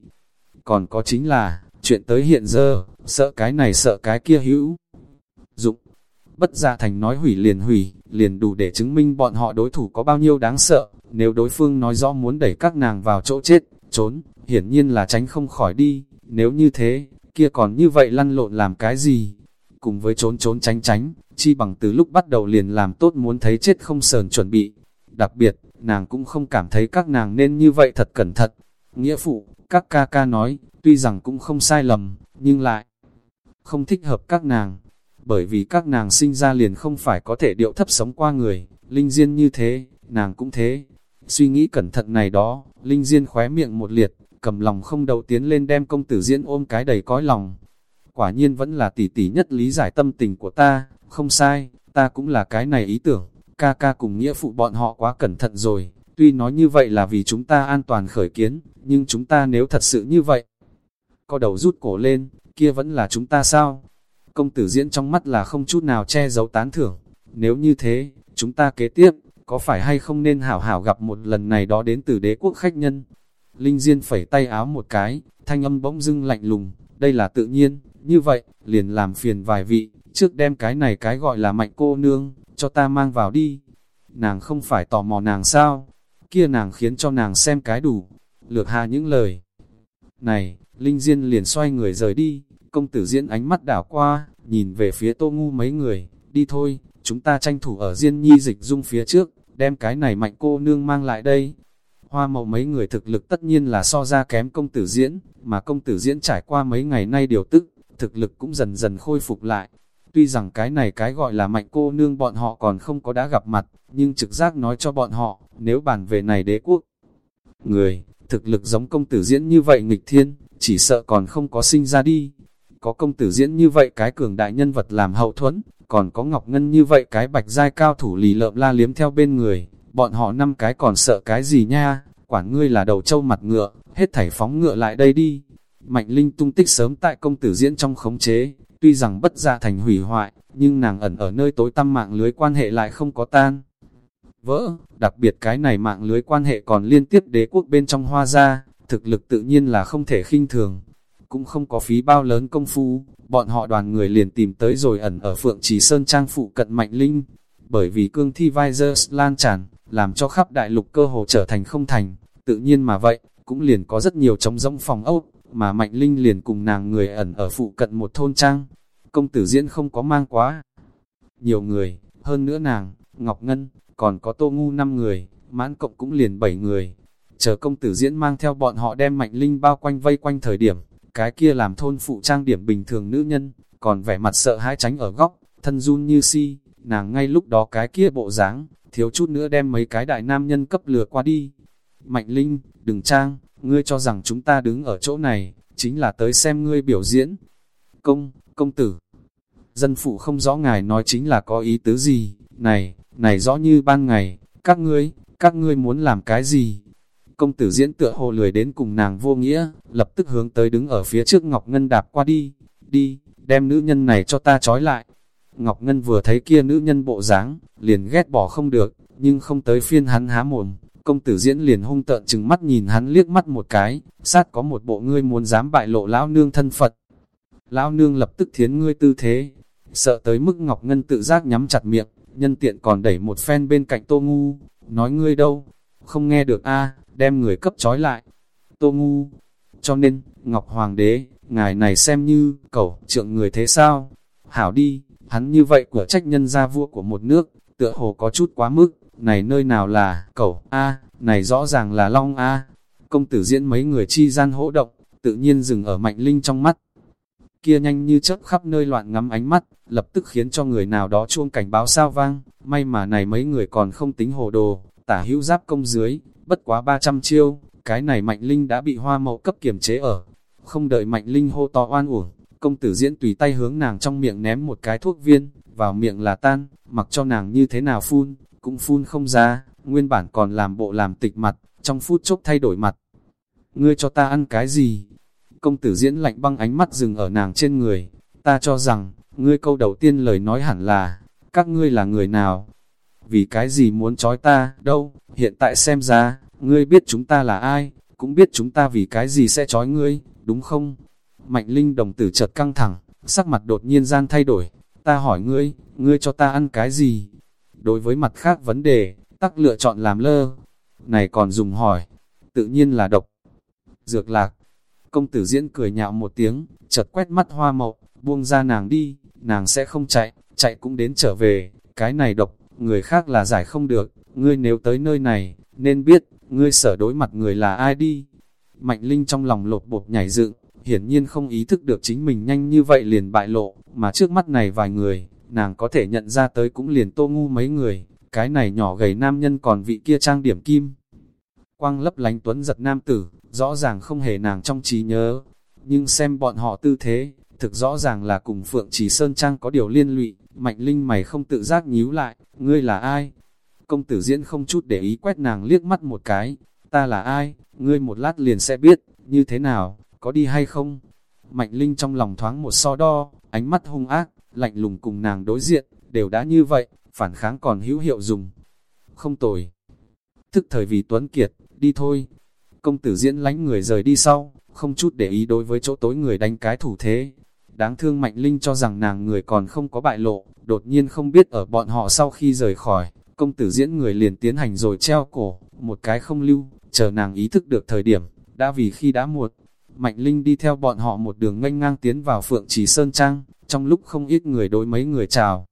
Còn có chính là, chuyện tới hiện giờ, sợ cái này sợ cái kia hữu. Dụng, bất gia thành nói hủy liền hủy, liền đủ để chứng minh bọn họ đối thủ có bao nhiêu đáng sợ, nếu đối phương nói rõ muốn đẩy các nàng vào chỗ chết, trốn, hiển nhiên là tránh không khỏi đi, nếu như thế, kia còn như vậy lăn lộn làm cái gì? Cùng với trốn trốn tránh tránh, chi bằng từ lúc bắt đầu liền làm tốt muốn thấy chết không sờn chuẩn bị. Đặc biệt, nàng cũng không cảm thấy các nàng nên như vậy thật cẩn thận. Nghĩa phụ, các ca ca nói, tuy rằng cũng không sai lầm, nhưng lại không thích hợp các nàng. Bởi vì các nàng sinh ra liền không phải có thể điệu thấp sống qua người, linh diên như thế, nàng cũng thế. Suy nghĩ cẩn thận này đó, linh diên khóe miệng một liệt, cầm lòng không đầu tiến lên đem công tử diễn ôm cái đầy cõi lòng. Quả nhiên vẫn là tỷ tỷ nhất lý giải tâm tình của ta, không sai, ta cũng là cái này ý tưởng, ca ca cùng nghĩa phụ bọn họ quá cẩn thận rồi, tuy nói như vậy là vì chúng ta an toàn khởi kiến, nhưng chúng ta nếu thật sự như vậy, có đầu rút cổ lên, kia vẫn là chúng ta sao? Công tử diễn trong mắt là không chút nào che giấu tán thưởng, nếu như thế, chúng ta kế tiếp, có phải hay không nên hảo hảo gặp một lần này đó đến từ đế quốc khách nhân, Linh Diên phẩy tay áo một cái, thanh âm bỗng dưng lạnh lùng, đây là tự nhiên, như vậy, liền làm phiền vài vị, trước đem cái này cái gọi là mạnh cô nương, cho ta mang vào đi. Nàng không phải tò mò nàng sao, kia nàng khiến cho nàng xem cái đủ, lược hạ những lời. Này, Linh Diên liền xoay người rời đi, công tử diễn ánh mắt đảo qua, nhìn về phía tô ngu mấy người, đi thôi, chúng ta tranh thủ ở Diên Nhi dịch dung phía trước, đem cái này mạnh cô nương mang lại đây, Hoa mậu mấy người thực lực tất nhiên là so ra kém công tử diễn, mà công tử diễn trải qua mấy ngày nay điều tức, thực lực cũng dần dần khôi phục lại. Tuy rằng cái này cái gọi là mạnh cô nương bọn họ còn không có đã gặp mặt, nhưng trực giác nói cho bọn họ, nếu bàn về này đế quốc, người, thực lực giống công tử diễn như vậy nghịch thiên, chỉ sợ còn không có sinh ra đi. Có công tử diễn như vậy cái cường đại nhân vật làm hậu thuẫn, còn có Ngọc Ngân như vậy cái bạch giai cao thủ lì lợm la liếm theo bên người, bọn họ năm cái còn sợ cái gì nha, quản ngươi là đầu trâu mặt ngựa, hết thảy phóng ngựa lại đây đi. Mạnh Linh tung tích sớm tại công tử diễn trong khống chế, tuy rằng bất gia thành hủy hoại, nhưng nàng ẩn ở nơi tối tăm mạng lưới quan hệ lại không có tan. Vỡ, đặc biệt cái này mạng lưới quan hệ còn liên tiếp đế quốc bên trong hoa ra, thực lực tự nhiên là không thể khinh thường. Cũng không có phí bao lớn công phu, bọn họ đoàn người liền tìm tới rồi ẩn ở Phượng Trì Sơn Trang phụ cận Mạnh Linh. Bởi vì cương thi Visors lan tràn, làm cho khắp đại lục cơ hồ trở thành không thành, tự nhiên mà vậy, cũng liền có rất nhiều trống rỗng phòng ốc, mà Mạnh Linh liền cùng nàng người ẩn ở phụ cận một thôn trang. Công tử diễn không có mang quá nhiều người, hơn nữa nàng, Ngọc Ngân, còn có Tô Ngu năm người, mãn cộng cũng liền bảy người. Chờ công tử diễn mang theo bọn họ đem Mạnh Linh bao quanh vây quanh thời điểm, cái kia làm thôn phụ trang điểm bình thường nữ nhân, còn vẻ mặt sợ hãi tránh ở góc, thân run như si, nàng ngay lúc đó cái kia bộ dáng thiếu chút nữa đem mấy cái đại nam nhân cấp lừa qua đi. Mạnh Linh, đừng trang, ngươi cho rằng chúng ta đứng ở chỗ này, chính là tới xem ngươi biểu diễn. Công, công tử. Dân phụ không rõ ngài nói chính là có ý tứ gì, này, này rõ như ban ngày, các ngươi, các ngươi muốn làm cái gì? Công tử diễn tựa hồ lười đến cùng nàng vô nghĩa, lập tức hướng tới đứng ở phía trước Ngọc Ngân đạp qua đi, đi, đem nữ nhân này cho ta trói lại. Ngọc Ngân vừa thấy kia nữ nhân bộ dáng, liền ghét bỏ không được, nhưng không tới phiên hắn há mồm, công tử diễn liền hung tợn chừng mắt nhìn hắn liếc mắt một cái, sát có một bộ ngươi muốn dám bại lộ lão nương thân Phật. Lão nương lập tức thiến ngươi tư thế, sợ tới mức Ngọc Ngân tự giác nhắm chặt miệng, nhân tiện còn đẩy một phen bên cạnh Tô Ngu, nói ngươi đâu, không nghe được a đem người cấp trói lại. Tô Ngu, cho nên, Ngọc Hoàng đế, ngài này xem như, cẩu, trượng người thế sao? Hảo đi, hắn như vậy của trách nhân gia vua của một nước, tựa hồ có chút quá mức, này nơi nào là, cẩu, a này rõ ràng là long a Công tử diễn mấy người chi gian hỗ động, tự nhiên dừng ở mạnh linh trong mắt. Kia nhanh như chớp khắp nơi loạn ngắm ánh mắt, lập tức khiến cho người nào đó chuông cảnh báo sao vang, may mà này mấy người còn không tính hồ đồ, tả hữu giáp công dưới, bất quá 300 chiêu, cái này mạnh linh đã bị hoa mậu cấp kiểm chế ở. Không đợi mạnh linh hô to oan uổng, công tử diễn tùy tay hướng nàng trong miệng ném một cái thuốc viên, vào miệng là tan, mặc cho nàng như thế nào phun, cũng phun không ra, nguyên bản còn làm bộ làm tịch mặt, trong phút chốc thay đổi mặt. Ngươi cho ta ăn cái gì? Công tử diễn lạnh băng ánh mắt dừng ở nàng trên người, ta cho rằng, ngươi câu đầu tiên lời nói hẳn là, các ngươi là người nào? Vì cái gì muốn trói ta, đâu, hiện tại xem ra, ngươi biết chúng ta là ai, cũng biết chúng ta vì cái gì sẽ trói ngươi, đúng không? Mạnh Linh đồng tử chợt căng thẳng, sắc mặt đột nhiên gian thay đổi, ta hỏi ngươi, ngươi cho ta ăn cái gì? Đối với mặt khác vấn đề, tắc lựa chọn làm lơ. Này còn dùng hỏi, tự nhiên là độc. Dược lạc, công tử diễn cười nhạo một tiếng, chợt quét mắt hoa mậu, buông ra nàng đi, nàng sẽ không chạy, chạy cũng đến trở về, cái này độc, người khác là giải không được, ngươi nếu tới nơi này, nên biết, ngươi sở đối mặt người là ai đi. Mạnh Linh trong lòng lột bột nhảy dựng, hiển nhiên không ý thức được chính mình nhanh như vậy liền bại lộ, mà trước mắt này vài người, nàng có thể nhận ra tới cũng liền tô ngu mấy người, cái này nhỏ gầy nam nhân còn vị kia trang điểm kim. Quang lấp lánh tuấn giật nam tử, rõ ràng không hề nàng trong trí nhớ, nhưng xem bọn họ tư thế, thực rõ ràng là cùng Phượng Trì Sơn Trang có điều liên lụy, mạnh linh mày không tự giác nhíu lại, ngươi là ai? Công tử diễn không chút để ý quét nàng liếc mắt một cái, ta là ai, ngươi một lát liền sẽ biết, như thế nào, có đi hay không? Mạnh linh trong lòng thoáng một so đo, ánh mắt hung ác, lạnh lùng cùng nàng đối diện, đều đã như vậy, phản kháng còn hữu hiệu dùng. Không tồi. Thức thời vì Tuấn Kiệt, đi thôi. Công tử diễn lánh người rời đi sau, không chút để ý đối với chỗ tối người đánh cái thủ thế. Đáng thương Mạnh Linh cho rằng nàng người còn không có bại lộ, đột nhiên không biết ở bọn họ sau khi rời khỏi, công tử diễn người liền tiến hành rồi treo cổ, một cái không lưu, chờ nàng ý thức được thời điểm, đã vì khi đã muộn. Mạnh Linh đi theo bọn họ một đường nganh ngang tiến vào Phượng Trì Sơn Trang, trong lúc không ít người đối mấy người chào.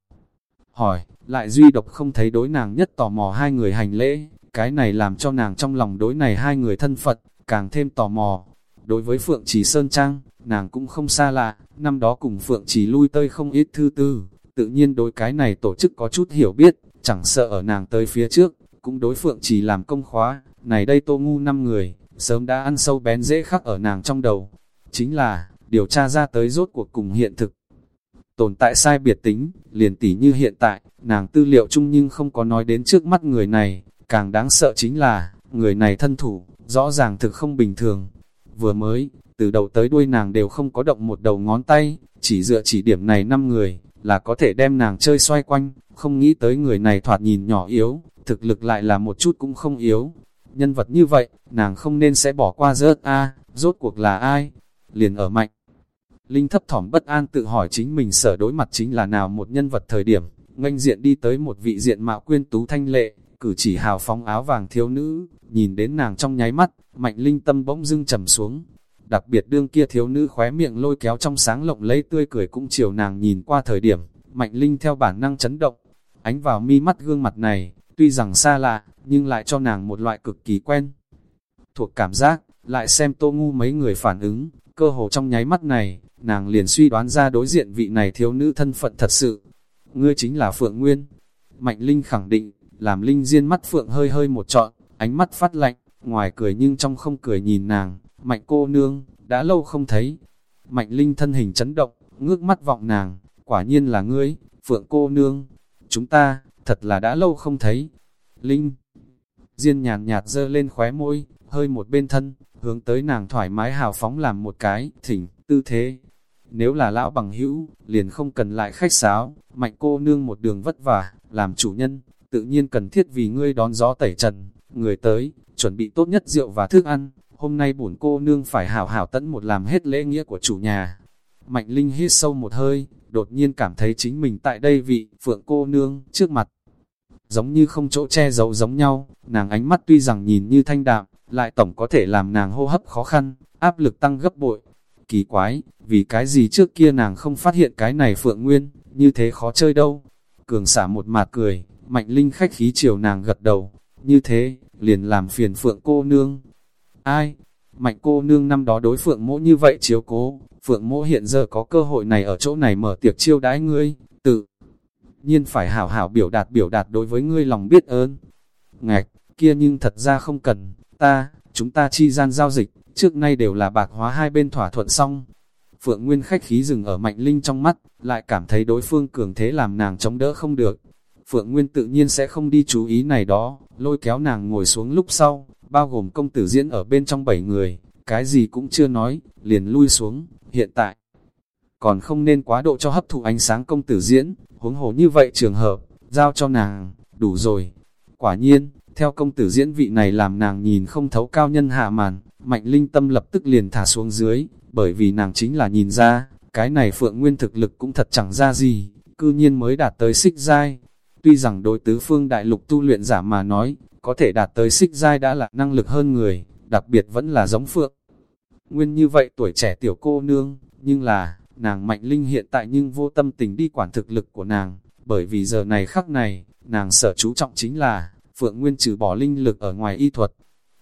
Hỏi, lại duy độc không thấy đối nàng nhất tò mò hai người hành lễ, cái này làm cho nàng trong lòng đối này hai người thân Phật, càng thêm tò mò. Đối với Phượng Trì Sơn Trang, nàng cũng không xa lạ, năm đó cùng Phượng Trì lui tơi không ít thư tư, tự nhiên đối cái này tổ chức có chút hiểu biết, chẳng sợ ở nàng tới phía trước, cũng đối Phượng Trì làm công khóa, này đây tô ngu năm người, sớm đã ăn sâu bén dễ khắc ở nàng trong đầu. Chính là, điều tra ra tới rốt cuộc cùng hiện thực. Tồn tại sai biệt tính, liền tỉ như hiện tại, nàng tư liệu chung nhưng không có nói đến trước mắt người này, càng đáng sợ chính là, người này thân thủ, rõ ràng thực không bình thường. Vừa mới, từ đầu tới đuôi nàng đều không có động một đầu ngón tay, chỉ dựa chỉ điểm này năm người, là có thể đem nàng chơi xoay quanh, không nghĩ tới người này thoạt nhìn nhỏ yếu, thực lực lại là một chút cũng không yếu. Nhân vật như vậy, nàng không nên sẽ bỏ qua rớt a rốt cuộc là ai? Liền ở mạnh. Linh thấp thỏm bất an tự hỏi chính mình sở đối mặt chính là nào một nhân vật thời điểm, nganh diện đi tới một vị diện mạo quyên tú thanh lệ, cử chỉ hào phóng áo vàng thiếu nữ, nhìn đến nàng trong nháy mắt, mạnh linh tâm bỗng dưng trầm xuống. Đặc biệt đương kia thiếu nữ khóe miệng lôi kéo trong sáng lộng lấy tươi cười cũng chiều nàng nhìn qua thời điểm, mạnh linh theo bản năng chấn động, ánh vào mi mắt gương mặt này, tuy rằng xa lạ, nhưng lại cho nàng một loại cực kỳ quen. Thuộc cảm giác, lại xem tô ngu mấy người phản ứng, cơ hồ trong nháy mắt này, nàng liền suy đoán ra đối diện vị này thiếu nữ thân phận thật sự. Ngươi chính là Phượng Nguyên. Mạnh Linh khẳng định, làm Linh Diên mắt Phượng hơi hơi một trọn, ánh mắt phát lạnh, ngoài cười nhưng trong không cười nhìn nàng, Mạnh cô nương, đã lâu không thấy. Mạnh Linh thân hình chấn động, ngước mắt vọng nàng, quả nhiên là ngươi, Phượng cô nương. Chúng ta, thật là đã lâu không thấy. Linh Diên nhàn nhạt dơ lên khóe môi, hơi một bên thân, hướng tới nàng thoải mái hào phóng làm một cái, thỉnh, tư thế. Nếu là lão bằng hữu, liền không cần lại khách sáo, mạnh cô nương một đường vất vả, làm chủ nhân, tự nhiên cần thiết vì ngươi đón gió tẩy trần, người tới, chuẩn bị tốt nhất rượu và thức ăn, hôm nay bổn cô nương phải hảo hảo tận một làm hết lễ nghĩa của chủ nhà. Mạnh Linh hít sâu một hơi, đột nhiên cảm thấy chính mình tại đây vị phượng cô nương trước mặt. Giống như không chỗ che giấu giống nhau, nàng ánh mắt tuy rằng nhìn như thanh đạm, lại tổng có thể làm nàng hô hấp khó khăn, áp lực tăng gấp bội. Kỳ quái, vì cái gì trước kia nàng không phát hiện cái này phượng nguyên, như thế khó chơi đâu. Cường xả một mạt cười, mạnh linh khách khí chiều nàng gật đầu, như thế, liền làm phiền phượng cô nương. Ai? Mạnh cô nương năm đó đối phượng mỗ như vậy chiếu cố, phượng mỗ hiện giờ có cơ hội này ở chỗ này mở tiệc chiêu đãi ngươi, tự nhiên phải hảo hảo biểu đạt biểu đạt đối với ngươi lòng biết ơn. Ngạch, kia nhưng thật ra không cần, ta, chúng ta chi gian giao dịch, trước nay đều là bạc hóa hai bên thỏa thuận xong. Phượng Nguyên khách khí dừng ở Mạnh Linh trong mắt, lại cảm thấy đối phương cường thế làm nàng chống đỡ không được. Phượng Nguyên tự nhiên sẽ không đi chú ý này đó, lôi kéo nàng ngồi xuống lúc sau, bao gồm công tử diễn ở bên trong bảy người, cái gì cũng chưa nói, liền lui xuống, hiện tại. Còn không nên quá độ cho hấp thụ ánh sáng công tử diễn, huống hồ như vậy trường hợp, giao cho nàng, đủ rồi. Quả nhiên, theo công tử diễn vị này làm nàng nhìn không thấu cao nhân hạ màn, mạnh linh tâm lập tức liền thả xuống dưới, bởi vì nàng chính là nhìn ra, cái này phượng nguyên thực lực cũng thật chẳng ra gì, cư nhiên mới đạt tới xích giai. Tuy rằng đối tứ phương đại lục tu luyện giả mà nói, có thể đạt tới xích giai đã là năng lực hơn người, đặc biệt vẫn là giống phượng. Nguyên như vậy tuổi trẻ tiểu cô nương, nhưng là, nàng mạnh linh hiện tại nhưng vô tâm tình đi quản thực lực của nàng, bởi vì giờ này khắc này, nàng sở chú trọng chính là, Phượng Nguyên trừ bỏ linh lực ở ngoài y thuật.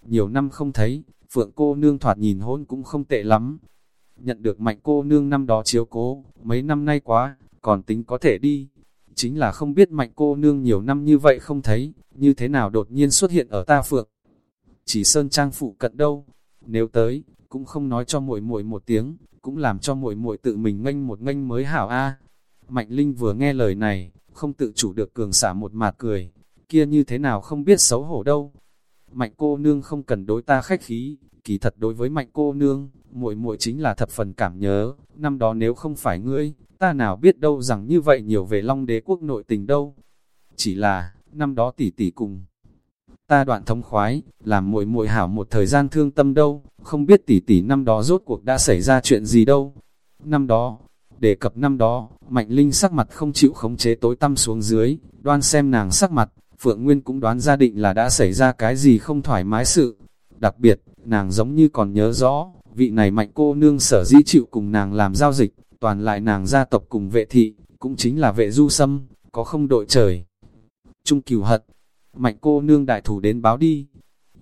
Nhiều năm không thấy, Phượng cô nương thoạt nhìn hôn cũng không tệ lắm. Nhận được mạnh cô nương năm đó chiếu cố, mấy năm nay quá, còn tính có thể đi. Chính là không biết mạnh cô nương nhiều năm như vậy không thấy, như thế nào đột nhiên xuất hiện ở ta Phượng. Chỉ sơn trang phụ cận đâu, nếu tới, cũng không nói cho muội muội một tiếng, cũng làm cho muội muội tự mình nganh một nganh mới hảo a. Mạnh Linh vừa nghe lời này, không tự chủ được cường xả một mạt cười, kia như thế nào không biết xấu hổ đâu. Mạnh cô nương không cần đối ta khách khí, kỳ thật đối với mạnh cô nương, muội muội chính là thập phần cảm nhớ, năm đó nếu không phải ngươi, ta nào biết đâu rằng như vậy nhiều về long đế quốc nội tình đâu. Chỉ là, năm đó tỷ tỷ cùng ta đoạn thống khoái, làm muội muội hảo một thời gian thương tâm đâu, không biết tỷ tỷ năm đó rốt cuộc đã xảy ra chuyện gì đâu. Năm đó, đề cập năm đó, Mạnh Linh sắc mặt không chịu khống chế tối tăm xuống dưới, đoan xem nàng sắc mặt, Phượng Nguyên cũng đoán ra định là đã xảy ra cái gì không thoải mái sự. Đặc biệt, nàng giống như còn nhớ rõ, vị này mạnh cô nương sở dĩ chịu cùng nàng làm giao dịch, toàn lại nàng gia tộc cùng vệ thị, cũng chính là vệ du sâm, có không đội trời. Trung cửu hận, mạnh cô nương đại thủ đến báo đi.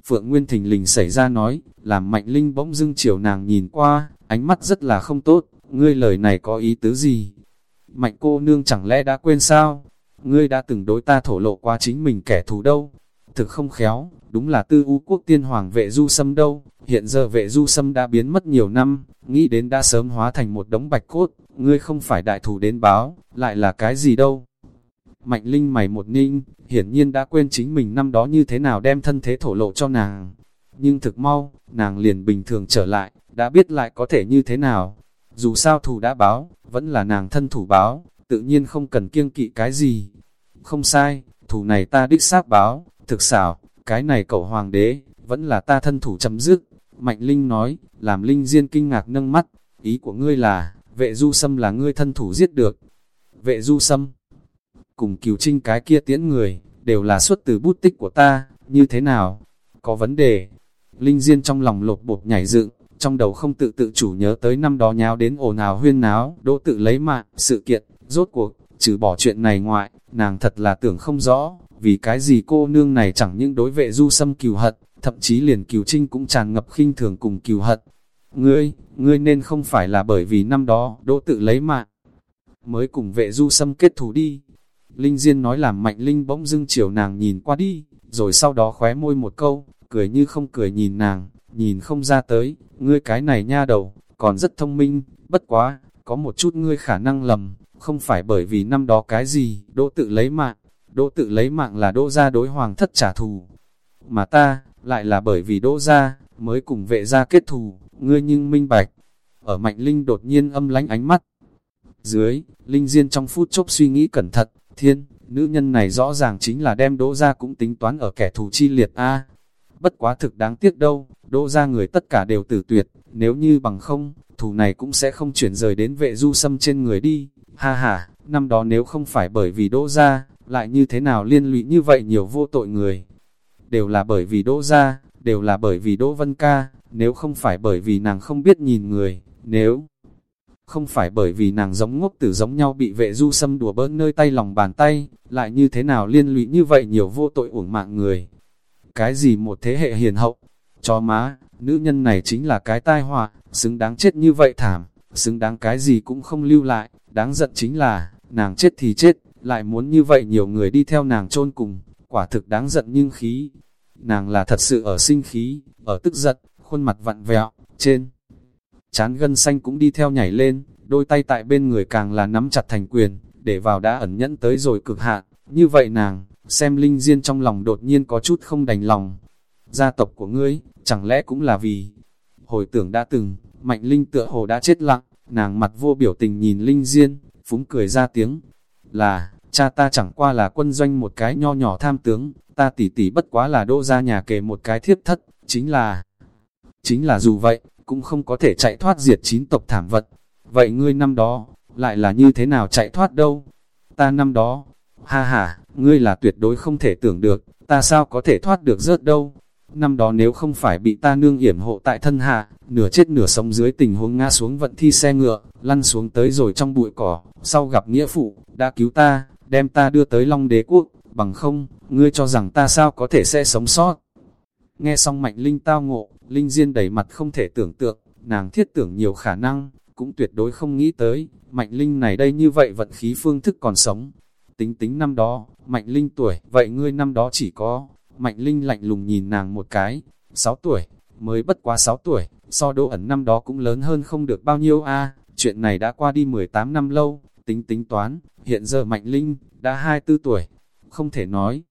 Phượng Nguyên thình lình xảy ra nói, làm mạnh linh bỗng dưng chiều nàng nhìn qua, ánh mắt rất là không tốt, ngươi lời này có ý tứ gì? Mạnh cô nương chẳng lẽ đã quên sao? ngươi đã từng đối ta thổ lộ qua chính mình kẻ thù đâu. Thực không khéo, đúng là tư u quốc tiên hoàng vệ du sâm đâu, hiện giờ vệ du sâm đã biến mất nhiều năm, nghĩ đến đã sớm hóa thành một đống bạch cốt, ngươi không phải đại thù đến báo, lại là cái gì đâu. Mạnh Linh mày một ninh, hiển nhiên đã quên chính mình năm đó như thế nào đem thân thế thổ lộ cho nàng. Nhưng thực mau, nàng liền bình thường trở lại, đã biết lại có thể như thế nào. Dù sao thù đã báo, vẫn là nàng thân thủ báo, tự nhiên không cần kiêng kỵ cái gì. Không sai, thù này ta đích xác báo, thực xảo, cái này cậu hoàng đế, vẫn là ta thân thủ chấm dứt. Mạnh Linh nói, làm Linh Diên kinh ngạc nâng mắt, ý của ngươi là, vệ du sâm là ngươi thân thủ giết được. Vệ du sâm, cùng cửu trinh cái kia tiễn người, đều là xuất từ bút tích của ta, như thế nào? Có vấn đề. Linh Diên trong lòng lột bột nhảy dựng, trong đầu không tự tự chủ nhớ tới năm đó nháo đến ồn ào huyên náo, đỗ tự lấy mạng, sự kiện, rốt cuộc, trừ bỏ chuyện này ngoại, nàng thật là tưởng không rõ, vì cái gì cô nương này chẳng những đối vệ du xâm cừu hận, thậm chí liền cừu trinh cũng tràn ngập khinh thường cùng cừu hận. Ngươi, ngươi nên không phải là bởi vì năm đó, đỗ tự lấy mạng, mới cùng vệ du xâm kết thù đi. Linh Diên nói làm mạnh Linh bỗng dưng chiều nàng nhìn qua đi, rồi sau đó khóe môi một câu, cười như không cười nhìn nàng, nhìn không ra tới, ngươi cái này nha đầu, còn rất thông minh, bất quá, có một chút ngươi khả năng lầm, không phải bởi vì năm đó cái gì, đỗ tự lấy mạng, đỗ tự lấy mạng là đỗ ra đối hoàng thất trả thù, mà ta, lại là bởi vì đỗ ra, mới cùng vệ ra kết thù, ngươi nhưng minh bạch, ở mạnh linh đột nhiên âm lánh ánh mắt, dưới, linh diên trong phút chốc suy nghĩ cẩn thận, thiên, nữ nhân này rõ ràng chính là đem đỗ ra cũng tính toán ở kẻ thù chi liệt A, bất quá thực đáng tiếc đâu, đỗ ra người tất cả đều tử tuyệt, nếu như bằng không, thù này cũng sẽ không chuyển rời đến vệ du sâm trên người đi, ha ha, năm đó nếu không phải bởi vì đỗ ra, lại như thế nào liên lụy như vậy nhiều vô tội người, đều là bởi vì đỗ ra, đều là bởi vì đỗ vân ca, nếu không phải bởi vì nàng không biết nhìn người, nếu không phải bởi vì nàng giống ngốc tử giống nhau bị vệ du xâm đùa bỡn nơi tay lòng bàn tay, lại như thế nào liên lụy như vậy nhiều vô tội uổng mạng người, cái gì một thế hệ hiền hậu, cho má, nữ nhân này chính là cái tai họa, xứng đáng chết như vậy thảm, xứng đáng cái gì cũng không lưu lại, đáng giận chính là, nàng chết thì chết, lại muốn như vậy nhiều người đi theo nàng chôn cùng, quả thực đáng giận nhưng khí. Nàng là thật sự ở sinh khí, ở tức giận, khuôn mặt vặn vẹo, trên. Chán gân xanh cũng đi theo nhảy lên, đôi tay tại bên người càng là nắm chặt thành quyền, để vào đã ẩn nhẫn tới rồi cực hạn, như vậy nàng, xem Linh Diên trong lòng đột nhiên có chút không đành lòng. Gia tộc của ngươi, chẳng lẽ cũng là vì... Hồi tưởng đã từng, Mạnh Linh tựa hồ đã chết lặng, nàng mặt vô biểu tình nhìn Linh Diên, phúng cười ra tiếng. Là, cha ta chẳng qua là quân doanh một cái nho nhỏ tham tướng, ta tỉ tỉ bất quá là đô ra nhà kề một cái thiếp thất, chính là... Chính là dù vậy, cũng không có thể chạy thoát diệt chín tộc thảm vật. Vậy ngươi năm đó, lại là như thế nào chạy thoát đâu? Ta năm đó, ha ha, ngươi là tuyệt đối không thể tưởng được, ta sao có thể thoát được rớt đâu. Năm đó nếu không phải bị ta nương yểm hộ tại thân hạ, nửa chết nửa sống dưới tình huống ngã xuống vận thi xe ngựa, lăn xuống tới rồi trong bụi cỏ, sau gặp nghĩa phụ, đã cứu ta, đem ta đưa tới Long đế quốc, bằng không, ngươi cho rằng ta sao có thể sẽ sống sót. Nghe xong mạnh linh tao ngộ, linh diên đầy mặt không thể tưởng tượng, nàng thiết tưởng nhiều khả năng, cũng tuyệt đối không nghĩ tới, mạnh linh này đây như vậy vận khí phương thức còn sống, Tính tính năm đó, Mạnh Linh tuổi, vậy ngươi năm đó chỉ có, Mạnh Linh lạnh lùng nhìn nàng một cái, 6 tuổi, mới bất quá 6 tuổi, so đô ẩn năm đó cũng lớn hơn không được bao nhiêu a chuyện này đã qua đi 18 năm lâu, tính tính toán, hiện giờ Mạnh Linh, đã 24 tuổi, không thể nói.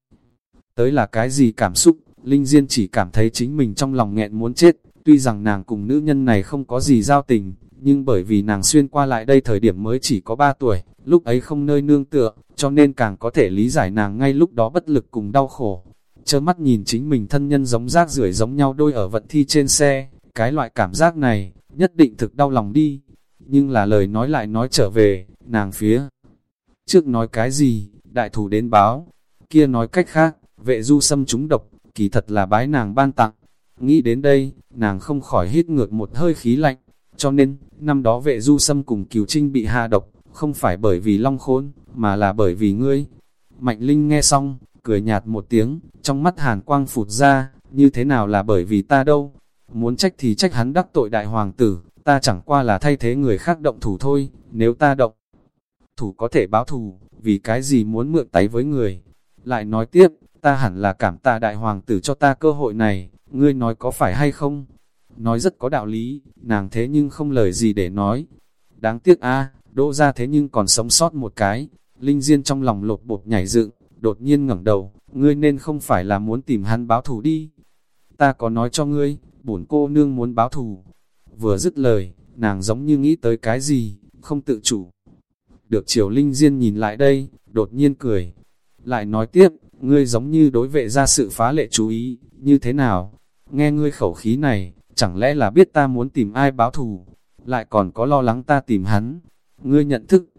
Tới là cái gì cảm xúc, Linh Diên chỉ cảm thấy chính mình trong lòng nghẹn muốn chết, tuy rằng nàng cùng nữ nhân này không có gì giao tình, nhưng bởi vì nàng xuyên qua lại đây thời điểm mới chỉ có 3 tuổi, lúc ấy không nơi nương tựa, cho nên càng có thể lý giải nàng ngay lúc đó bất lực cùng đau khổ. Chớ mắt nhìn chính mình thân nhân giống rác rưởi giống nhau đôi ở vận thi trên xe, cái loại cảm giác này, nhất định thực đau lòng đi. Nhưng là lời nói lại nói trở về, nàng phía. Trước nói cái gì, đại thủ đến báo, kia nói cách khác, vệ du xâm chúng độc, kỳ thật là bái nàng ban tặng. Nghĩ đến đây, nàng không khỏi hít ngược một hơi khí lạnh, cho nên, năm đó vệ du xâm cùng cửu trinh bị hạ độc, không phải bởi vì long khôn, mà là bởi vì ngươi. Mạnh Linh nghe xong, cười nhạt một tiếng, trong mắt hàn quang phụt ra, như thế nào là bởi vì ta đâu. Muốn trách thì trách hắn đắc tội đại hoàng tử, ta chẳng qua là thay thế người khác động thủ thôi, nếu ta động. Thủ có thể báo thù, vì cái gì muốn mượn tay với người. Lại nói tiếp, ta hẳn là cảm tạ đại hoàng tử cho ta cơ hội này, ngươi nói có phải hay không? Nói rất có đạo lý, nàng thế nhưng không lời gì để nói. Đáng tiếc a Đỗ ra thế nhưng còn sống sót một cái, Linh Diên trong lòng lột bột nhảy dựng, đột nhiên ngẩng đầu, ngươi nên không phải là muốn tìm hắn báo thù đi. Ta có nói cho ngươi, bổn cô nương muốn báo thù. Vừa dứt lời, nàng giống như nghĩ tới cái gì, không tự chủ. Được Triều Linh Diên nhìn lại đây, đột nhiên cười. Lại nói tiếp, ngươi giống như đối vệ ra sự phá lệ chú ý, như thế nào? Nghe ngươi khẩu khí này, chẳng lẽ là biết ta muốn tìm ai báo thù, lại còn có lo lắng ta tìm hắn. Ngươi nhận thức.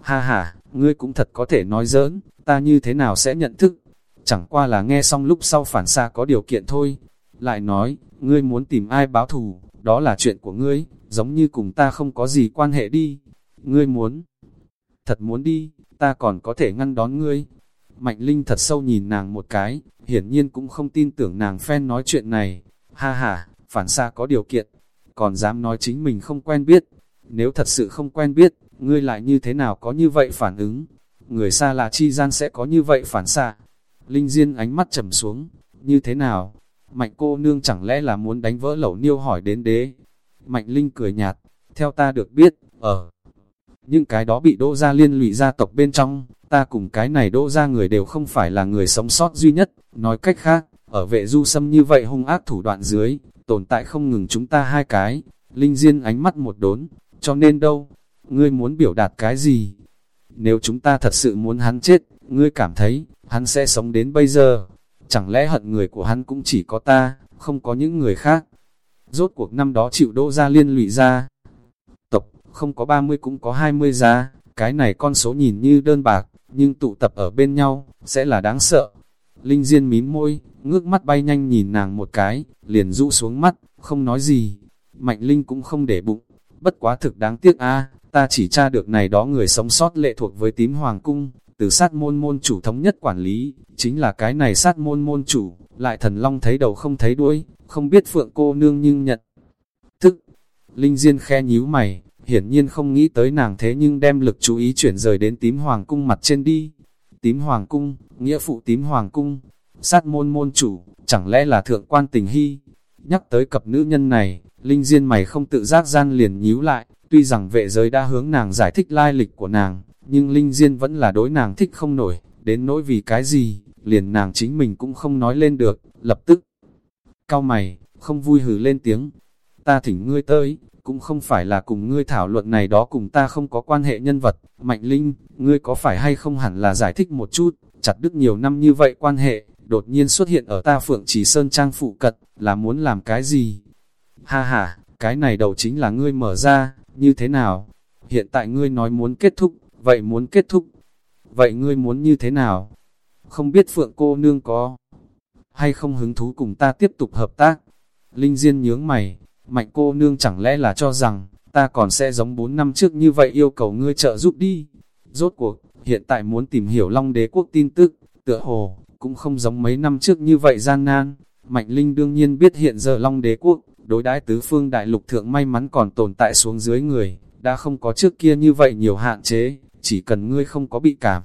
Ha ha, ngươi cũng thật có thể nói giỡn, ta như thế nào sẽ nhận thức? Chẳng qua là nghe xong lúc sau phản xa có điều kiện thôi. Lại nói, ngươi muốn tìm ai báo thù, đó là chuyện của ngươi, giống như cùng ta không có gì quan hệ đi. Ngươi muốn, thật muốn đi, ta còn có thể ngăn đón ngươi. Mạnh Linh thật sâu nhìn nàng một cái, hiển nhiên cũng không tin tưởng nàng phen nói chuyện này. Ha ha, phản xa có điều kiện, còn dám nói chính mình không quen biết. Nếu thật sự không quen biết, ngươi lại như thế nào có như vậy phản ứng? Người xa là chi gian sẽ có như vậy phản xạ. Linh Diên ánh mắt trầm xuống, như thế nào? Mạnh cô nương chẳng lẽ là muốn đánh vỡ lẩu niêu hỏi đến đế? Mạnh Linh cười nhạt, theo ta được biết, ở những cái đó bị đỗ ra liên lụy gia tộc bên trong, ta cùng cái này đỗ ra người đều không phải là người sống sót duy nhất, nói cách khác, ở vệ du xâm như vậy hung ác thủ đoạn dưới, tồn tại không ngừng chúng ta hai cái, Linh Diên ánh mắt một đốn, cho nên đâu, ngươi muốn biểu đạt cái gì? Nếu chúng ta thật sự muốn hắn chết, ngươi cảm thấy, hắn sẽ sống đến bây giờ, chẳng lẽ hận người của hắn cũng chỉ có ta, không có những người khác? Rốt cuộc năm đó chịu đỗ ra liên lụy ra, tộc, không có 30 cũng có 20 ra, cái này con số nhìn như đơn bạc, nhưng tụ tập ở bên nhau, sẽ là đáng sợ. Linh Diên mím môi, ngước mắt bay nhanh nhìn nàng một cái, liền rũ xuống mắt, không nói gì. Mạnh Linh cũng không để bụng, bất quá thực đáng tiếc a ta chỉ tra được này đó người sống sót lệ thuộc với tím hoàng cung, từ sát môn môn chủ thống nhất quản lý, chính là cái này sát môn môn chủ, lại thần long thấy đầu không thấy đuôi, không biết phượng cô nương nhưng nhận. Thức, Linh Diên khe nhíu mày, hiển nhiên không nghĩ tới nàng thế nhưng đem lực chú ý chuyển rời đến tím hoàng cung mặt trên đi. Tím hoàng cung, nghĩa phụ tím hoàng cung, sát môn môn chủ, chẳng lẽ là thượng quan tình hy. Nhắc tới cặp nữ nhân này, Linh Diên mày không tự giác gian liền nhíu lại, tuy rằng vệ giới đã hướng nàng giải thích lai lịch của nàng, nhưng Linh Diên vẫn là đối nàng thích không nổi, đến nỗi vì cái gì, liền nàng chính mình cũng không nói lên được, lập tức. Cao mày, không vui hừ lên tiếng, ta thỉnh ngươi tới, cũng không phải là cùng ngươi thảo luận này đó cùng ta không có quan hệ nhân vật, Mạnh Linh, ngươi có phải hay không hẳn là giải thích một chút, chặt đứt nhiều năm như vậy quan hệ, đột nhiên xuất hiện ở ta Phượng Chỉ Sơn Trang phụ cận, là muốn làm cái gì? Ha ha, cái này đầu chính là ngươi mở ra, như thế nào? Hiện tại ngươi nói muốn kết thúc, vậy muốn kết thúc. Vậy ngươi muốn như thế nào? Không biết Phượng cô nương có hay không hứng thú cùng ta tiếp tục hợp tác? Linh Diên nhướng mày, mạnh cô nương chẳng lẽ là cho rằng, ta còn sẽ giống 4 năm trước như vậy yêu cầu ngươi trợ giúp đi. Rốt cuộc, hiện tại muốn tìm hiểu Long đế quốc tin tức, tựa hồ, cũng không giống mấy năm trước như vậy gian nan. Mạnh Linh đương nhiên biết hiện giờ Long đế quốc, đối đãi tứ phương đại lục thượng may mắn còn tồn tại xuống dưới người, đã không có trước kia như vậy nhiều hạn chế, chỉ cần ngươi không có bị cảm.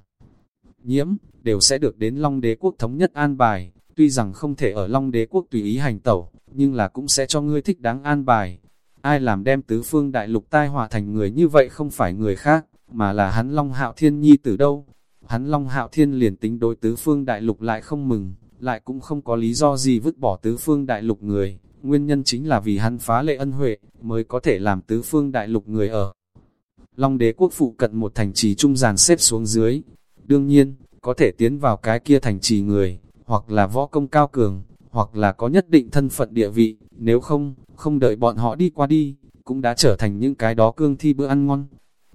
Nhiễm, đều sẽ được đến Long đế quốc thống nhất an bài, tuy rằng không thể ở Long đế quốc tùy ý hành tẩu, nhưng là cũng sẽ cho ngươi thích đáng an bài. Ai làm đem tứ phương đại lục tai họa thành người như vậy không phải người khác, mà là hắn Long Hạo Thiên Nhi từ đâu. Hắn Long Hạo Thiên liền tính đối tứ phương đại lục lại không mừng, lại cũng không có lý do gì vứt bỏ tứ phương đại lục người. Nguyên nhân chính là vì hắn phá lệ ân huệ, mới có thể làm tứ phương đại lục người ở. Long đế quốc phụ cận một thành trì trung giàn xếp xuống dưới. Đương nhiên, có thể tiến vào cái kia thành trì người, hoặc là võ công cao cường, hoặc là có nhất định thân phận địa vị, nếu không, không đợi bọn họ đi qua đi, cũng đã trở thành những cái đó cương thi bữa ăn ngon.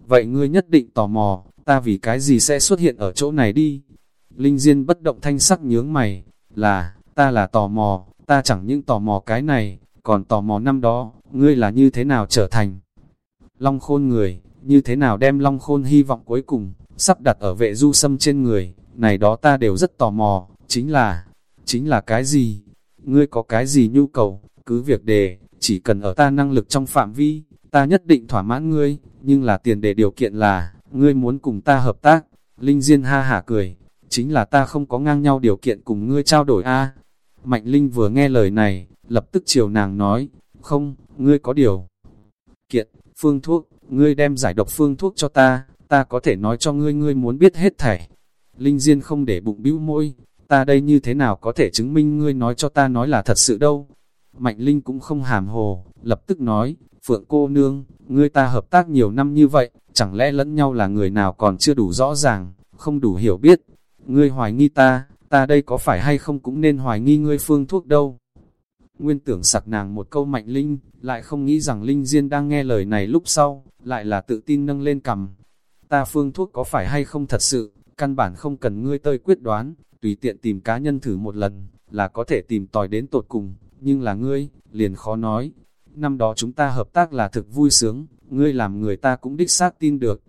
Vậy ngươi nhất định tò mò, ta vì cái gì sẽ xuất hiện ở chỗ này đi? Linh Diên bất động thanh sắc nhướng mày, là, ta là tò mò, ta chẳng những tò mò cái này, còn tò mò năm đó, ngươi là như thế nào trở thành Long Khôn người, như thế nào đem Long Khôn hy vọng cuối cùng, sắp đặt ở vệ du sâm trên người, này đó ta đều rất tò mò, chính là, chính là cái gì? Ngươi có cái gì nhu cầu, cứ việc đề, chỉ cần ở ta năng lực trong phạm vi, ta nhất định thỏa mãn ngươi, nhưng là tiền đề điều kiện là, ngươi muốn cùng ta hợp tác. Linh Diên ha hả cười, chính là ta không có ngang nhau điều kiện cùng ngươi trao đổi a. Mạnh Linh vừa nghe lời này, lập tức chiều nàng nói, không, ngươi có điều kiện, phương thuốc, ngươi đem giải độc phương thuốc cho ta, ta có thể nói cho ngươi ngươi muốn biết hết thảy. Linh Diên không để bụng bĩu môi, ta đây như thế nào có thể chứng minh ngươi nói cho ta nói là thật sự đâu. Mạnh Linh cũng không hàm hồ, lập tức nói, Phượng cô nương, ngươi ta hợp tác nhiều năm như vậy, chẳng lẽ lẫn nhau là người nào còn chưa đủ rõ ràng, không đủ hiểu biết. Ngươi hoài nghi ta, ta đây có phải hay không cũng nên hoài nghi ngươi phương thuốc đâu. Nguyên tưởng sặc nàng một câu mạnh linh, lại không nghĩ rằng linh diên đang nghe lời này lúc sau, lại là tự tin nâng lên cầm. Ta phương thuốc có phải hay không thật sự, căn bản không cần ngươi tơi quyết đoán, tùy tiện tìm cá nhân thử một lần, là có thể tìm tòi đến tột cùng, nhưng là ngươi, liền khó nói. Năm đó chúng ta hợp tác là thực vui sướng, ngươi làm người ta cũng đích xác tin được.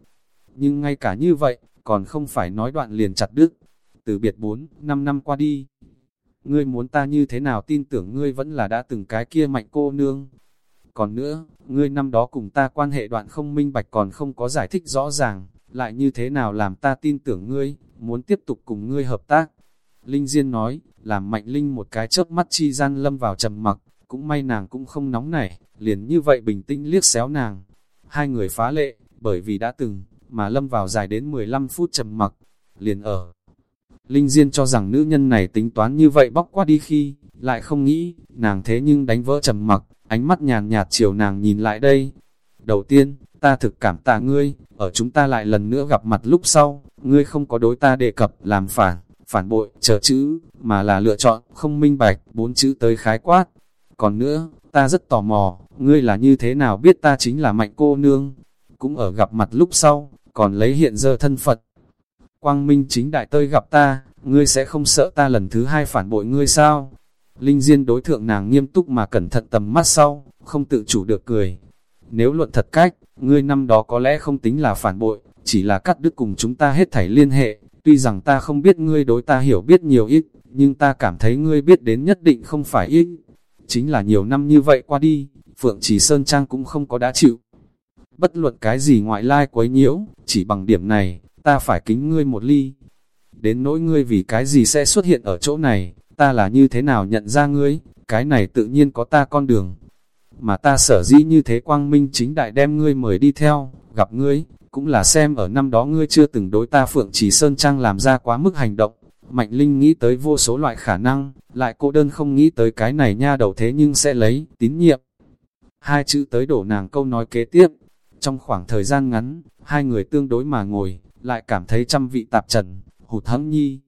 Nhưng ngay cả như vậy, còn không phải nói đoạn liền chặt đứt. Từ biệt 4, 5 năm qua đi, ngươi muốn ta như thế nào tin tưởng ngươi vẫn là đã từng cái kia mạnh cô nương. Còn nữa, ngươi năm đó cùng ta quan hệ đoạn không minh bạch còn không có giải thích rõ ràng, lại như thế nào làm ta tin tưởng ngươi, muốn tiếp tục cùng ngươi hợp tác. Linh Diên nói, làm mạnh Linh một cái chớp mắt chi gian lâm vào trầm mặc, cũng may nàng cũng không nóng nảy, liền như vậy bình tĩnh liếc xéo nàng. Hai người phá lệ, bởi vì đã từng, mà lâm vào dài đến 15 phút trầm mặc, liền ở. Linh Diên cho rằng nữ nhân này tính toán như vậy bóc qua đi khi, lại không nghĩ, nàng thế nhưng đánh vỡ trầm mặc, ánh mắt nhàn nhạt chiều nàng nhìn lại đây. Đầu tiên, ta thực cảm tạ ngươi, ở chúng ta lại lần nữa gặp mặt lúc sau, ngươi không có đối ta đề cập làm phản, phản bội, chờ chữ, mà là lựa chọn, không minh bạch, bốn chữ tới khái quát. Còn nữa, ta rất tò mò, ngươi là như thế nào biết ta chính là mạnh cô nương, cũng ở gặp mặt lúc sau, còn lấy hiện giờ thân Phật. Quang Minh chính đại tơi gặp ta, ngươi sẽ không sợ ta lần thứ hai phản bội ngươi sao? Linh Diên đối thượng nàng nghiêm túc mà cẩn thận tầm mắt sau, không tự chủ được cười. Nếu luận thật cách, ngươi năm đó có lẽ không tính là phản bội, chỉ là cắt đứt cùng chúng ta hết thảy liên hệ. Tuy rằng ta không biết ngươi đối ta hiểu biết nhiều ít, nhưng ta cảm thấy ngươi biết đến nhất định không phải ít. Chính là nhiều năm như vậy qua đi, Phượng Chỉ Sơn Trang cũng không có đã chịu. Bất luận cái gì ngoại lai quấy nhiễu, chỉ bằng điểm này, ta phải kính ngươi một ly. Đến nỗi ngươi vì cái gì sẽ xuất hiện ở chỗ này, ta là như thế nào nhận ra ngươi, cái này tự nhiên có ta con đường. Mà ta sở dĩ như thế quang minh chính đại đem ngươi mời đi theo, gặp ngươi, cũng là xem ở năm đó ngươi chưa từng đối ta Phượng Chỉ Sơn Trang làm ra quá mức hành động. Mạnh Linh nghĩ tới vô số loại khả năng, lại cô đơn không nghĩ tới cái này nha đầu thế nhưng sẽ lấy, tín nhiệm. Hai chữ tới đổ nàng câu nói kế tiếp. Trong khoảng thời gian ngắn, hai người tương đối mà ngồi, lại cảm thấy trăm vị tạp trần, hụt hẫng nhi.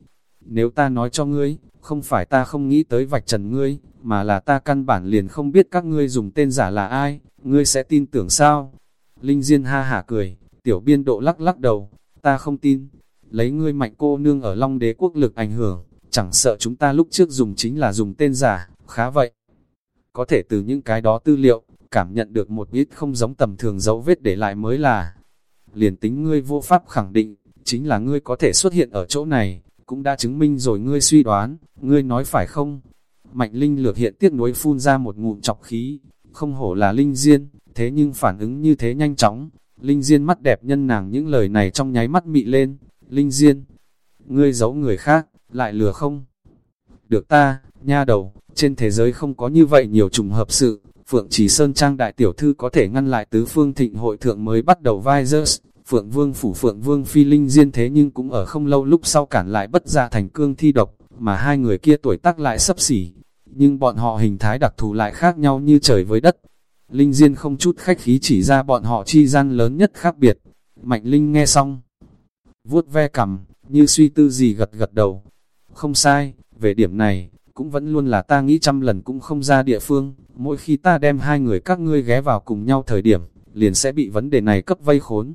Nếu ta nói cho ngươi, không phải ta không nghĩ tới vạch trần ngươi, mà là ta căn bản liền không biết các ngươi dùng tên giả là ai, ngươi sẽ tin tưởng sao? Linh Diên ha hả cười, tiểu biên độ lắc lắc đầu, ta không tin. Lấy ngươi mạnh cô nương ở Long Đế quốc lực ảnh hưởng, chẳng sợ chúng ta lúc trước dùng chính là dùng tên giả, khá vậy. Có thể từ những cái đó tư liệu, cảm nhận được một ít không giống tầm thường dấu vết để lại mới là. Liền tính ngươi vô pháp khẳng định, chính là ngươi có thể xuất hiện ở chỗ này, cũng đã chứng minh rồi ngươi suy đoán, ngươi nói phải không? Mạnh Linh lược hiện tiếc nuối phun ra một ngụm chọc khí, không hổ là Linh Diên, thế nhưng phản ứng như thế nhanh chóng. Linh Diên mắt đẹp nhân nàng những lời này trong nháy mắt mị lên. Linh Diên, ngươi giấu người khác, lại lừa không? Được ta, nha đầu, trên thế giới không có như vậy nhiều trùng hợp sự. Phượng Chỉ Sơn Trang đại tiểu thư có thể ngăn lại tứ phương thịnh hội thượng mới bắt đầu vai Visors, Phượng Vương phủ Phượng Vương phi linh diên thế nhưng cũng ở không lâu lúc sau cản lại bất ra thành cương thi độc, mà hai người kia tuổi tác lại sấp xỉ. Nhưng bọn họ hình thái đặc thù lại khác nhau như trời với đất. Linh Diên không chút khách khí chỉ ra bọn họ chi gian lớn nhất khác biệt. Mạnh Linh nghe xong, vuốt ve cầm, như suy tư gì gật gật đầu. Không sai, về điểm này, cũng vẫn luôn là ta nghĩ trăm lần cũng không ra địa phương. Mỗi khi ta đem hai người các ngươi ghé vào cùng nhau thời điểm, liền sẽ bị vấn đề này cấp vây khốn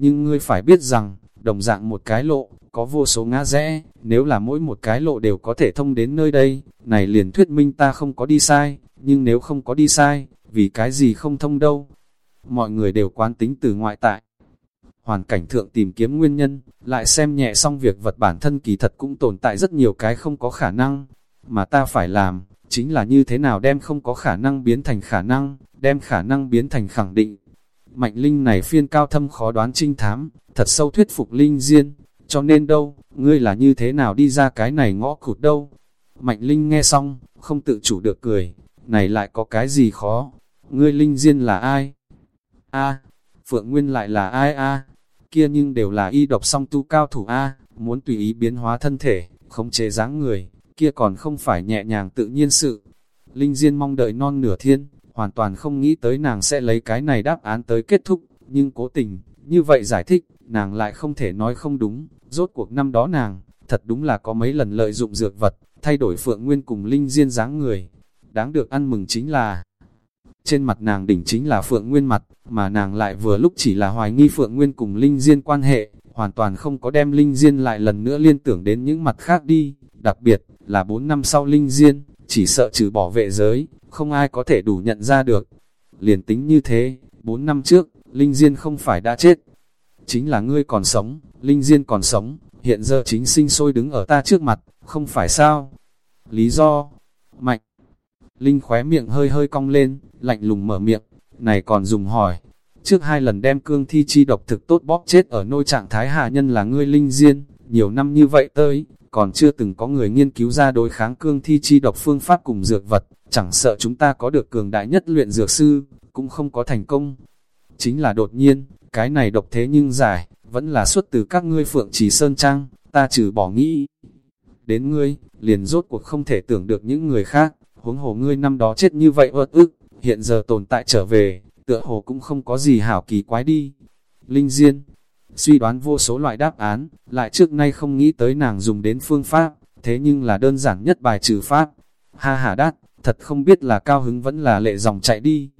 nhưng ngươi phải biết rằng, đồng dạng một cái lộ, có vô số ngã rẽ, nếu là mỗi một cái lộ đều có thể thông đến nơi đây, này liền thuyết minh ta không có đi sai, nhưng nếu không có đi sai, vì cái gì không thông đâu. Mọi người đều quán tính từ ngoại tại. Hoàn cảnh thượng tìm kiếm nguyên nhân, lại xem nhẹ xong việc vật bản thân kỳ thật cũng tồn tại rất nhiều cái không có khả năng, mà ta phải làm, chính là như thế nào đem không có khả năng biến thành khả năng, đem khả năng biến thành khẳng định, Mạnh Linh này phiên cao thâm khó đoán trinh thám, thật sâu thuyết phục Linh Diên, cho nên đâu, ngươi là như thế nào đi ra cái này ngõ cụt đâu. Mạnh Linh nghe xong, không tự chủ được cười, này lại có cái gì khó, ngươi Linh Diên là ai? a Phượng Nguyên lại là ai a kia nhưng đều là y độc song tu cao thủ A, muốn tùy ý biến hóa thân thể, không chế dáng người, kia còn không phải nhẹ nhàng tự nhiên sự. Linh Diên mong đợi non nửa thiên, hoàn toàn không nghĩ tới nàng sẽ lấy cái này đáp án tới kết thúc, nhưng cố tình, như vậy giải thích, nàng lại không thể nói không đúng, rốt cuộc năm đó nàng, thật đúng là có mấy lần lợi dụng dược vật, thay đổi Phượng Nguyên cùng Linh Diên dáng người. Đáng được ăn mừng chính là, trên mặt nàng đỉnh chính là Phượng Nguyên mặt, mà nàng lại vừa lúc chỉ là hoài nghi Phượng Nguyên cùng Linh Diên quan hệ, hoàn toàn không có đem Linh Diên lại lần nữa liên tưởng đến những mặt khác đi, đặc biệt là 4 năm sau Linh Diên, chỉ sợ trừ bỏ vệ giới, không ai có thể đủ nhận ra được. Liền tính như thế, 4 năm trước, Linh Diên không phải đã chết. Chính là ngươi còn sống, Linh Diên còn sống, hiện giờ chính sinh sôi đứng ở ta trước mặt, không phải sao? Lý do? Mạnh. Linh khóe miệng hơi hơi cong lên, lạnh lùng mở miệng, này còn dùng hỏi. Trước hai lần đem cương thi chi độc thực tốt bóp chết ở nôi trạng thái hạ nhân là ngươi Linh Diên, nhiều năm như vậy tới, còn chưa từng có người nghiên cứu ra đối kháng cương thi chi độc phương pháp cùng dược vật, chẳng sợ chúng ta có được cường đại nhất luyện dược sư, cũng không có thành công. Chính là đột nhiên, cái này độc thế nhưng giải, vẫn là xuất từ các ngươi phượng trì sơn trang, ta trừ bỏ nghĩ. Đến ngươi, liền rốt cuộc không thể tưởng được những người khác, huống hồ ngươi năm đó chết như vậy ớt ức, hiện giờ tồn tại trở về, tựa hồ cũng không có gì hảo kỳ quái đi. Linh Diên, suy đoán vô số loại đáp án, lại trước nay không nghĩ tới nàng dùng đến phương pháp, thế nhưng là đơn giản nhất bài trừ pháp. Ha ha đát, thật không biết là cao hứng vẫn là lệ dòng chạy đi.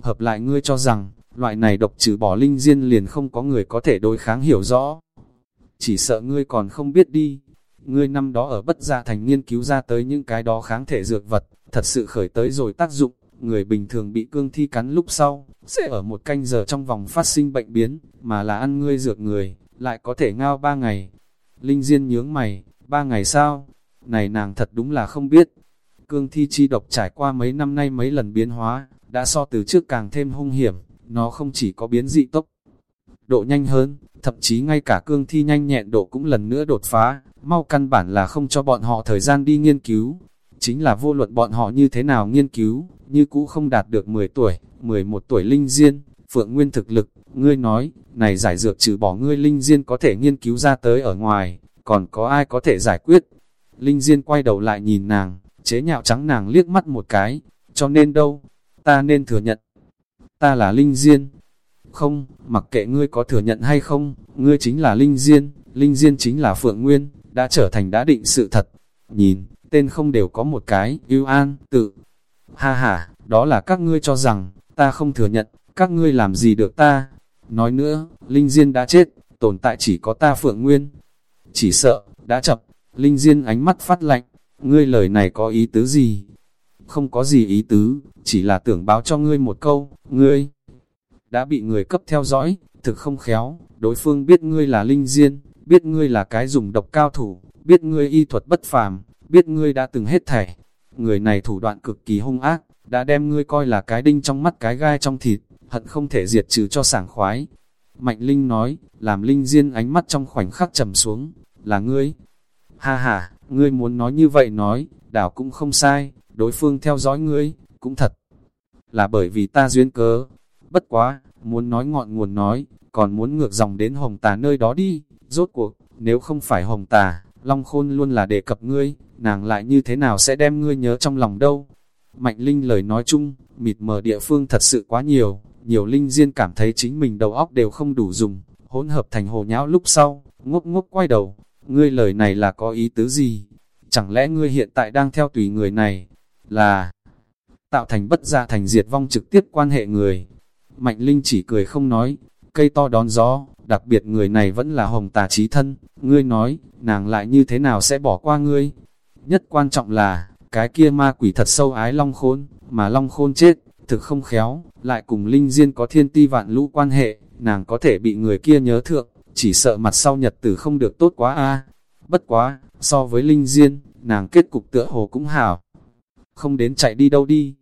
Hợp lại ngươi cho rằng, loại này độc trừ bỏ linh diên liền không có người có thể đối kháng hiểu rõ. Chỉ sợ ngươi còn không biết đi. Ngươi năm đó ở bất gia thành nghiên cứu ra tới những cái đó kháng thể dược vật, thật sự khởi tới rồi tác dụng, người bình thường bị cương thi cắn lúc sau, sẽ ở một canh giờ trong vòng phát sinh bệnh biến, mà là ăn ngươi dược người, lại có thể ngao ba ngày. Linh Diên nhướng mày, ba ngày sao? Này nàng thật đúng là không biết. Cương thi chi độc trải qua mấy năm nay mấy lần biến hóa, đã so từ trước càng thêm hung hiểm, nó không chỉ có biến dị tốc độ nhanh hơn, thậm chí ngay cả cương thi nhanh nhẹn độ cũng lần nữa đột phá, mau căn bản là không cho bọn họ thời gian đi nghiên cứu. Chính là vô luận bọn họ như thế nào nghiên cứu, như cũ không đạt được 10 tuổi, 11 tuổi linh diên, phượng nguyên thực lực, ngươi nói, này giải dược trừ bỏ ngươi linh diên có thể nghiên cứu ra tới ở ngoài, còn có ai có thể giải quyết. Linh diên quay đầu lại nhìn nàng, chế nhạo trắng nàng liếc mắt một cái, cho nên đâu, ta nên thừa nhận, ta là linh diên. Không, mặc kệ ngươi có thừa nhận hay không, ngươi chính là linh diên, linh diên chính là phượng nguyên, đã trở thành đã định sự thật. Nhìn, tên không đều có một cái, yêu an, tự, Ha ha, đó là các ngươi cho rằng, ta không thừa nhận, các ngươi làm gì được ta. Nói nữa, Linh Diên đã chết, tồn tại chỉ có ta Phượng Nguyên. Chỉ sợ, đã chập, Linh Diên ánh mắt phát lạnh, ngươi lời này có ý tứ gì? Không có gì ý tứ, chỉ là tưởng báo cho ngươi một câu, ngươi đã bị người cấp theo dõi, thực không khéo, đối phương biết ngươi là Linh Diên, biết ngươi là cái dùng độc cao thủ, biết ngươi y thuật bất phàm, biết ngươi đã từng hết thảy, Người này thủ đoạn cực kỳ hung ác, đã đem ngươi coi là cái đinh trong mắt cái gai trong thịt, hận không thể diệt trừ cho sảng khoái. Mạnh Linh nói, làm Linh Diên ánh mắt trong khoảnh khắc trầm xuống, là ngươi. Ha ha, ngươi muốn nói như vậy nói, đảo cũng không sai, đối phương theo dõi ngươi, cũng thật. Là bởi vì ta duyên cớ. Bất quá, muốn nói ngọn nguồn nói, còn muốn ngược dòng đến Hồng Tà nơi đó đi. Rốt cuộc, nếu không phải Hồng Tà, Long Khôn luôn là đề cập ngươi, nàng lại như thế nào sẽ đem ngươi nhớ trong lòng đâu. Mạnh Linh lời nói chung, mịt mờ địa phương thật sự quá nhiều, nhiều Linh Diên cảm thấy chính mình đầu óc đều không đủ dùng, hỗn hợp thành hồ nhão lúc sau, ngốc ngốc quay đầu, ngươi lời này là có ý tứ gì? Chẳng lẽ ngươi hiện tại đang theo tùy người này, là tạo thành bất gia thành diệt vong trực tiếp quan hệ người? Mạnh Linh chỉ cười không nói, cây to đón gió, đặc biệt người này vẫn là hồng tà trí thân, ngươi nói, nàng lại như thế nào sẽ bỏ qua ngươi? Nhất quan trọng là, cái kia ma quỷ thật sâu ái long khôn, mà long khôn chết, thực không khéo, lại cùng linh diên có thiên ti vạn lũ quan hệ, nàng có thể bị người kia nhớ thượng, chỉ sợ mặt sau nhật tử không được tốt quá a Bất quá, so với linh diên, nàng kết cục tựa hồ cũng hảo. Không đến chạy đi đâu đi.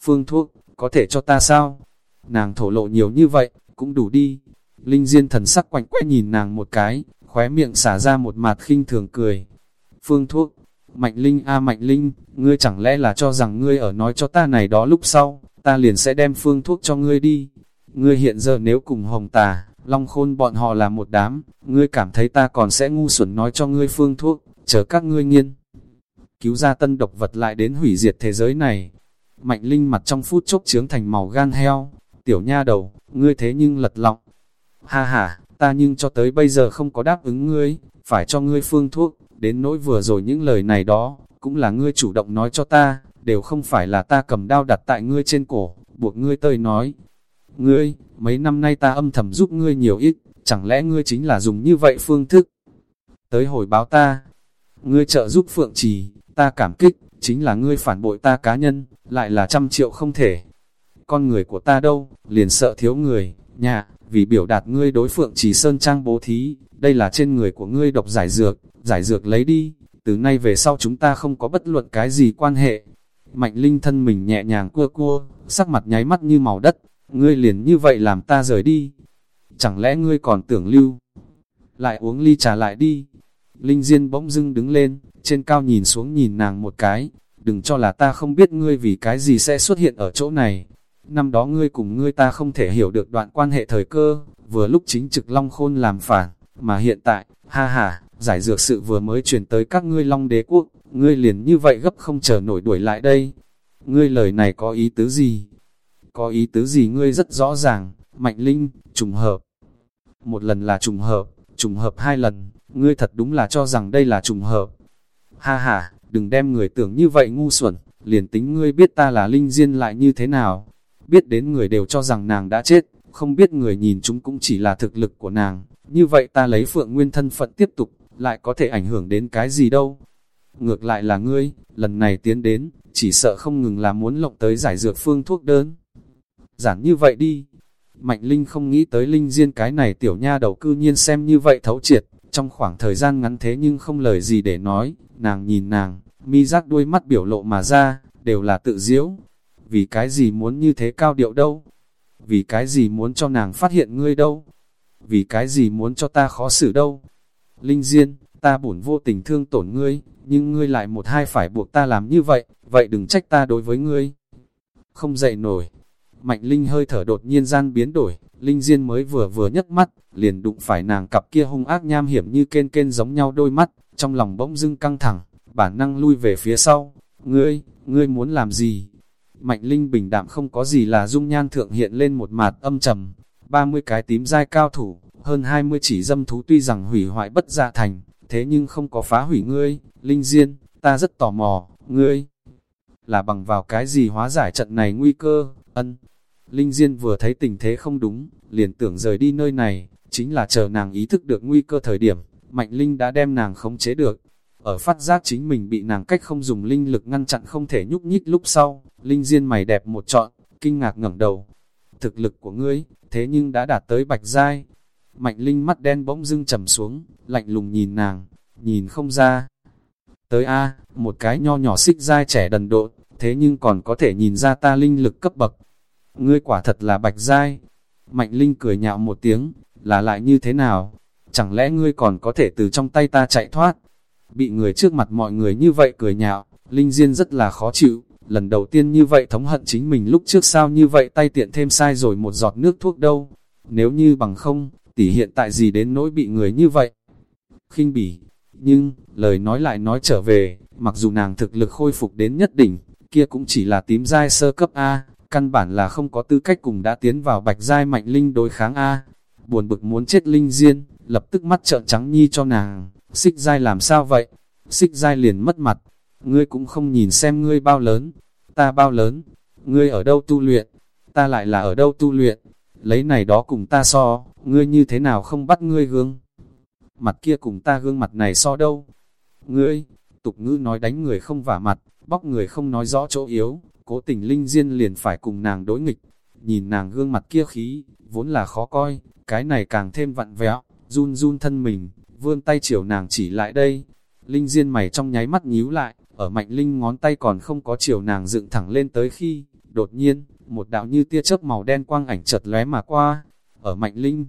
Phương thuốc, có thể cho ta sao? Nàng thổ lộ nhiều như vậy, cũng đủ đi. Linh Diên thần sắc quạnh quẽ nhìn nàng một cái, khóe miệng xả ra một mặt khinh thường cười. Phương thuốc, Mạnh Linh a Mạnh Linh, ngươi chẳng lẽ là cho rằng ngươi ở nói cho ta này đó lúc sau, ta liền sẽ đem phương thuốc cho ngươi đi. Ngươi hiện giờ nếu cùng hồng tà, Long Khôn bọn họ là một đám, ngươi cảm thấy ta còn sẽ ngu xuẩn nói cho ngươi phương thuốc, chờ các ngươi nghiên. Cứu ra tân độc vật lại đến hủy diệt thế giới này. Mạnh Linh mặt trong phút chốc trướng thành màu gan heo, tiểu nha đầu, ngươi thế nhưng lật lọng. Ha ha, ta nhưng cho tới bây giờ không có đáp ứng ngươi, phải cho ngươi phương thuốc, đến nỗi vừa rồi những lời này đó, cũng là ngươi chủ động nói cho ta, đều không phải là ta cầm đao đặt tại ngươi trên cổ, buộc ngươi tơi nói. Ngươi, mấy năm nay ta âm thầm giúp ngươi nhiều ít, chẳng lẽ ngươi chính là dùng như vậy phương thức? Tới hồi báo ta, ngươi trợ giúp Phượng Trì, ta cảm kích, chính là ngươi phản bội ta cá nhân, lại là trăm triệu không thể. Con người của ta đâu, liền sợ thiếu người, nhà, vì biểu đạt ngươi đối Phượng chỉ Sơn Trang bố thí, đây là trên người của ngươi độc giải dược, giải dược lấy đi, từ nay về sau chúng ta không có bất luận cái gì quan hệ. Mạnh Linh thân mình nhẹ nhàng cua cua, sắc mặt nháy mắt như màu đất, ngươi liền như vậy làm ta rời đi. Chẳng lẽ ngươi còn tưởng lưu? Lại uống ly trà lại đi. Linh Diên bỗng dưng đứng lên, trên cao nhìn xuống nhìn nàng một cái, đừng cho là ta không biết ngươi vì cái gì sẽ xuất hiện ở chỗ này. Năm đó ngươi cùng ngươi ta không thể hiểu được đoạn quan hệ thời cơ, vừa lúc chính trực Long Khôn làm phản, mà hiện tại, ha ha, giải dược sự vừa mới truyền tới các ngươi Long đế quốc, ngươi liền như vậy gấp không chờ nổi đuổi lại đây. Ngươi lời này có ý tứ gì? Có ý tứ gì ngươi rất rõ ràng, Mạnh Linh, trùng hợp. Một lần là trùng hợp, trùng hợp hai lần, ngươi thật đúng là cho rằng đây là trùng hợp. Ha ha, đừng đem người tưởng như vậy ngu xuẩn, liền tính ngươi biết ta là Linh Diên lại như thế nào. Biết đến người đều cho rằng nàng đã chết, không biết người nhìn chúng cũng chỉ là thực lực của nàng. Như vậy ta lấy Phượng Nguyên thân phận tiếp tục, lại có thể ảnh hưởng đến cái gì đâu. Ngược lại là ngươi, lần này tiến đến, chỉ sợ không ngừng là muốn lộng tới giải dược phương thuốc đơn. Giản như vậy đi. Mạnh Linh không nghĩ tới Linh Diên cái này tiểu nha đầu cư nhiên xem như vậy thấu triệt, trong khoảng thời gian ngắn thế nhưng không lời gì để nói, nàng nhìn nàng, mi giác đuôi mắt biểu lộ mà ra, đều là tự diễu. Vì cái gì muốn như thế cao điệu đâu? Vì cái gì muốn cho nàng phát hiện ngươi đâu? Vì cái gì muốn cho ta khó xử đâu? Linh Diên, ta bổn vô tình thương tổn ngươi, nhưng ngươi lại một hai phải buộc ta làm như vậy, vậy đừng trách ta đối với ngươi. Không dậy nổi. Mạnh Linh hơi thở đột nhiên gian biến đổi, Linh Diên mới vừa vừa nhấc mắt, liền đụng phải nàng cặp kia hung ác nham hiểm như kên kên giống nhau đôi mắt, trong lòng bỗng dưng căng thẳng, bản năng lui về phía sau. Ngươi, ngươi muốn làm gì? Mạnh Linh bình đạm không có gì là dung nhan thượng hiện lên một mạt âm trầm, 30 cái tím dai cao thủ, hơn 20 chỉ dâm thú tuy rằng hủy hoại bất dạ thành, thế nhưng không có phá hủy ngươi, Linh Diên, ta rất tò mò, ngươi là bằng vào cái gì hóa giải trận này nguy cơ, ân. Linh Diên vừa thấy tình thế không đúng, liền tưởng rời đi nơi này, chính là chờ nàng ý thức được nguy cơ thời điểm, Mạnh Linh đã đem nàng khống chế được. Ở phát giác chính mình bị nàng cách không dùng linh lực ngăn chặn không thể nhúc nhích lúc sau, Linh Diên mày đẹp một trọn, kinh ngạc ngẩng đầu. Thực lực của ngươi, thế nhưng đã đạt tới bạch giai, Mạnh Linh mắt đen bỗng dưng trầm xuống, lạnh lùng nhìn nàng, nhìn không ra. Tới A, một cái nho nhỏ xích giai trẻ đần độn, thế nhưng còn có thể nhìn ra ta linh lực cấp bậc. Ngươi quả thật là bạch giai Mạnh Linh cười nhạo một tiếng, là lại như thế nào? Chẳng lẽ ngươi còn có thể từ trong tay ta chạy thoát? Bị người trước mặt mọi người như vậy cười nhạo, Linh Diên rất là khó chịu. Lần đầu tiên như vậy thống hận chính mình lúc trước sao như vậy tay tiện thêm sai rồi một giọt nước thuốc đâu. Nếu như bằng không, tỷ hiện tại gì đến nỗi bị người như vậy. khinh bỉ, nhưng, lời nói lại nói trở về, mặc dù nàng thực lực khôi phục đến nhất đỉnh kia cũng chỉ là tím giai sơ cấp A, căn bản là không có tư cách cùng đã tiến vào bạch giai mạnh linh đối kháng A. Buồn bực muốn chết linh diên, lập tức mắt trợn trắng nhi cho nàng, xích giai làm sao vậy? Xích giai liền mất mặt, ngươi cũng không nhìn xem ngươi bao lớn, ta bao lớn, ngươi ở đâu tu luyện, ta lại là ở đâu tu luyện, lấy này đó cùng ta so, ngươi như thế nào không bắt ngươi gương? Mặt kia cùng ta gương mặt này so đâu? Ngươi, tục ngữ nói đánh người không vả mặt, bóc người không nói rõ chỗ yếu, cố tình linh diên liền phải cùng nàng đối nghịch. Nhìn nàng gương mặt kia khí, vốn là khó coi, cái này càng thêm vặn vẹo, run run thân mình, vươn tay chiều nàng chỉ lại đây. Linh diên mày trong nháy mắt nhíu lại, ở mạnh linh ngón tay còn không có chiều nàng dựng thẳng lên tới khi, đột nhiên, một đạo như tia chớp màu đen quang ảnh chật lóe mà qua, ở mạnh linh.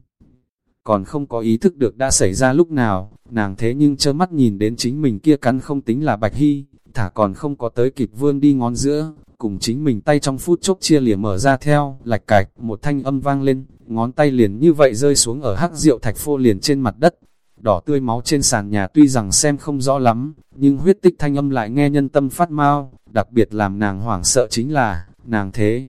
Còn không có ý thức được đã xảy ra lúc nào, nàng thế nhưng chơ mắt nhìn đến chính mình kia cắn không tính là bạch hy, thả còn không có tới kịp vương đi ngón giữa, cùng chính mình tay trong phút chốc chia lìa mở ra theo, lạch cạch, một thanh âm vang lên, ngón tay liền như vậy rơi xuống ở hắc rượu thạch phô liền trên mặt đất. Đỏ tươi máu trên sàn nhà tuy rằng xem không rõ lắm, nhưng huyết tích thanh âm lại nghe nhân tâm phát mau, đặc biệt làm nàng hoảng sợ chính là, nàng thế.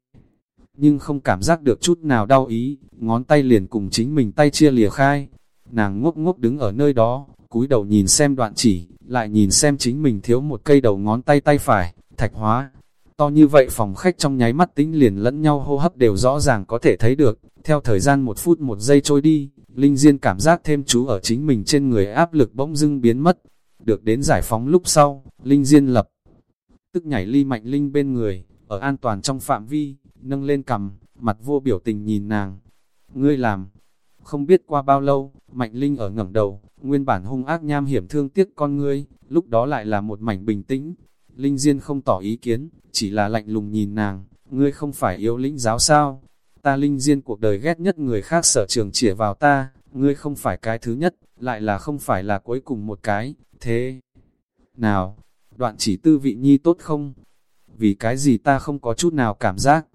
Nhưng không cảm giác được chút nào đau ý, ngón tay liền cùng chính mình tay chia lìa khai. Nàng ngốc ngốc đứng ở nơi đó, cúi đầu nhìn xem đoạn chỉ, lại nhìn xem chính mình thiếu một cây đầu ngón tay tay phải, thạch hóa. To như vậy phòng khách trong nháy mắt tính liền lẫn nhau hô hấp đều rõ ràng có thể thấy được, theo thời gian một phút một giây trôi đi, Linh Diên cảm giác thêm chú ở chính mình trên người áp lực bỗng dưng biến mất. Được đến giải phóng lúc sau, Linh Diên lập tức nhảy ly mạnh Linh bên người, ở an toàn trong phạm vi, nâng lên cầm, mặt vô biểu tình nhìn nàng. Ngươi làm, không biết qua bao lâu, Mạnh Linh ở ngẩng đầu, nguyên bản hung ác nham hiểm thương tiếc con ngươi, lúc đó lại là một mảnh bình tĩnh. Linh Diên không tỏ ý kiến, chỉ là lạnh lùng nhìn nàng, ngươi không phải yếu lĩnh giáo sao? Ta Linh Diên cuộc đời ghét nhất người khác sở trường chỉa vào ta, ngươi không phải cái thứ nhất, lại là không phải là cuối cùng một cái, thế nào? Đoạn chỉ tư vị nhi tốt không? Vì cái gì ta không có chút nào cảm giác?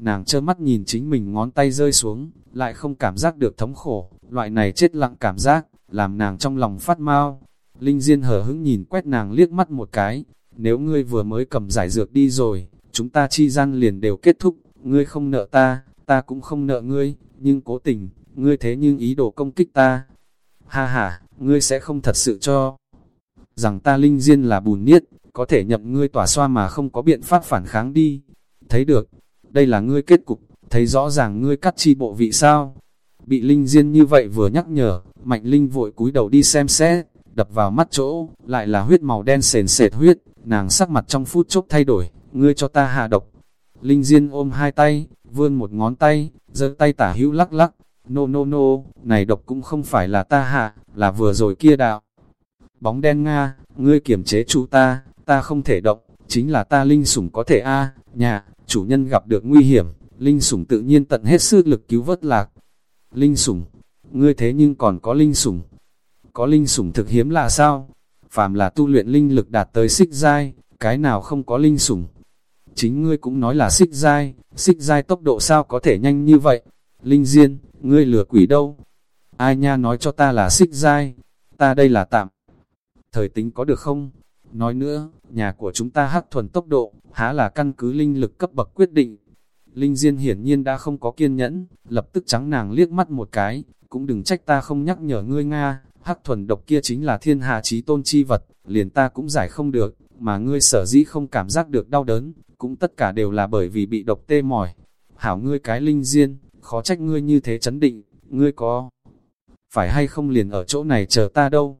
Nàng trơ mắt nhìn chính mình ngón tay rơi xuống, lại không cảm giác được thống khổ, loại này chết lặng cảm giác, làm nàng trong lòng phát mau. Linh Diên hở hững nhìn quét nàng liếc mắt một cái, nếu ngươi vừa mới cầm giải dược đi rồi, chúng ta chi gian liền đều kết thúc, ngươi không nợ ta, ta cũng không nợ ngươi, nhưng cố tình, ngươi thế nhưng ý đồ công kích ta. Ha ha, ngươi sẽ không thật sự cho rằng ta Linh Diên là bùn niết, có thể nhậm ngươi tỏa xoa mà không có biện pháp phản kháng đi. Thấy được, đây là ngươi kết cục, thấy rõ ràng ngươi cắt chi bộ vị sao. Bị Linh Diên như vậy vừa nhắc nhở, Mạnh Linh vội cúi đầu đi xem xét, đập vào mắt chỗ, lại là huyết màu đen sền sệt huyết, nàng sắc mặt trong phút chốc thay đổi, ngươi cho ta hạ độc. Linh Diên ôm hai tay, vươn một ngón tay, giơ tay tả hữu lắc lắc, nô no, nô no, nô, no, này độc cũng không phải là ta hạ, là vừa rồi kia đạo. Bóng đen Nga, ngươi kiểm chế chủ ta, ta không thể động, chính là ta linh sủng có thể a nhà, chủ nhân gặp được nguy hiểm, linh sủng tự nhiên tận hết sức lực cứu vớt lạc. Linh sủng, ngươi thế nhưng còn có linh sủng. Có linh sủng thực hiếm là sao? Phàm là tu luyện linh lực đạt tới xích giai, cái nào không có linh sủng. Chính ngươi cũng nói là xích giai, xích giai tốc độ sao có thể nhanh như vậy? Linh Diên, ngươi lừa quỷ đâu? Ai nha nói cho ta là xích giai, ta đây là tạm. Thời tính có được không? Nói nữa, nhà của chúng ta hắc thuần tốc độ, há là căn cứ linh lực cấp bậc quyết định. Linh Diên hiển nhiên đã không có kiên nhẫn, lập tức trắng nàng liếc mắt một cái, cũng đừng trách ta không nhắc nhở ngươi Nga, hắc thuần độc kia chính là thiên hạ trí tôn chi vật, liền ta cũng giải không được, mà ngươi sở dĩ không cảm giác được đau đớn, cũng tất cả đều là bởi vì bị độc tê mỏi. Hảo ngươi cái Linh Diên, khó trách ngươi như thế chấn định, ngươi có phải hay không liền ở chỗ này chờ ta đâu?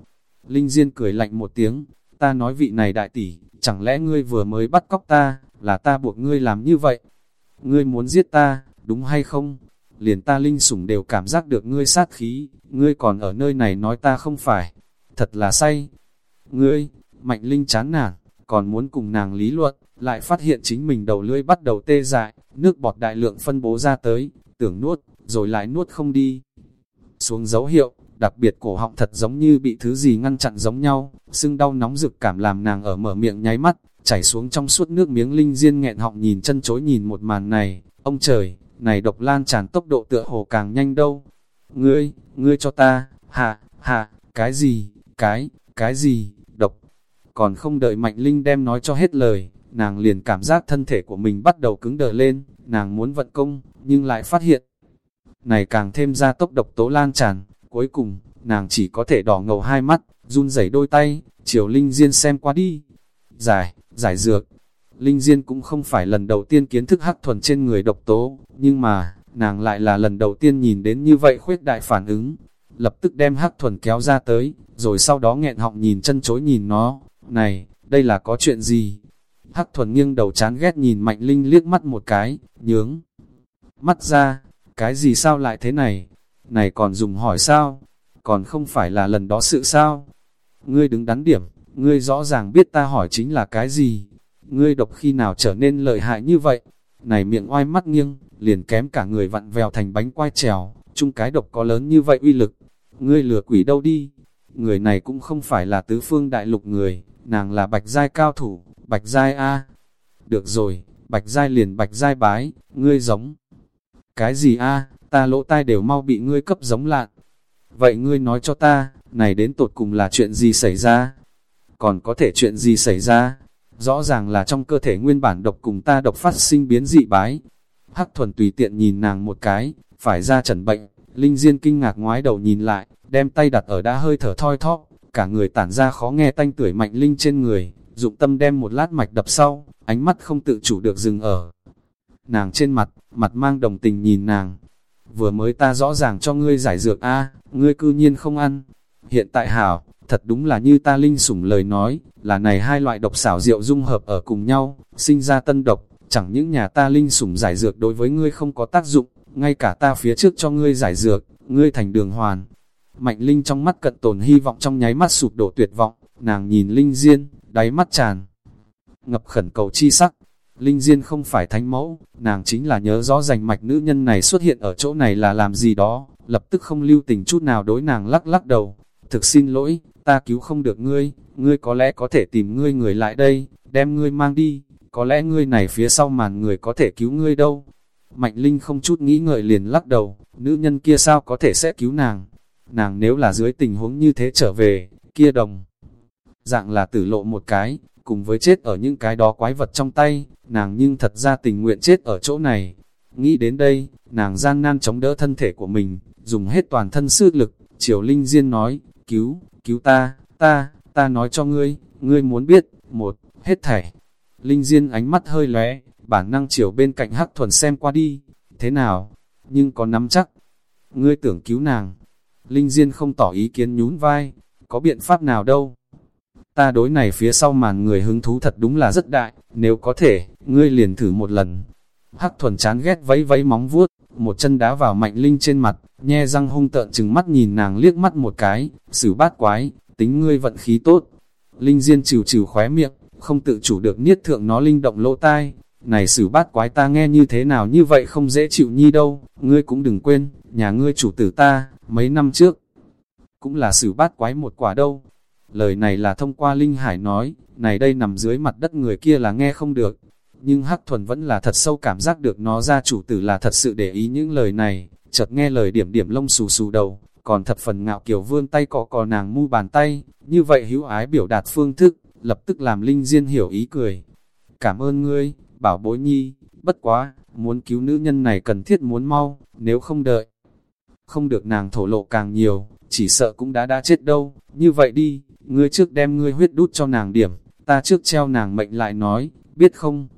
Linh Diên cười lạnh một tiếng, ta nói vị này đại tỷ, chẳng lẽ ngươi vừa mới bắt cóc ta, là ta buộc ngươi làm như vậy? Ngươi muốn giết ta, đúng hay không? Liền ta linh sủng đều cảm giác được ngươi sát khí, ngươi còn ở nơi này nói ta không phải, thật là say. Ngươi, mạnh linh chán nản, còn muốn cùng nàng lý luận, lại phát hiện chính mình đầu lưỡi bắt đầu tê dại, nước bọt đại lượng phân bố ra tới, tưởng nuốt, rồi lại nuốt không đi. Xuống dấu hiệu, đặc biệt cổ họng thật giống như bị thứ gì ngăn chặn giống nhau, sưng đau nóng rực cảm làm nàng ở mở miệng nháy mắt, chảy xuống trong suốt nước miếng linh diên nghẹn họng nhìn chân chối nhìn một màn này, ông trời, này độc lan tràn tốc độ tựa hồ càng nhanh đâu. Ngươi, ngươi cho ta, hạ, hạ, cái gì, cái, cái gì, độc. Còn không đợi Mạnh Linh đem nói cho hết lời, nàng liền cảm giác thân thể của mình bắt đầu cứng đờ lên, nàng muốn vận công, nhưng lại phát hiện. Này càng thêm ra tốc độc tố lan tràn, Cuối cùng, nàng chỉ có thể đỏ ngầu hai mắt, run rẩy đôi tay, chiều Linh Diên xem qua đi. Giải, giải dược. Linh Diên cũng không phải lần đầu tiên kiến thức hắc thuần trên người độc tố, nhưng mà, nàng lại là lần đầu tiên nhìn đến như vậy khuyết đại phản ứng. Lập tức đem hắc thuần kéo ra tới, rồi sau đó nghẹn họng nhìn chân chối nhìn nó. Này, đây là có chuyện gì? Hắc thuần nghiêng đầu chán ghét nhìn Mạnh Linh liếc mắt một cái, nhướng. Mắt ra, cái gì sao lại thế này? này còn dùng hỏi sao? Còn không phải là lần đó sự sao? Ngươi đứng đắn điểm, ngươi rõ ràng biết ta hỏi chính là cái gì? Ngươi độc khi nào trở nên lợi hại như vậy? Này miệng oai mắt nghiêng, liền kém cả người vặn vèo thành bánh quai trèo, chung cái độc có lớn như vậy uy lực. Ngươi lừa quỷ đâu đi? Người này cũng không phải là tứ phương đại lục người, nàng là bạch giai cao thủ, bạch giai A. Được rồi, bạch giai liền bạch giai bái, ngươi giống. Cái gì a ta lỗ tai đều mau bị ngươi cấp giống lạn. Vậy ngươi nói cho ta, này đến tột cùng là chuyện gì xảy ra? Còn có thể chuyện gì xảy ra? Rõ ràng là trong cơ thể nguyên bản độc cùng ta độc phát sinh biến dị bái. Hắc thuần tùy tiện nhìn nàng một cái, phải ra trần bệnh. Linh Diên kinh ngạc ngoái đầu nhìn lại, đem tay đặt ở đã hơi thở thoi thóp, cả người tản ra khó nghe tanh tuổi mạnh Linh trên người, dụng tâm đem một lát mạch đập sau, ánh mắt không tự chủ được dừng ở. Nàng trên mặt, mặt mang đồng tình nhìn nàng. Vừa mới ta rõ ràng cho ngươi giải dược a ngươi cư nhiên không ăn. Hiện tại hảo, thật đúng là như ta linh sủng lời nói, là này hai loại độc xảo rượu dung hợp ở cùng nhau, sinh ra tân độc, chẳng những nhà ta linh sủng giải dược đối với ngươi không có tác dụng, ngay cả ta phía trước cho ngươi giải dược, ngươi thành đường hoàn. Mạnh linh trong mắt cận tồn hy vọng trong nháy mắt sụp đổ tuyệt vọng, nàng nhìn linh diên, đáy mắt tràn. Ngập khẩn cầu chi sắc, Linh Diên không phải thánh mẫu, nàng chính là nhớ rõ rành mạch nữ nhân này xuất hiện ở chỗ này là làm gì đó, lập tức không lưu tình chút nào đối nàng lắc lắc đầu. Thực xin lỗi, ta cứu không được ngươi, ngươi có lẽ có thể tìm ngươi người lại đây, đem ngươi mang đi, có lẽ ngươi này phía sau màn người có thể cứu ngươi đâu. Mạnh Linh không chút nghĩ ngợi liền lắc đầu, nữ nhân kia sao có thể sẽ cứu nàng. Nàng nếu là dưới tình huống như thế trở về, kia đồng. Dạng là tử lộ một cái, cùng với chết ở những cái đó quái vật trong tay, nàng nhưng thật ra tình nguyện chết ở chỗ này. Nghĩ đến đây, nàng gian nan chống đỡ thân thể của mình, dùng hết toàn thân sức lực, Triều Linh Diên nói, cứu, cứu ta, ta, ta nói cho ngươi, ngươi muốn biết, một, hết thảy. Linh Diên ánh mắt hơi lóe, bản năng chiều bên cạnh Hắc Thuần xem qua đi, thế nào, nhưng có nắm chắc. Ngươi tưởng cứu nàng. Linh Diên không tỏ ý kiến nhún vai, có biện pháp nào đâu. Ta đối này phía sau màn người hứng thú thật đúng là rất đại, nếu có thể, ngươi liền thử một lần. Hắc thuần chán ghét vẫy vẫy móng vuốt, một chân đá vào mạnh linh trên mặt, nhe răng hung tợn chừng mắt nhìn nàng liếc mắt một cái, xử bát quái, tính ngươi vận khí tốt. Linh Diên trừ trừ khóe miệng, không tự chủ được niết thượng nó linh động lỗ tai. Này xử bát quái ta nghe như thế nào như vậy không dễ chịu nhi đâu, ngươi cũng đừng quên, nhà ngươi chủ tử ta, mấy năm trước, cũng là xử bát quái một quả đâu. Lời này là thông qua Linh Hải nói, này đây nằm dưới mặt đất người kia là nghe không được. Nhưng Hắc Thuần vẫn là thật sâu cảm giác được nó ra chủ tử là thật sự để ý những lời này, chợt nghe lời điểm điểm lông xù xù đầu, còn thật phần ngạo kiểu vươn tay cọ cọ nàng mu bàn tay, như vậy hữu ái biểu đạt phương thức, lập tức làm Linh Diên hiểu ý cười. Cảm ơn ngươi, bảo bối nhi, bất quá, muốn cứu nữ nhân này cần thiết muốn mau, nếu không đợi. Không được nàng thổ lộ càng nhiều, chỉ sợ cũng đã đã chết đâu, như vậy đi, ngươi trước đem ngươi huyết đút cho nàng điểm, ta trước treo nàng mệnh lại nói, biết không?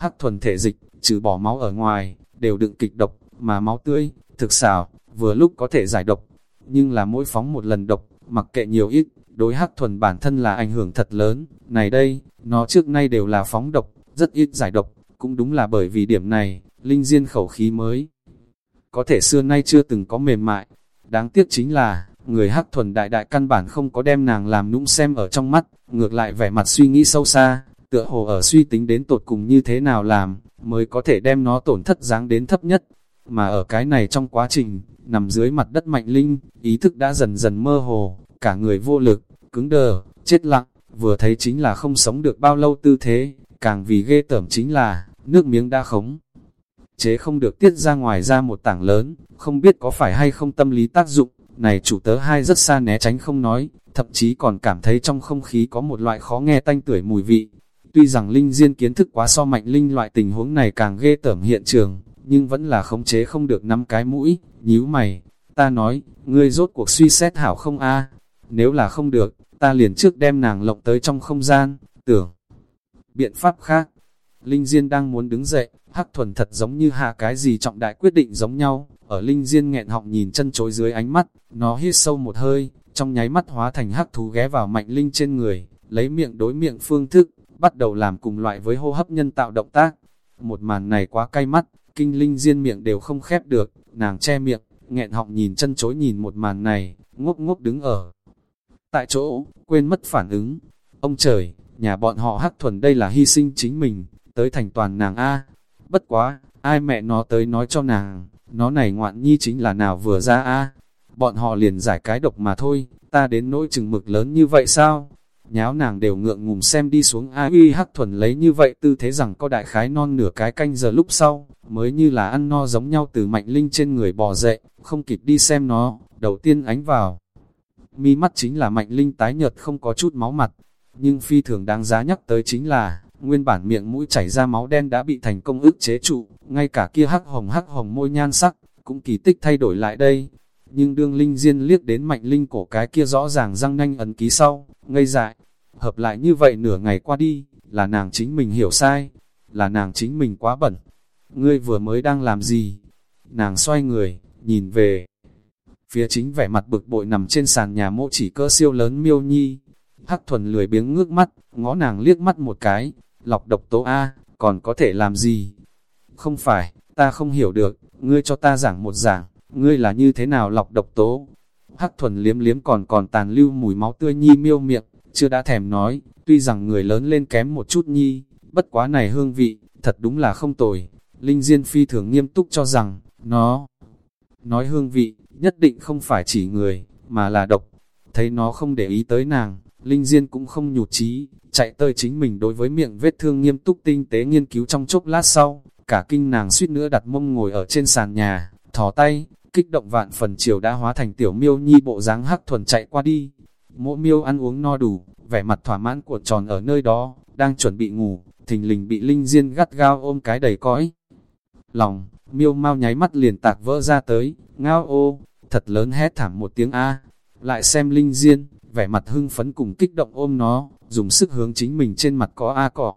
Hắc thuần thể dịch, trừ bỏ máu ở ngoài, đều đựng kịch độc, mà máu tươi, thực xảo, vừa lúc có thể giải độc, nhưng là mỗi phóng một lần độc, mặc kệ nhiều ít, đối hắc thuần bản thân là ảnh hưởng thật lớn, này đây, nó trước nay đều là phóng độc, rất ít giải độc, cũng đúng là bởi vì điểm này, linh diên khẩu khí mới. Có thể xưa nay chưa từng có mềm mại, đáng tiếc chính là, người hắc thuần đại đại căn bản không có đem nàng làm nũng xem ở trong mắt, ngược lại vẻ mặt suy nghĩ sâu xa, tựa hồ ở suy tính đến tột cùng như thế nào làm, mới có thể đem nó tổn thất dáng đến thấp nhất. Mà ở cái này trong quá trình, nằm dưới mặt đất mạnh linh, ý thức đã dần dần mơ hồ, cả người vô lực, cứng đờ, chết lặng, vừa thấy chính là không sống được bao lâu tư thế, càng vì ghê tởm chính là, nước miếng đã khống. Chế không được tiết ra ngoài ra một tảng lớn, không biết có phải hay không tâm lý tác dụng, này chủ tớ hai rất xa né tránh không nói, thậm chí còn cảm thấy trong không khí có một loại khó nghe tanh tuổi mùi vị. Tuy rằng Linh Diên kiến thức quá so mạnh Linh loại tình huống này càng ghê tởm hiện trường, nhưng vẫn là khống chế không được năm cái mũi, nhíu mày. Ta nói, ngươi rốt cuộc suy xét hảo không a Nếu là không được, ta liền trước đem nàng lộng tới trong không gian, tưởng. Biện pháp khác, Linh Diên đang muốn đứng dậy, Hắc Thuần thật giống như hạ cái gì trọng đại quyết định giống nhau, ở Linh Diên nghẹn họng nhìn chân chối dưới ánh mắt, nó hít sâu một hơi, trong nháy mắt hóa thành hắc thú ghé vào Mạnh Linh trên người, lấy miệng đối miệng phương thức, bắt đầu làm cùng loại với hô hấp nhân tạo động tác. Một màn này quá cay mắt, kinh Linh Diên miệng đều không khép được, nàng che miệng, nghẹn họng nhìn chân chối nhìn một màn này, ngốc ngốc đứng ở. Tại chỗ, quên mất phản ứng. Ông trời, nhà bọn họ hắc thuần đây là hy sinh chính mình, tới thành toàn nàng A. Bất quá, ai mẹ nó tới nói cho nàng, nó này ngoạn nhi chính là nào vừa ra A. Bọn họ liền giải cái độc mà thôi, ta đến nỗi chừng mực lớn như vậy sao? Nháo nàng đều ngượng ngùng xem đi xuống A uy hắc thuần lấy như vậy tư thế rằng có đại khái non nửa cái canh giờ lúc sau, mới như là ăn no giống nhau từ mạnh linh trên người bò dậy, không kịp đi xem nó, đầu tiên ánh vào. Mi mắt chính là mạnh linh tái nhợt không có chút máu mặt, nhưng phi thường đáng giá nhắc tới chính là, nguyên bản miệng mũi chảy ra máu đen đã bị thành công ức chế trụ, ngay cả kia hắc hồng hắc hồng môi nhan sắc, cũng kỳ tích thay đổi lại đây. Nhưng đương linh diên liếc đến mạnh linh cổ cái kia rõ ràng răng nanh ấn ký sau, ngây dại, hợp lại như vậy nửa ngày qua đi, là nàng chính mình hiểu sai, là nàng chính mình quá bẩn. Ngươi vừa mới đang làm gì? Nàng xoay người, nhìn về. Phía chính vẻ mặt bực bội nằm trên sàn nhà mộ chỉ cơ siêu lớn miêu nhi. Hắc thuần lười biếng ngước mắt, ngó nàng liếc mắt một cái, lọc độc tố A, còn có thể làm gì? Không phải, ta không hiểu được, ngươi cho ta giảng một giảng, ngươi là như thế nào lọc độc tố? Hắc thuần liếm liếm còn còn tàn lưu mùi máu tươi nhi miêu miệng, chưa đã thèm nói, tuy rằng người lớn lên kém một chút nhi, bất quá này hương vị, thật đúng là không tồi. Linh Diên phi thường nghiêm túc cho rằng, nó, nói hương vị, nhất định không phải chỉ người, mà là độc. Thấy nó không để ý tới nàng, Linh Diên cũng không nhụt chí, chạy tới chính mình đối với miệng vết thương nghiêm túc tinh tế nghiên cứu trong chốc lát sau, cả kinh nàng suýt nữa đặt mông ngồi ở trên sàn nhà, thò tay, kích động vạn phần chiều đã hóa thành tiểu miêu nhi bộ dáng hắc thuần chạy qua đi. Mỗ miêu ăn uống no đủ, vẻ mặt thỏa mãn cuộn tròn ở nơi đó, đang chuẩn bị ngủ, thình lình bị Linh Diên gắt gao ôm cái đầy cõi. Lòng, miêu mau nháy mắt liền tạc vỡ ra tới, ngao ô, thật lớn hét thảm một tiếng A, lại xem Linh Diên, vẻ mặt hưng phấn cùng kích động ôm nó, dùng sức hướng chính mình trên mặt có A cọ.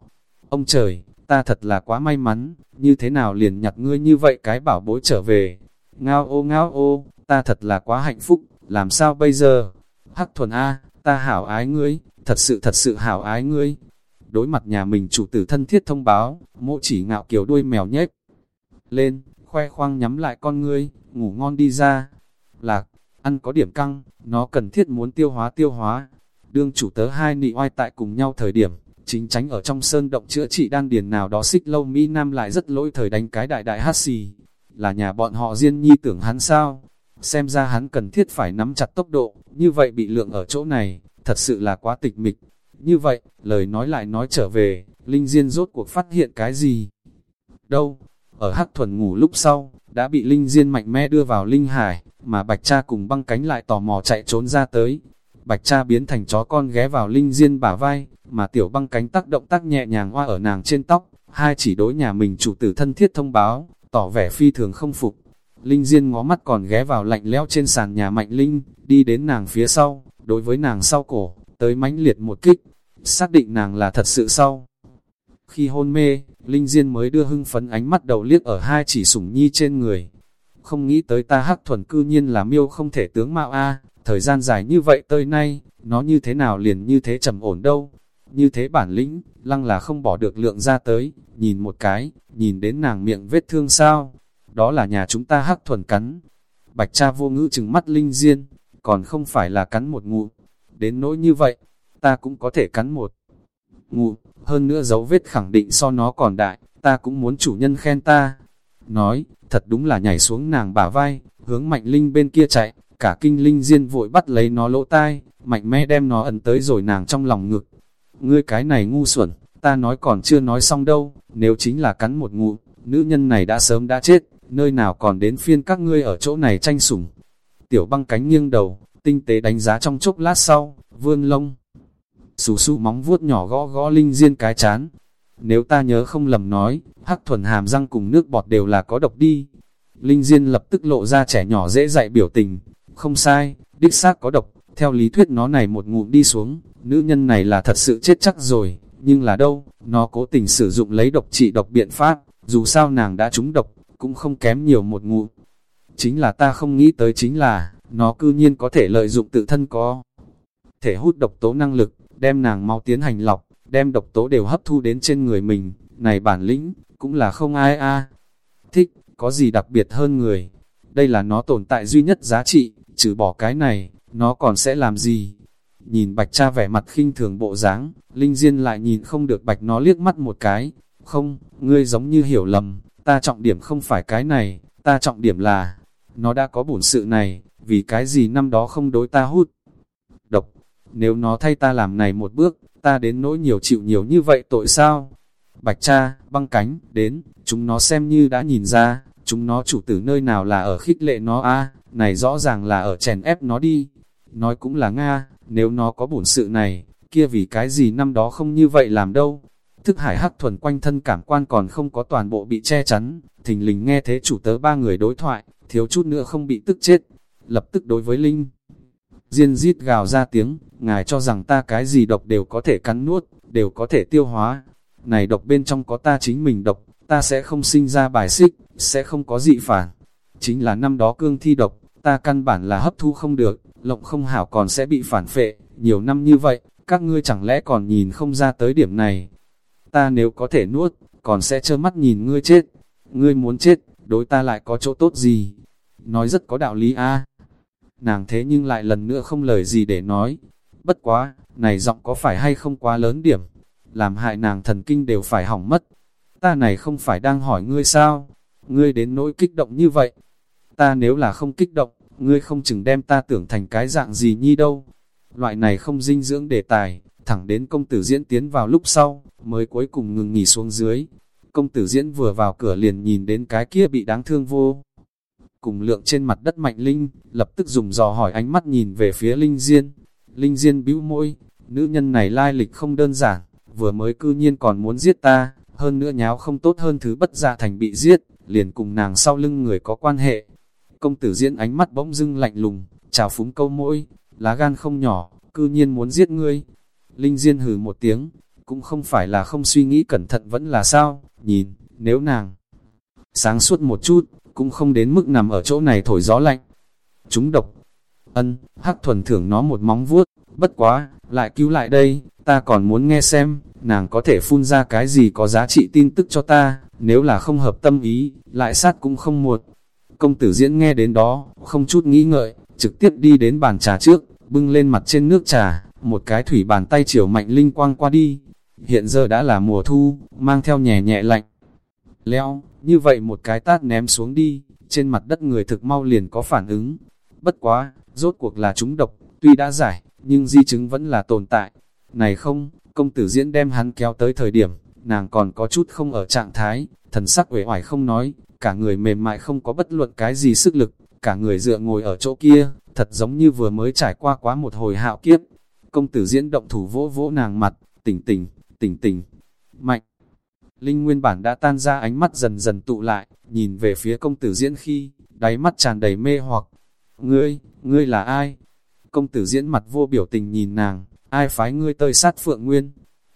Ông trời, ta thật là quá may mắn, như thế nào liền nhặt ngươi như vậy cái bảo bối trở về. Ngao ô ngao ô, ta thật là quá hạnh phúc, làm sao bây giờ? Hắc thuần A, ta hảo ái ngươi, thật sự thật sự hảo ái ngươi. Đối mặt nhà mình chủ tử thân thiết thông báo, mộ chỉ ngạo kiều đuôi mèo nhếch lên, khoe khoang nhắm lại con ngươi, ngủ ngon đi ra. Lạc, ăn có điểm căng, nó cần thiết muốn tiêu hóa tiêu hóa. Đương chủ tớ hai nị oai tại cùng nhau thời điểm, chính tránh ở trong sơn động chữa trị đan điền nào đó xích lâu Mỹ Nam lại rất lỗi thời đánh cái đại đại hát xì. Là nhà bọn họ riêng nhi tưởng hắn sao? Xem ra hắn cần thiết phải nắm chặt tốc độ, như vậy bị lượng ở chỗ này, thật sự là quá tịch mịch. Như vậy, lời nói lại nói trở về, Linh Diên rốt cuộc phát hiện cái gì? Đâu? Ở Hắc Thuần ngủ lúc sau, đã bị Linh Diên mạnh mẽ đưa vào Linh Hải, mà Bạch Cha cùng băng cánh lại tò mò chạy trốn ra tới. Bạch Cha biến thành chó con ghé vào Linh Diên bả vai, mà tiểu băng cánh tác động tác nhẹ nhàng hoa ở nàng trên tóc, hai chỉ đối nhà mình chủ tử thân thiết thông báo, tỏ vẻ phi thường không phục. Linh Diên ngó mắt còn ghé vào lạnh lẽo trên sàn nhà Mạnh Linh, đi đến nàng phía sau, đối với nàng sau cổ, tới mãnh liệt một kích, xác định nàng là thật sự sau. Khi hôn mê, Linh Diên mới đưa hưng phấn ánh mắt đầu liếc ở hai chỉ sủng nhi trên người. Không nghĩ tới ta hắc thuần cư nhiên là miêu không thể tướng mạo a thời gian dài như vậy tới nay, nó như thế nào liền như thế trầm ổn đâu. Như thế bản lĩnh, lăng là không bỏ được lượng ra tới, nhìn một cái, nhìn đến nàng miệng vết thương sao. Đó là nhà chúng ta hắc thuần cắn. Bạch cha vô ngữ chừng mắt Linh Diên, còn không phải là cắn một ngụ. Đến nỗi như vậy, ta cũng có thể cắn một ngụ, hơn nữa dấu vết khẳng định so nó còn đại, ta cũng muốn chủ nhân khen ta. Nói, thật đúng là nhảy xuống nàng bả vai, hướng mạnh linh bên kia chạy, cả kinh linh diên vội bắt lấy nó lỗ tai, mạnh mẽ đem nó ẩn tới rồi nàng trong lòng ngực. Ngươi cái này ngu xuẩn, ta nói còn chưa nói xong đâu, nếu chính là cắn một ngụ, nữ nhân này đã sớm đã chết, nơi nào còn đến phiên các ngươi ở chỗ này tranh sủng. Tiểu băng cánh nghiêng đầu, tinh tế đánh giá trong chốc lát sau, vươn lông. Sù xù móng vuốt nhỏ gõ gõ linh diên cái chán. Nếu ta nhớ không lầm nói, hắc thuần hàm răng cùng nước bọt đều là có độc đi. Linh diên lập tức lộ ra trẻ nhỏ dễ dạy biểu tình. Không sai, đích xác có độc. Theo lý thuyết nó này một ngụm đi xuống, nữ nhân này là thật sự chết chắc rồi. Nhưng là đâu, nó cố tình sử dụng lấy độc trị độc biện pháp. Dù sao nàng đã trúng độc, cũng không kém nhiều một ngụ. Chính là ta không nghĩ tới chính là, nó cư nhiên có thể lợi dụng tự thân có thể hút độc tố năng lực, đem nàng mau tiến hành lọc, đem độc tố đều hấp thu đến trên người mình, này bản lĩnh, cũng là không ai a Thích, có gì đặc biệt hơn người. Đây là nó tồn tại duy nhất giá trị, trừ bỏ cái này, nó còn sẽ làm gì? Nhìn bạch cha vẻ mặt khinh thường bộ dáng, Linh Diên lại nhìn không được bạch nó liếc mắt một cái. Không, ngươi giống như hiểu lầm, ta trọng điểm không phải cái này, ta trọng điểm là, nó đã có bổn sự này, vì cái gì năm đó không đối ta hút. Độc, nếu nó thay ta làm này một bước, ta đến nỗi nhiều chịu nhiều như vậy tội sao? Bạch cha, băng cánh, đến, chúng nó xem như đã nhìn ra, chúng nó chủ tử nơi nào là ở khích lệ nó a này rõ ràng là ở chèn ép nó đi. Nói cũng là Nga, nếu nó có bổn sự này, kia vì cái gì năm đó không như vậy làm đâu. Thức hải hắc thuần quanh thân cảm quan còn không có toàn bộ bị che chắn, thình lình nghe thế chủ tớ ba người đối thoại, thiếu chút nữa không bị tức chết. Lập tức đối với Linh, Diên rít gào ra tiếng, ngài cho rằng ta cái gì độc đều có thể cắn nuốt, đều có thể tiêu hóa. Này độc bên trong có ta chính mình độc, ta sẽ không sinh ra bài xích, sẽ không có dị phản. Chính là năm đó cương thi độc, ta căn bản là hấp thu không được, lộng không hảo còn sẽ bị phản phệ. Nhiều năm như vậy, các ngươi chẳng lẽ còn nhìn không ra tới điểm này. Ta nếu có thể nuốt, còn sẽ trơ mắt nhìn ngươi chết. Ngươi muốn chết, đối ta lại có chỗ tốt gì? Nói rất có đạo lý a nàng thế nhưng lại lần nữa không lời gì để nói. Bất quá, này giọng có phải hay không quá lớn điểm, làm hại nàng thần kinh đều phải hỏng mất. Ta này không phải đang hỏi ngươi sao, ngươi đến nỗi kích động như vậy. Ta nếu là không kích động, ngươi không chừng đem ta tưởng thành cái dạng gì nhi đâu. Loại này không dinh dưỡng đề tài, thẳng đến công tử diễn tiến vào lúc sau, mới cuối cùng ngừng nghỉ xuống dưới. Công tử diễn vừa vào cửa liền nhìn đến cái kia bị đáng thương vô cùng lượng trên mặt đất Mạnh Linh, lập tức dùng dò hỏi ánh mắt nhìn về phía Linh Diên. Linh Diên bĩu môi, nữ nhân này lai lịch không đơn giản, vừa mới cư nhiên còn muốn giết ta, hơn nữa nháo không tốt hơn thứ bất dạ thành bị giết, liền cùng nàng sau lưng người có quan hệ. Công tử diễn ánh mắt bỗng dưng lạnh lùng, chào phúng câu mỗi, lá gan không nhỏ, cư nhiên muốn giết ngươi. Linh Diên hừ một tiếng, cũng không phải là không suy nghĩ cẩn thận vẫn là sao, nhìn, nếu nàng sáng suốt một chút, cũng không đến mức nằm ở chỗ này thổi gió lạnh. Chúng độc, ân, hắc thuần thưởng nó một móng vuốt, bất quá, lại cứu lại đây, ta còn muốn nghe xem, nàng có thể phun ra cái gì có giá trị tin tức cho ta, nếu là không hợp tâm ý, lại sát cũng không muộn. Công tử diễn nghe đến đó, không chút nghĩ ngợi, trực tiếp đi đến bàn trà trước, bưng lên mặt trên nước trà, một cái thủy bàn tay chiều mạnh linh quang qua đi. Hiện giờ đã là mùa thu, mang theo nhẹ nhẹ lạnh. Leo, như vậy một cái tát ném xuống đi, trên mặt đất người thực mau liền có phản ứng. Bất quá, rốt cuộc là chúng độc, tuy đã giải, nhưng di chứng vẫn là tồn tại. Này không, công tử diễn đem hắn kéo tới thời điểm, nàng còn có chút không ở trạng thái, thần sắc uể oải không nói, cả người mềm mại không có bất luận cái gì sức lực, cả người dựa ngồi ở chỗ kia, thật giống như vừa mới trải qua quá một hồi hạo kiếp. Công tử diễn động thủ vỗ vỗ nàng mặt, tỉnh tỉnh, tỉnh tỉnh, mạnh. Linh nguyên bản đã tan ra ánh mắt dần dần tụ lại, nhìn về phía công tử diễn khi, đáy mắt tràn đầy mê hoặc. Ngươi, ngươi là ai? Công tử diễn mặt vô biểu tình nhìn nàng, ai phái ngươi tơi sát phượng nguyên?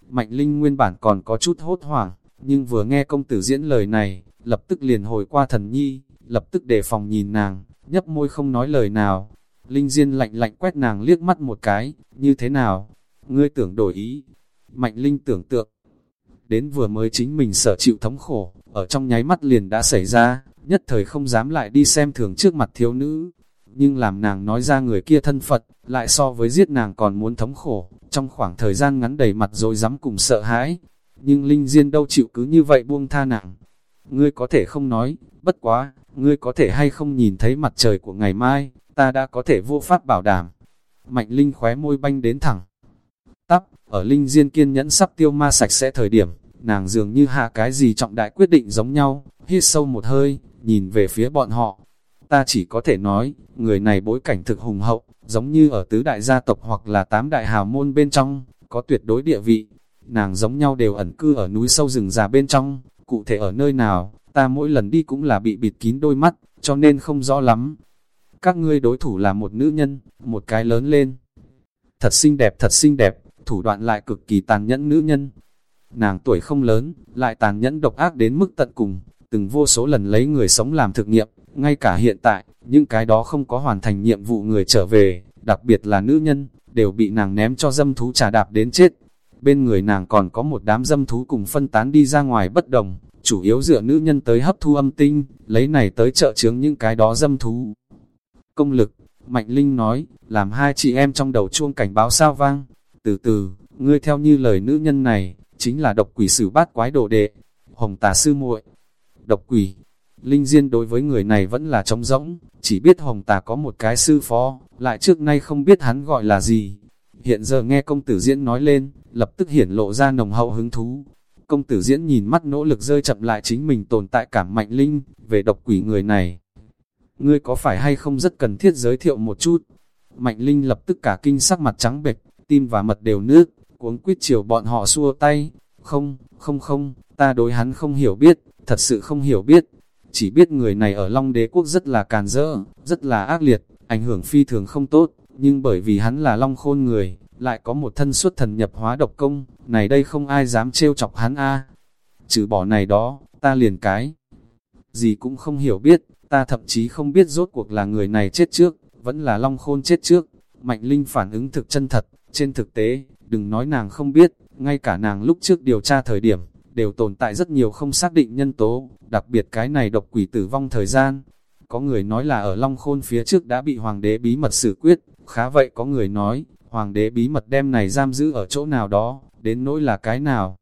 Mạnh Linh nguyên bản còn có chút hốt hoảng, nhưng vừa nghe công tử diễn lời này, lập tức liền hồi qua thần nhi, lập tức đề phòng nhìn nàng, nhấp môi không nói lời nào. Linh Diên lạnh lạnh quét nàng liếc mắt một cái, như thế nào? Ngươi tưởng đổi ý. Mạnh Linh tưởng tượng, đến vừa mới chính mình sở chịu thống khổ, ở trong nháy mắt liền đã xảy ra, nhất thời không dám lại đi xem thường trước mặt thiếu nữ. Nhưng làm nàng nói ra người kia thân Phật, lại so với giết nàng còn muốn thống khổ, trong khoảng thời gian ngắn đầy mặt rồi dám cùng sợ hãi. Nhưng Linh Diên đâu chịu cứ như vậy buông tha nàng. Ngươi có thể không nói, bất quá, ngươi có thể hay không nhìn thấy mặt trời của ngày mai, ta đã có thể vô pháp bảo đảm. Mạnh Linh khóe môi banh đến thẳng. Tắp, ở Linh Diên kiên nhẫn sắp tiêu ma sạch sẽ thời điểm, nàng dường như hạ cái gì trọng đại quyết định giống nhau, hít sâu một hơi, nhìn về phía bọn họ. Ta chỉ có thể nói, người này bối cảnh thực hùng hậu, giống như ở tứ đại gia tộc hoặc là tám đại hào môn bên trong, có tuyệt đối địa vị. Nàng giống nhau đều ẩn cư ở núi sâu rừng già bên trong, cụ thể ở nơi nào, ta mỗi lần đi cũng là bị bịt kín đôi mắt, cho nên không rõ lắm. Các ngươi đối thủ là một nữ nhân, một cái lớn lên. Thật xinh đẹp, thật xinh đẹp, thủ đoạn lại cực kỳ tàn nhẫn nữ nhân. Nàng tuổi không lớn, lại tàn nhẫn độc ác đến mức tận cùng, từng vô số lần lấy người sống làm thực nghiệm, ngay cả hiện tại, những cái đó không có hoàn thành nhiệm vụ người trở về, đặc biệt là nữ nhân, đều bị nàng ném cho dâm thú trà đạp đến chết. Bên người nàng còn có một đám dâm thú cùng phân tán đi ra ngoài bất đồng, chủ yếu dựa nữ nhân tới hấp thu âm tinh, lấy này tới trợ chướng những cái đó dâm thú. Công lực, Mạnh Linh nói, làm hai chị em trong đầu chuông cảnh báo sao vang, từ từ, ngươi theo như lời nữ nhân này, chính là độc quỷ sử bát quái đồ đệ, hồng tà sư muội. Độc quỷ, Linh Diên đối với người này vẫn là trống rỗng, chỉ biết hồng tà có một cái sư phó, lại trước nay không biết hắn gọi là gì hiện giờ nghe công tử diễn nói lên, lập tức hiển lộ ra nồng hậu hứng thú. Công tử diễn nhìn mắt nỗ lực rơi chậm lại chính mình tồn tại cảm mạnh linh, về độc quỷ người này. Ngươi có phải hay không rất cần thiết giới thiệu một chút? Mạnh linh lập tức cả kinh sắc mặt trắng bệch, tim và mật đều nước, cuống quyết chiều bọn họ xua tay. Không, không không, ta đối hắn không hiểu biết, thật sự không hiểu biết. Chỉ biết người này ở Long Đế Quốc rất là càn rỡ, rất là ác liệt, ảnh hưởng phi thường không tốt, nhưng bởi vì hắn là Long Khôn người, lại có một thân xuất thần nhập hóa độc công, này đây không ai dám trêu chọc hắn a. Trừ bỏ này đó, ta liền cái. Gì cũng không hiểu biết, ta thậm chí không biết rốt cuộc là người này chết trước, vẫn là Long Khôn chết trước. Mạnh Linh phản ứng thực chân thật, trên thực tế, đừng nói nàng không biết, ngay cả nàng lúc trước điều tra thời điểm, đều tồn tại rất nhiều không xác định nhân tố, đặc biệt cái này độc quỷ tử vong thời gian. Có người nói là ở Long Khôn phía trước đã bị hoàng đế bí mật xử quyết, khá vậy có người nói, hoàng đế bí mật đem này giam giữ ở chỗ nào đó, đến nỗi là cái nào.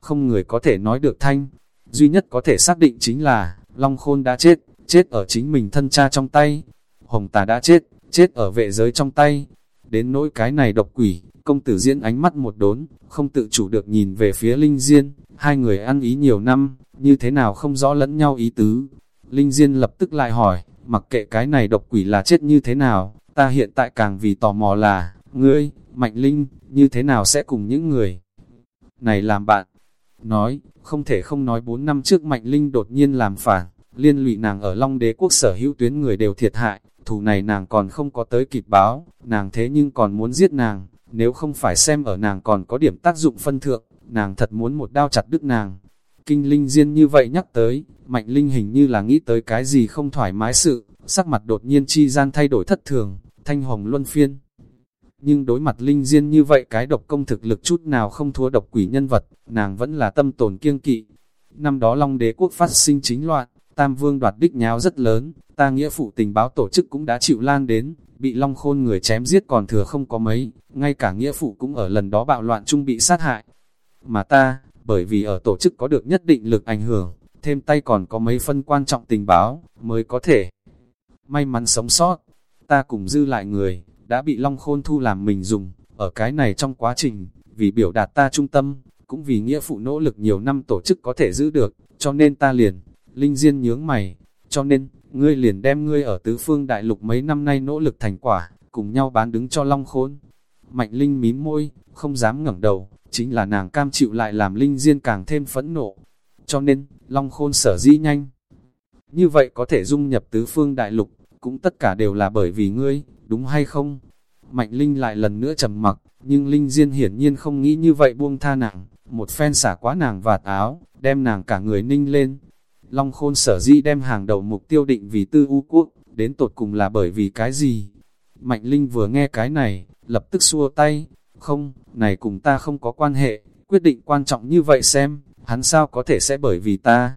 Không người có thể nói được thanh, duy nhất có thể xác định chính là, Long Khôn đã chết, chết ở chính mình thân cha trong tay. Hồng tà đã chết, chết ở vệ giới trong tay. Đến nỗi cái này độc quỷ, công tử diễn ánh mắt một đốn, không tự chủ được nhìn về phía Linh Diên, hai người ăn ý nhiều năm, như thế nào không rõ lẫn nhau ý tứ. Linh Diên lập tức lại hỏi, mặc kệ cái này độc quỷ là chết như thế nào, ta hiện tại càng vì tò mò là, ngươi, Mạnh Linh, như thế nào sẽ cùng những người này làm bạn? Nói, không thể không nói 4 năm trước Mạnh Linh đột nhiên làm phản, liên lụy nàng ở Long Đế quốc sở hữu tuyến người đều thiệt hại, thù này nàng còn không có tới kịp báo, nàng thế nhưng còn muốn giết nàng, nếu không phải xem ở nàng còn có điểm tác dụng phân thượng, nàng thật muốn một đao chặt đứt nàng. Kinh Linh Diên như vậy nhắc tới, Mạnh Linh hình như là nghĩ tới cái gì không thoải mái sự, sắc mặt đột nhiên chi gian thay đổi thất thường, thanh hồng luân phiên. Nhưng đối mặt Linh Diên như vậy cái độc công thực lực chút nào không thua độc quỷ nhân vật, nàng vẫn là tâm tồn kiêng kỵ. Năm đó Long đế quốc phát sinh chính loạn, Tam Vương đoạt đích nháo rất lớn, ta nghĩa phụ tình báo tổ chức cũng đã chịu lan đến, bị Long Khôn người chém giết còn thừa không có mấy, ngay cả nghĩa phụ cũng ở lần đó bạo loạn chung bị sát hại. Mà ta, bởi vì ở tổ chức có được nhất định lực ảnh hưởng, thêm tay còn có mấy phân quan trọng tình báo, mới có thể may mắn sống sót. Ta cùng dư lại người, đã bị Long Khôn thu làm mình dùng, ở cái này trong quá trình, vì biểu đạt ta trung tâm, cũng vì nghĩa phụ nỗ lực nhiều năm tổ chức có thể giữ được, cho nên ta liền, Linh Diên nhướng mày, cho nên, ngươi liền đem ngươi ở tứ phương đại lục mấy năm nay nỗ lực thành quả, cùng nhau bán đứng cho Long Khôn. Mạnh Linh mím môi, không dám ngẩng đầu, chính là nàng cam chịu lại làm Linh Diên càng thêm phẫn nộ. Cho nên, Long Khôn sở dĩ nhanh. Như vậy có thể dung nhập tứ phương đại lục, cũng tất cả đều là bởi vì ngươi, đúng hay không? Mạnh Linh lại lần nữa trầm mặc, nhưng Linh Diên hiển nhiên không nghĩ như vậy buông tha nàng, một phen xả quá nàng vạt áo, đem nàng cả người ninh lên. Long Khôn sở dĩ đem hàng đầu mục tiêu định vì tư u quốc, đến tột cùng là bởi vì cái gì? Mạnh Linh vừa nghe cái này, lập tức xua tay, không, này cùng ta không có quan hệ, quyết định quan trọng như vậy xem, hắn sao có thể sẽ bởi vì ta.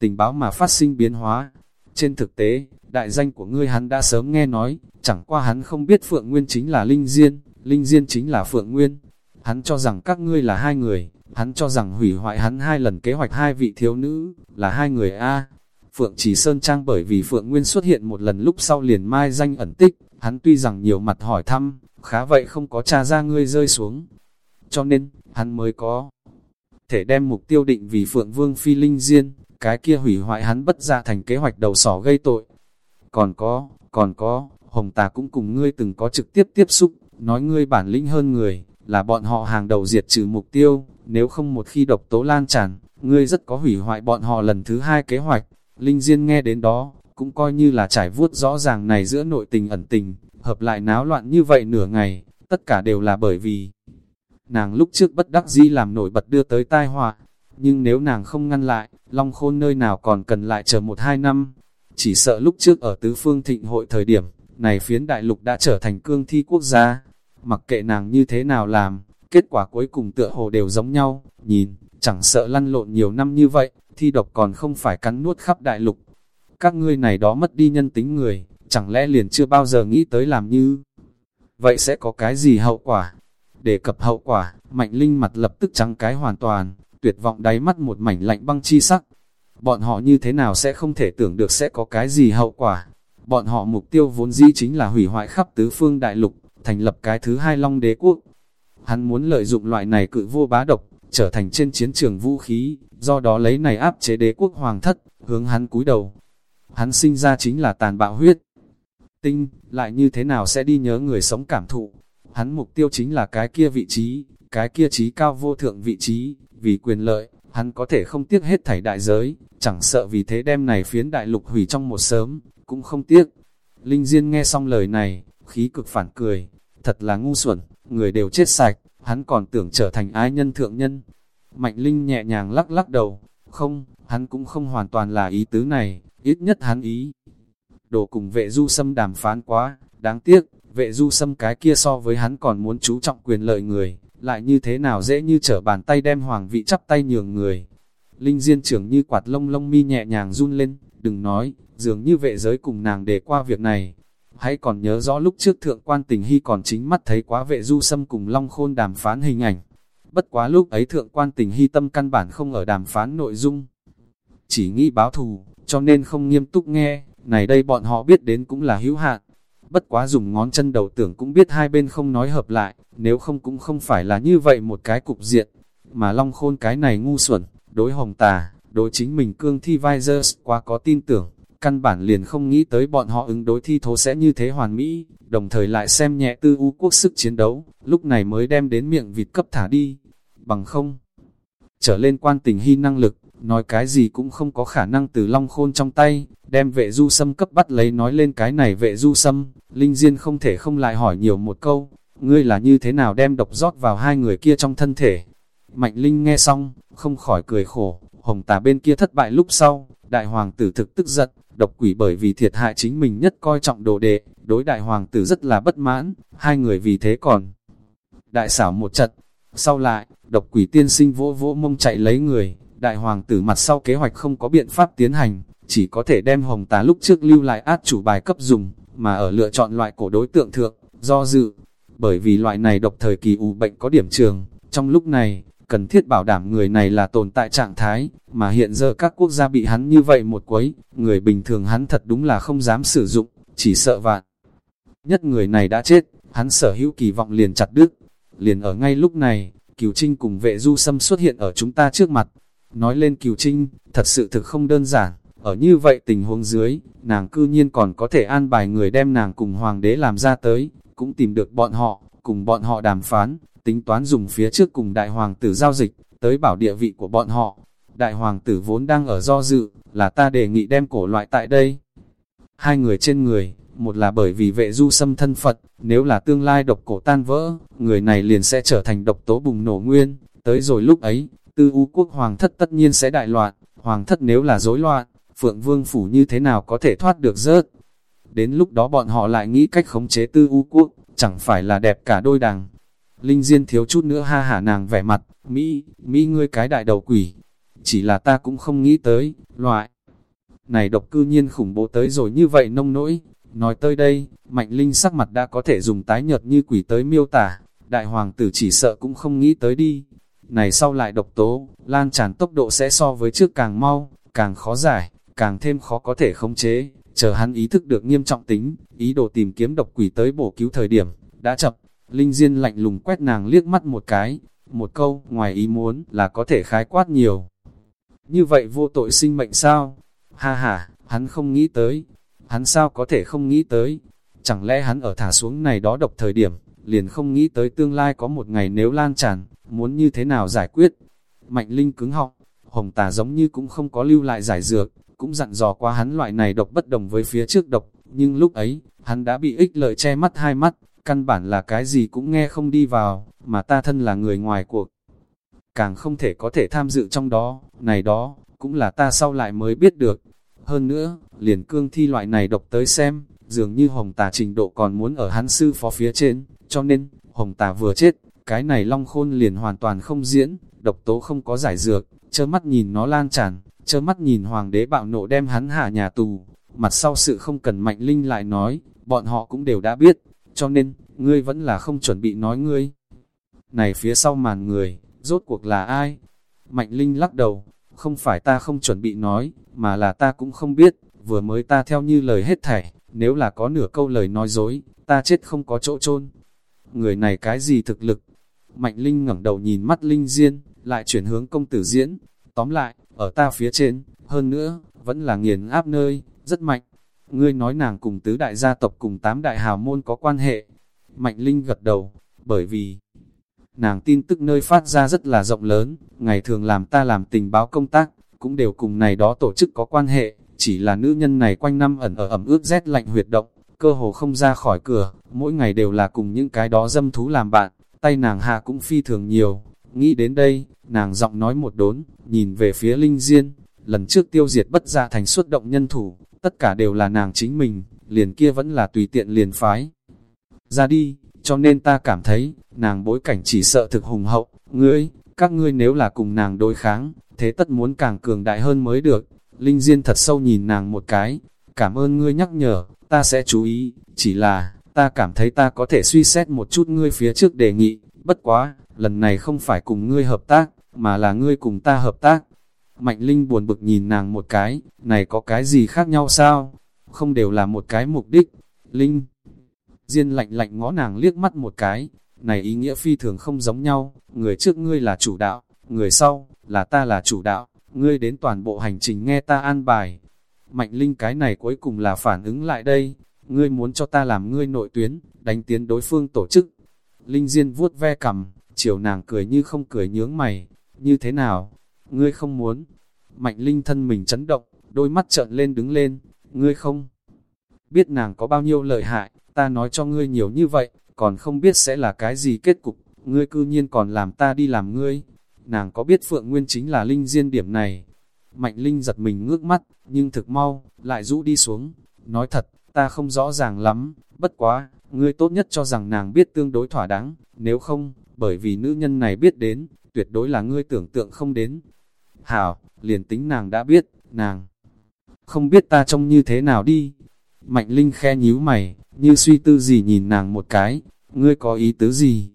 Tình báo mà phát sinh biến hóa. Trên thực tế, đại danh của ngươi hắn đã sớm nghe nói, chẳng qua hắn không biết Phượng Nguyên chính là Linh Diên, Linh Diên chính là Phượng Nguyên. Hắn cho rằng các ngươi là hai người, hắn cho rằng hủy hoại hắn hai lần kế hoạch hai vị thiếu nữ, là hai người A. Phượng Chỉ Sơn Trang bởi vì Phượng Nguyên xuất hiện một lần lúc sau liền mai danh ẩn tích, hắn tuy rằng nhiều mặt hỏi thăm, khá vậy không có tra ra ngươi rơi xuống. Cho nên, hắn mới có thể đem mục tiêu định vì Phượng Vương Phi Linh Diên, cái kia hủy hoại hắn bất ra thành kế hoạch đầu sỏ gây tội. Còn có, còn có, Hồng Tà cũng cùng ngươi từng có trực tiếp tiếp xúc, nói ngươi bản lĩnh hơn người, là bọn họ hàng đầu diệt trừ mục tiêu, nếu không một khi độc tố lan tràn, ngươi rất có hủy hoại bọn họ lần thứ hai kế hoạch. Linh Diên nghe đến đó, cũng coi như là trải vuốt rõ ràng này giữa nội tình ẩn tình, hợp lại náo loạn như vậy nửa ngày, tất cả đều là bởi vì nàng lúc trước bất đắc dĩ làm nổi bật đưa tới tai họa, nhưng nếu nàng không ngăn lại, Long Khôn nơi nào còn cần lại chờ một hai năm, chỉ sợ lúc trước ở tứ phương thịnh hội thời điểm, này phiến đại lục đã trở thành cương thi quốc gia, mặc kệ nàng như thế nào làm, kết quả cuối cùng tựa hồ đều giống nhau, nhìn, chẳng sợ lăn lộn nhiều năm như vậy, thi độc còn không phải cắn nuốt khắp đại lục. Các ngươi này đó mất đi nhân tính người, chẳng lẽ liền chưa bao giờ nghĩ tới làm như vậy sẽ có cái gì hậu quả? Để cập hậu quả, mạnh linh mặt lập tức trắng cái hoàn toàn, tuyệt vọng đáy mắt một mảnh lạnh băng chi sắc. Bọn họ như thế nào sẽ không thể tưởng được sẽ có cái gì hậu quả? Bọn họ mục tiêu vốn dĩ chính là hủy hoại khắp tứ phương đại lục, thành lập cái thứ hai long đế quốc. Hắn muốn lợi dụng loại này cự vô bá độc, trở thành trên chiến trường vũ khí, do đó lấy này áp chế đế quốc hoàng thất, hướng hắn cúi đầu. Hắn sinh ra chính là tàn bạo huyết. Tinh, lại như thế nào sẽ đi nhớ người sống cảm thụ. Hắn mục tiêu chính là cái kia vị trí, cái kia trí cao vô thượng vị trí, vì quyền lợi, hắn có thể không tiếc hết thảy đại giới, chẳng sợ vì thế đem này phiến đại lục hủy trong một sớm, cũng không tiếc. Linh Diên nghe xong lời này, khí cực phản cười, thật là ngu xuẩn, người đều chết sạch, hắn còn tưởng trở thành ái nhân thượng nhân. Mạnh Linh nhẹ nhàng lắc lắc đầu, không, hắn cũng không hoàn toàn là ý tứ này, ít nhất hắn ý. Đồ cùng vệ du sâm đàm phán quá, đáng tiếc, vệ du sâm cái kia so với hắn còn muốn chú trọng quyền lợi người, lại như thế nào dễ như trở bàn tay đem hoàng vị chắp tay nhường người. Linh Diên trưởng như quạt lông lông mi nhẹ nhàng run lên, đừng nói, dường như vệ giới cùng nàng để qua việc này. Hãy còn nhớ rõ lúc trước thượng quan tình hy còn chính mắt thấy quá vệ du sâm cùng Long Khôn đàm phán hình ảnh. Bất quá lúc ấy thượng quan tình hy tâm căn bản không ở đàm phán nội dung. Chỉ nghĩ báo thù, cho nên không nghiêm túc nghe, này đây bọn họ biết đến cũng là hữu hạn. Bất quá dùng ngón chân đầu tưởng cũng biết hai bên không nói hợp lại, nếu không cũng không phải là như vậy một cái cục diện. Mà Long Khôn cái này ngu xuẩn, đối hồng tà, đối chính mình cương thi Visors quá có tin tưởng, căn bản liền không nghĩ tới bọn họ ứng đối thi thố sẽ như thế hoàn mỹ, đồng thời lại xem nhẹ tư u quốc sức chiến đấu, lúc này mới đem đến miệng vịt cấp thả đi, bằng không. Trở lên quan tình hy năng lực, nói cái gì cũng không có khả năng từ long khôn trong tay, đem vệ du sâm cấp bắt lấy nói lên cái này vệ du sâm, Linh Diên không thể không lại hỏi nhiều một câu, ngươi là như thế nào đem độc rót vào hai người kia trong thân thể. Mạnh Linh nghe xong, không khỏi cười khổ, hồng tà bên kia thất bại lúc sau, đại hoàng tử thực tức giận, độc quỷ bởi vì thiệt hại chính mình nhất coi trọng đồ đệ, đối đại hoàng tử rất là bất mãn, hai người vì thế còn đại xảo một trận. Sau lại, độc quỷ tiên sinh vỗ vỗ mông chạy lấy người, đại hoàng tử mặt sau kế hoạch không có biện pháp tiến hành, chỉ có thể đem hồng tá lúc trước lưu lại át chủ bài cấp dùng, mà ở lựa chọn loại cổ đối tượng thượng, do dự. Bởi vì loại này độc thời kỳ ủ bệnh có điểm trường, trong lúc này, cần thiết bảo đảm người này là tồn tại trạng thái, mà hiện giờ các quốc gia bị hắn như vậy một quấy, người bình thường hắn thật đúng là không dám sử dụng, chỉ sợ vạn. Nhất người này đã chết, hắn sở hữu kỳ vọng liền chặt đứt, liền ở ngay lúc này, Cửu Trinh cùng vệ du sâm xuất hiện ở chúng ta trước mặt. Nói lên Kiều Trinh, thật sự thực không đơn giản, ở như vậy tình huống dưới, nàng cư nhiên còn có thể an bài người đem nàng cùng hoàng đế làm ra tới, cũng tìm được bọn họ, cùng bọn họ đàm phán, tính toán dùng phía trước cùng đại hoàng tử giao dịch, tới bảo địa vị của bọn họ. Đại hoàng tử vốn đang ở do dự, là ta đề nghị đem cổ loại tại đây. Hai người trên người, một là bởi vì vệ du xâm thân Phật, nếu là tương lai độc cổ tan vỡ, người này liền sẽ trở thành độc tố bùng nổ nguyên, tới rồi lúc ấy, tư u quốc hoàng thất tất nhiên sẽ đại loạn, hoàng thất nếu là rối loạn, phượng vương phủ như thế nào có thể thoát được rớt. Đến lúc đó bọn họ lại nghĩ cách khống chế tư u quốc, chẳng phải là đẹp cả đôi đằng. Linh Diên thiếu chút nữa ha hả nàng vẻ mặt, Mỹ, Mỹ ngươi cái đại đầu quỷ. Chỉ là ta cũng không nghĩ tới, loại. Này độc cư nhiên khủng bố tới rồi như vậy nông nỗi. Nói tới đây, Mạnh Linh sắc mặt đã có thể dùng tái nhợt như quỷ tới miêu tả. Đại hoàng tử chỉ sợ cũng không nghĩ tới đi. Này sau lại độc tố, lan tràn tốc độ sẽ so với trước càng mau, càng khó giải, càng thêm khó có thể khống chế. Chờ hắn ý thức được nghiêm trọng tính, ý đồ tìm kiếm độc quỷ tới bổ cứu thời điểm, đã chậm. Linh Diên lạnh lùng quét nàng liếc mắt một cái, một câu, ngoài ý muốn, là có thể khái quát nhiều. Như vậy vô tội sinh mệnh sao? Ha ha, hắn không nghĩ tới. Hắn sao có thể không nghĩ tới? Chẳng lẽ hắn ở thả xuống này đó độc thời điểm, liền không nghĩ tới tương lai có một ngày nếu lan tràn, muốn như thế nào giải quyết? Mạnh Linh cứng họng, hồng tà giống như cũng không có lưu lại giải dược, cũng dặn dò qua hắn loại này độc bất đồng với phía trước độc, nhưng lúc ấy, hắn đã bị ích lợi che mắt hai mắt, căn bản là cái gì cũng nghe không đi vào, mà ta thân là người ngoài cuộc. Càng không thể có thể tham dự trong đó, này đó, cũng là ta sau lại mới biết được. Hơn nữa, liền cương thi loại này độc tới xem, dường như hồng tà trình độ còn muốn ở hắn sư phó phía trên, cho nên, hồng tà vừa chết, cái này long khôn liền hoàn toàn không diễn, độc tố không có giải dược, chơ mắt nhìn nó lan tràn, chơ mắt nhìn hoàng đế bạo nộ đem hắn hạ nhà tù, mặt sau sự không cần mạnh linh lại nói, bọn họ cũng đều đã biết, cho nên, ngươi vẫn là không chuẩn bị nói ngươi. Này phía sau màn người, rốt cuộc là ai? Mạnh Linh lắc đầu, không phải ta không chuẩn bị nói, mà là ta cũng không biết, vừa mới ta theo như lời hết thảy, nếu là có nửa câu lời nói dối, ta chết không có chỗ chôn người này cái gì thực lực? Mạnh Linh ngẩng đầu nhìn mắt Linh Diên, lại chuyển hướng công tử diễn. Tóm lại, ở ta phía trên, hơn nữa, vẫn là nghiền áp nơi, rất mạnh. Ngươi nói nàng cùng tứ đại gia tộc cùng tám đại hào môn có quan hệ. Mạnh Linh gật đầu, bởi vì nàng tin tức nơi phát ra rất là rộng lớn, ngày thường làm ta làm tình báo công tác, cũng đều cùng này đó tổ chức có quan hệ, chỉ là nữ nhân này quanh năm ẩn ở ẩm ướt rét lạnh huyệt động, cơ hồ không ra khỏi cửa, mỗi ngày đều là cùng những cái đó dâm thú làm bạn, tay nàng hạ cũng phi thường nhiều. Nghĩ đến đây, nàng giọng nói một đốn, nhìn về phía Linh Diên, lần trước tiêu diệt bất gia thành xuất động nhân thủ, tất cả đều là nàng chính mình, liền kia vẫn là tùy tiện liền phái. Ra đi, cho nên ta cảm thấy, nàng bối cảnh chỉ sợ thực hùng hậu, ngươi, các ngươi nếu là cùng nàng đối kháng, thế tất muốn càng cường đại hơn mới được. Linh Diên thật sâu nhìn nàng một cái, cảm ơn ngươi nhắc nhở, ta sẽ chú ý, chỉ là, ta cảm thấy ta có thể suy xét một chút ngươi phía trước đề nghị, bất quá, lần này không phải cùng ngươi hợp tác, mà là ngươi cùng ta hợp tác. Mạnh Linh buồn bực nhìn nàng một cái, này có cái gì khác nhau sao? Không đều là một cái mục đích. Linh Diên lạnh lạnh ngó nàng liếc mắt một cái, này ý nghĩa phi thường không giống nhau, người trước ngươi là chủ đạo, người sau, là ta là chủ đạo, ngươi đến toàn bộ hành trình nghe ta an bài. Mạnh Linh cái này cuối cùng là phản ứng lại đây, ngươi muốn cho ta làm ngươi nội tuyến, đánh tiến đối phương tổ chức. Linh Diên vuốt ve cầm, chiều nàng cười như không cười nhướng mày, như thế nào, ngươi không muốn. Mạnh Linh thân mình chấn động, đôi mắt trợn lên đứng lên, ngươi không biết nàng có bao nhiêu lợi hại, ta nói cho ngươi nhiều như vậy, còn không biết sẽ là cái gì kết cục, ngươi cư nhiên còn làm ta đi làm ngươi. Nàng có biết Phượng Nguyên chính là Linh Diên điểm này. Mạnh Linh giật mình ngước mắt, nhưng thực mau, lại rũ đi xuống. Nói thật, ta không rõ ràng lắm, bất quá, ngươi tốt nhất cho rằng nàng biết tương đối thỏa đáng, nếu không, bởi vì nữ nhân này biết đến, tuyệt đối là ngươi tưởng tượng không đến. Hảo, liền tính nàng đã biết, nàng không biết ta trông như thế nào đi. Mạnh Linh khe nhíu mày, như suy tư gì nhìn nàng một cái, ngươi có ý tứ gì?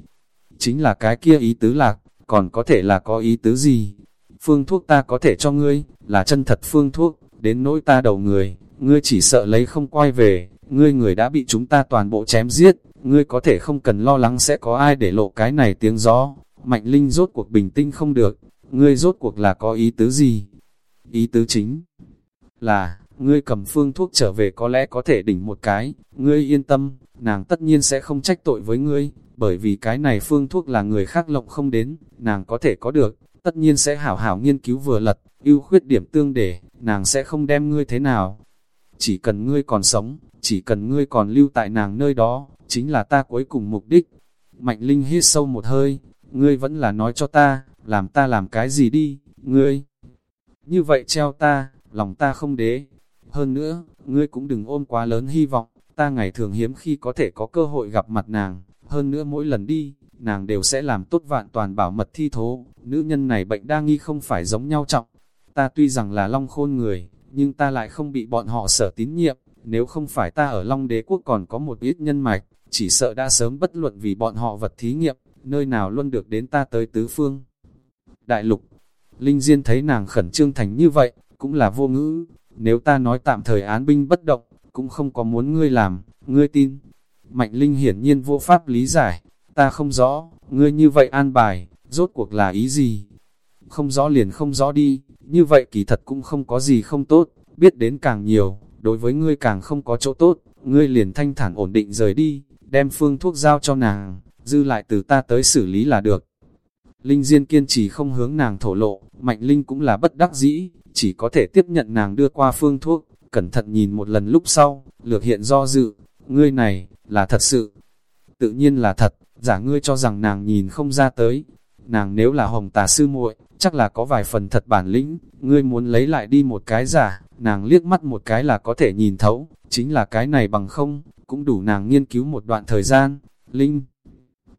Chính là cái kia ý tứ lạc, còn có thể là có ý tứ gì? Phương thuốc ta có thể cho ngươi, là chân thật phương thuốc, đến nỗi ta đầu người, ngươi chỉ sợ lấy không quay về, ngươi người đã bị chúng ta toàn bộ chém giết, ngươi có thể không cần lo lắng sẽ có ai để lộ cái này tiếng gió. Mạnh Linh rốt cuộc bình tĩnh không được, ngươi rốt cuộc là có ý tứ gì? Ý tứ chính là, ngươi cầm phương thuốc trở về có lẽ có thể đỉnh một cái, ngươi yên tâm, nàng tất nhiên sẽ không trách tội với ngươi, bởi vì cái này phương thuốc là người khác lộng không đến, nàng có thể có được, tất nhiên sẽ hảo hảo nghiên cứu vừa lật, ưu khuyết điểm tương để, nàng sẽ không đem ngươi thế nào. Chỉ cần ngươi còn sống, chỉ cần ngươi còn lưu tại nàng nơi đó, chính là ta cuối cùng mục đích. Mạnh Linh hít sâu một hơi, ngươi vẫn là nói cho ta, làm ta làm cái gì đi, ngươi. Như vậy treo ta, lòng ta không đế, hơn nữa, ngươi cũng đừng ôm quá lớn hy vọng, ta ngày thường hiếm khi có thể có cơ hội gặp mặt nàng, hơn nữa mỗi lần đi, nàng đều sẽ làm tốt vạn toàn bảo mật thi thố, nữ nhân này bệnh đa nghi không phải giống nhau trọng. Ta tuy rằng là long khôn người, nhưng ta lại không bị bọn họ sở tín nhiệm, nếu không phải ta ở long đế quốc còn có một ít nhân mạch, chỉ sợ đã sớm bất luận vì bọn họ vật thí nghiệm, nơi nào luôn được đến ta tới tứ phương. Đại lục, Linh Diên thấy nàng khẩn trương thành như vậy, cũng là vô ngữ, nếu ta nói tạm thời án binh bất động, cũng không có muốn ngươi làm, ngươi tin. Mạnh Linh hiển nhiên vô pháp lý giải, ta không rõ, ngươi như vậy an bài, rốt cuộc là ý gì? Không rõ liền không rõ đi, như vậy kỳ thật cũng không có gì không tốt, biết đến càng nhiều, đối với ngươi càng không có chỗ tốt, ngươi liền thanh thản ổn định rời đi, đem phương thuốc giao cho nàng, dư lại từ ta tới xử lý là được. Linh Diên kiên trì không hướng nàng thổ lộ, Mạnh Linh cũng là bất đắc dĩ, chỉ có thể tiếp nhận nàng đưa qua phương thuốc, cẩn thận nhìn một lần lúc sau, lược hiện do dự, ngươi này, là thật sự. Tự nhiên là thật, giả ngươi cho rằng nàng nhìn không ra tới. Nàng nếu là hồng tà sư muội, chắc là có vài phần thật bản lĩnh, ngươi muốn lấy lại đi một cái giả, nàng liếc mắt một cái là có thể nhìn thấu, chính là cái này bằng không, cũng đủ nàng nghiên cứu một đoạn thời gian. Linh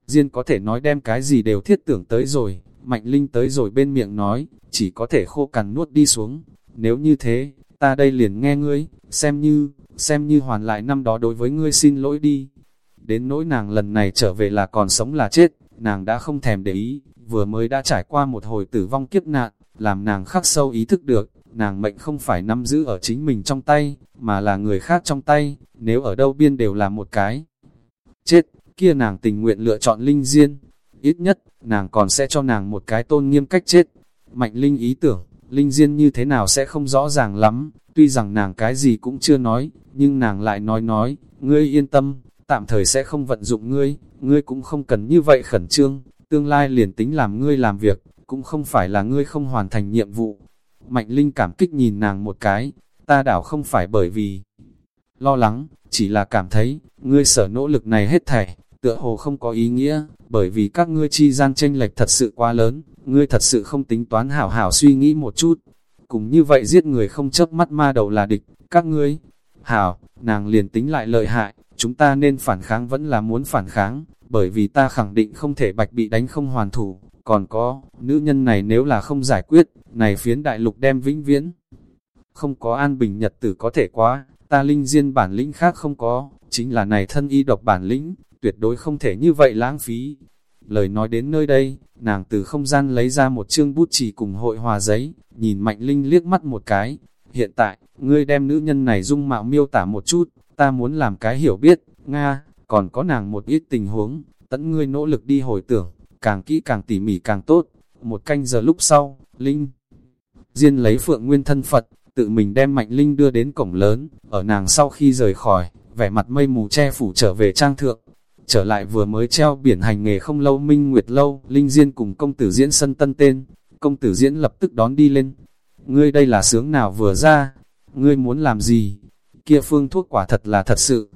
Diên có thể nói đem cái gì đều thiết tưởng tới rồi, Mạnh Linh tới rồi bên miệng nói, chỉ có thể khô cằn nuốt đi xuống. Nếu như thế, ta đây liền nghe ngươi, xem như, xem như hoàn lại năm đó đối với ngươi xin lỗi đi. Đến nỗi nàng lần này trở về là còn sống là chết, nàng đã không thèm để ý, vừa mới đã trải qua một hồi tử vong kiếp nạn, làm nàng khắc sâu ý thức được, nàng mệnh không phải nắm giữ ở chính mình trong tay, mà là người khác trong tay, nếu ở đâu biên đều là một cái. Chết, kia nàng tình nguyện lựa chọn Linh Diên. Ít nhất, nàng còn sẽ cho nàng một cái tôn nghiêm cách chết. Mạnh Linh ý tưởng, Linh Diên như thế nào sẽ không rõ ràng lắm, tuy rằng nàng cái gì cũng chưa nói, nhưng nàng lại nói nói, ngươi yên tâm, tạm thời sẽ không vận dụng ngươi, ngươi cũng không cần như vậy khẩn trương, tương lai liền tính làm ngươi làm việc, cũng không phải là ngươi không hoàn thành nhiệm vụ. Mạnh Linh cảm kích nhìn nàng một cái, ta đảo không phải bởi vì lo lắng, chỉ là cảm thấy, ngươi sở nỗ lực này hết thảy, tựa hồ không có ý nghĩa, bởi vì các ngươi chi gian tranh lệch thật sự quá lớn, ngươi thật sự không tính toán hảo hảo suy nghĩ một chút. Cùng như vậy giết người không chớp mắt ma đầu là địch, các ngươi, hảo, nàng liền tính lại lợi hại, chúng ta nên phản kháng vẫn là muốn phản kháng, bởi vì ta khẳng định không thể bạch bị đánh không hoàn thủ, còn có, nữ nhân này nếu là không giải quyết, này phiến đại lục đem vĩnh viễn. Không có an bình nhật tử có thể quá, ta linh diên bản lĩnh khác không có, chính là này thân y độc bản lĩnh, tuyệt đối không thể như vậy lãng phí. Lời nói đến nơi đây, nàng từ không gian lấy ra một chương bút chỉ cùng hội hòa giấy, nhìn Mạnh Linh liếc mắt một cái. Hiện tại, ngươi đem nữ nhân này dung mạo miêu tả một chút, ta muốn làm cái hiểu biết, Nga, còn có nàng một ít tình huống, tận ngươi nỗ lực đi hồi tưởng, càng kỹ càng tỉ mỉ càng tốt. Một canh giờ lúc sau, Linh Diên lấy Phượng Nguyên thân Phật, tự mình đem Mạnh Linh đưa đến cổng lớn, ở nàng sau khi rời khỏi, vẻ mặt mây mù che phủ trở về trang thượng. Trở lại vừa mới treo biển hành nghề không lâu Minh Nguyệt Lâu, Linh Diên cùng công tử diễn sân tân tên, công tử diễn lập tức đón đi lên. Ngươi đây là sướng nào vừa ra, ngươi muốn làm gì? Kia phương thuốc quả thật là thật sự.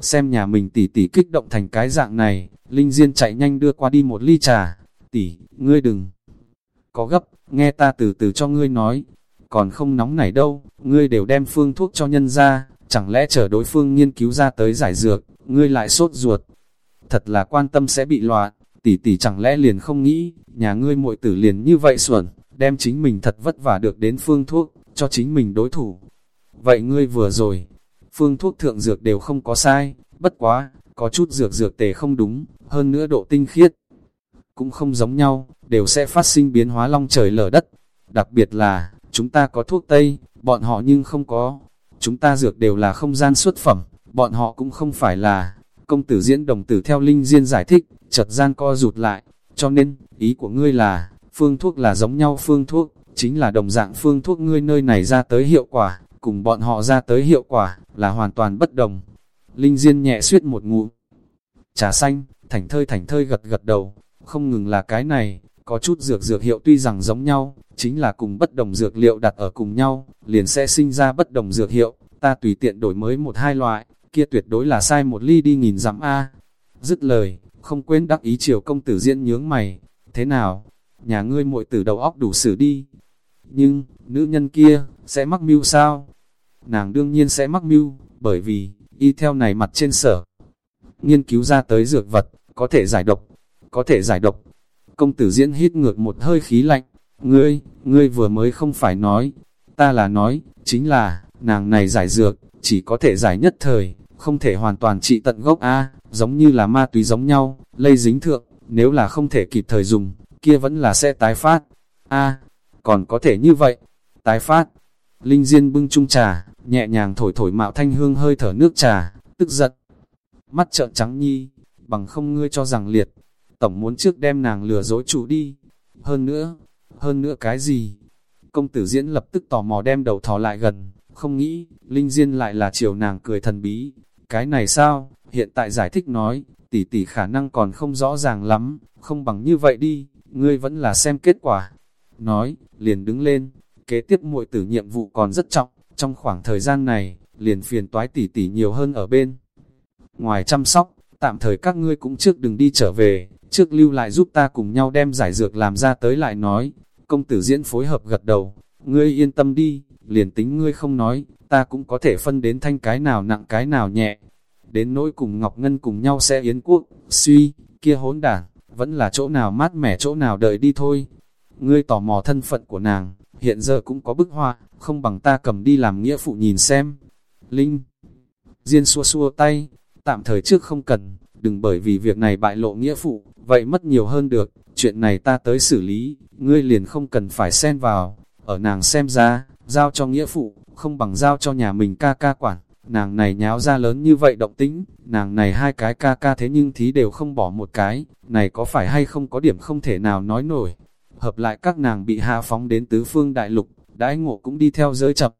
Xem nhà mình tỷ tỷ kích động thành cái dạng này, Linh Diên chạy nhanh đưa qua đi một ly trà. tỷ, ngươi đừng có gấp, nghe ta từ từ cho ngươi nói. Còn không nóng này đâu, ngươi đều đem phương thuốc cho nhân ra, chẳng lẽ chờ đối phương nghiên cứu ra tới giải dược, ngươi lại sốt ruột. Thật là quan tâm sẽ bị loạn, tỷ tỷ chẳng lẽ liền không nghĩ, nhà ngươi muội tử liền như vậy xuẩn, đem chính mình thật vất vả được đến phương thuốc, cho chính mình đối thủ. Vậy ngươi vừa rồi, phương thuốc thượng dược đều không có sai, bất quá, có chút dược dược tề không đúng, hơn nữa độ tinh khiết. Cũng không giống nhau, đều sẽ phát sinh biến hóa long trời lở đất. Đặc biệt là, chúng ta có thuốc Tây, bọn họ nhưng không có. Chúng ta dược đều là không gian xuất phẩm, bọn họ cũng không phải là. Công tử diễn đồng tử theo Linh Diên giải thích, chật gian co rụt lại. Cho nên, ý của ngươi là, phương thuốc là giống nhau phương thuốc, chính là đồng dạng phương thuốc ngươi nơi này ra tới hiệu quả, cùng bọn họ ra tới hiệu quả, là hoàn toàn bất đồng. Linh Diên nhẹ suyết một ngụ. Trà xanh, thành thơi thành thơi gật gật đầu, không ngừng là cái này, có chút dược dược hiệu tuy rằng giống nhau, chính là cùng bất đồng dược liệu đặt ở cùng nhau, liền sẽ sinh ra bất đồng dược hiệu, ta tùy tiện đổi mới một hai loại, kia tuyệt đối là sai một ly đi nghìn dặm A. Dứt lời, không quên đắc ý chiều công tử diễn nhướng mày, thế nào, nhà ngươi muội tử đầu óc đủ xử đi. Nhưng, nữ nhân kia, sẽ mắc mưu sao? Nàng đương nhiên sẽ mắc mưu, bởi vì, y theo này mặt trên sở. Nghiên cứu ra tới dược vật, có thể giải độc, có thể giải độc. Công tử diễn hít ngược một hơi khí lạnh, ngươi, ngươi vừa mới không phải nói, ta là nói, chính là, nàng này giải dược, chỉ có thể giải nhất thời, không thể hoàn toàn trị tận gốc A, giống như là ma túy giống nhau, lây dính thượng, nếu là không thể kịp thời dùng, kia vẫn là sẽ tái phát. A, còn có thể như vậy, tái phát. Linh Diên bưng chung trà, nhẹ nhàng thổi thổi mạo thanh hương hơi thở nước trà, tức giận. Mắt trợn trắng nhi, bằng không ngươi cho rằng liệt, tổng muốn trước đem nàng lừa dối chủ đi. Hơn nữa, hơn nữa cái gì? Công tử diễn lập tức tò mò đem đầu thò lại gần, không nghĩ, Linh Diên lại là chiều nàng cười thần bí. Cái này sao? Hiện tại giải thích nói, tỷ tỷ khả năng còn không rõ ràng lắm, không bằng như vậy đi, ngươi vẫn là xem kết quả. Nói, liền đứng lên, kế tiếp muội tử nhiệm vụ còn rất trọng, trong khoảng thời gian này, liền phiền toái tỷ tỷ nhiều hơn ở bên. Ngoài chăm sóc, tạm thời các ngươi cũng trước đừng đi trở về, trước lưu lại giúp ta cùng nhau đem giải dược làm ra tới lại nói. Công tử diễn phối hợp gật đầu, ngươi yên tâm đi, liền tính ngươi không nói, ta cũng có thể phân đến thanh cái nào nặng cái nào nhẹ. Đến nỗi cùng Ngọc Ngân cùng nhau sẽ yến quốc, suy, kia hỗn đảng, vẫn là chỗ nào mát mẻ chỗ nào đợi đi thôi. Ngươi tò mò thân phận của nàng, hiện giờ cũng có bức họa, không bằng ta cầm đi làm nghĩa phụ nhìn xem. Linh, Diên xua xua tay, tạm thời trước không cần, đừng bởi vì việc này bại lộ nghĩa phụ, vậy mất nhiều hơn được, chuyện này ta tới xử lý, ngươi liền không cần phải xen vào, ở nàng xem ra, giao cho nghĩa phụ, không bằng giao cho nhà mình ca ca quản, nàng này nháo ra lớn như vậy động tĩnh, nàng này hai cái ca ca thế nhưng thí đều không bỏ một cái, này có phải hay không có điểm không thể nào nói nổi. Hợp lại các nàng bị hạ phóng đến tứ phương đại lục, đãi ngộ cũng đi theo giới chập.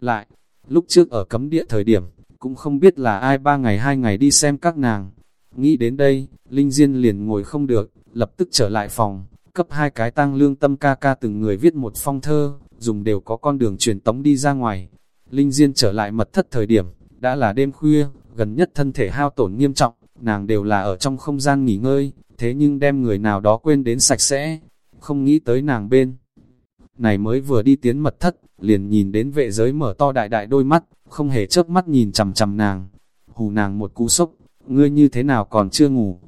Lại, lúc trước ở cấm địa thời điểm, cũng không biết là ai ba ngày hai ngày đi xem các nàng. Nghĩ đến đây, Linh Diên liền ngồi không được, lập tức trở lại phòng, cấp hai cái tăng lương tâm ca ca từng người viết một phong thơ, dùng đều có con đường truyền tống đi ra ngoài. Linh Diên trở lại mật thất thời điểm, đã là đêm khuya, gần nhất thân thể hao tổn nghiêm trọng, nàng đều là ở trong không gian nghỉ ngơi, thế nhưng đem người nào đó quên đến sạch sẽ, không nghĩ tới nàng bên. Này mới vừa đi tiến mật thất, liền nhìn đến vệ giới mở to đại đại đôi mắt, không hề chớp mắt nhìn chằm chằm nàng. Hù nàng một cú sốc, ngươi như thế nào còn chưa ngủ.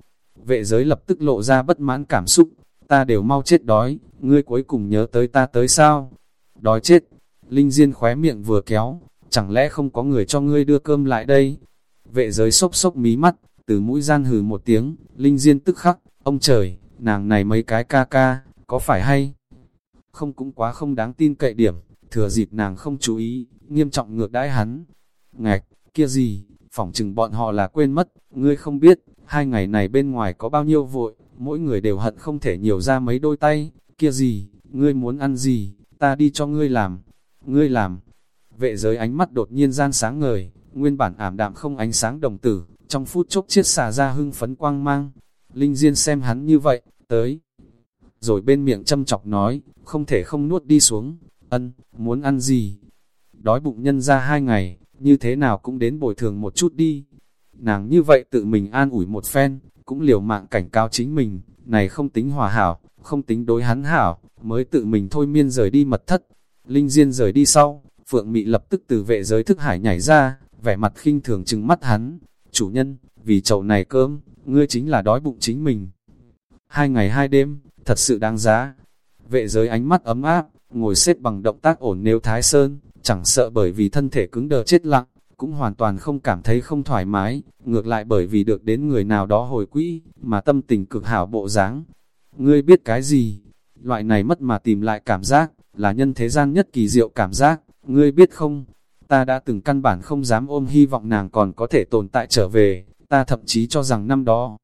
Vệ giới lập tức lộ ra bất mãn cảm xúc, ta đều mau chết đói, ngươi cuối cùng nhớ tới ta tới sao? Đói chết, Linh Diên khóe miệng vừa kéo, chẳng lẽ không có người cho ngươi đưa cơm lại đây? Vệ giới sốc sốc mí mắt, từ mũi gian hừ một tiếng, Linh Diên tức khắc, ông trời, nàng này mấy cái ca ca, có phải hay? Không cũng quá không đáng tin cậy điểm, thừa dịp nàng không chú ý, nghiêm trọng ngược đãi hắn. Ngạch, kia gì, phỏng chừng bọn họ là quên mất, ngươi không biết, hai ngày này bên ngoài có bao nhiêu vội, mỗi người đều hận không thể nhiều ra mấy đôi tay, kia gì, ngươi muốn ăn gì, ta đi cho ngươi làm, ngươi làm. Vệ giới ánh mắt đột nhiên gian sáng ngời, nguyên bản ảm đạm không ánh sáng đồng tử, trong phút chốc chiết xả ra hưng phấn quang mang. Linh Diên xem hắn như vậy, tới. Rồi bên miệng châm chọc nói, không thể không nuốt đi xuống, ân, muốn ăn gì? Đói bụng nhân ra hai ngày, như thế nào cũng đến bồi thường một chút đi. Nàng như vậy tự mình an ủi một phen, cũng liều mạng cảnh cáo chính mình, này không tính hòa hảo, không tính đối hắn hảo, mới tự mình thôi miên rời đi mật thất. Linh Diên rời đi sau, Phượng Mị lập tức từ vệ giới thức hải nhảy ra, vẻ mặt khinh thường trừng mắt hắn. Chủ nhân, vì chậu này cơm, ngươi chính là đói bụng chính mình. Hai ngày hai đêm, thật sự đáng giá. Vệ giới ánh mắt ấm áp, ngồi xếp bằng động tác ổn nếu thái sơn, chẳng sợ bởi vì thân thể cứng đờ chết lặng, cũng hoàn toàn không cảm thấy không thoải mái, ngược lại bởi vì được đến người nào đó hồi quỹ, mà tâm tình cực hảo bộ dáng. Ngươi biết cái gì? Loại này mất mà tìm lại cảm giác, là nhân thế gian nhất kỳ diệu cảm giác, ngươi biết không? Ta đã từng căn bản không dám ôm hy vọng nàng còn có thể tồn tại trở về, ta thậm chí cho rằng năm đó,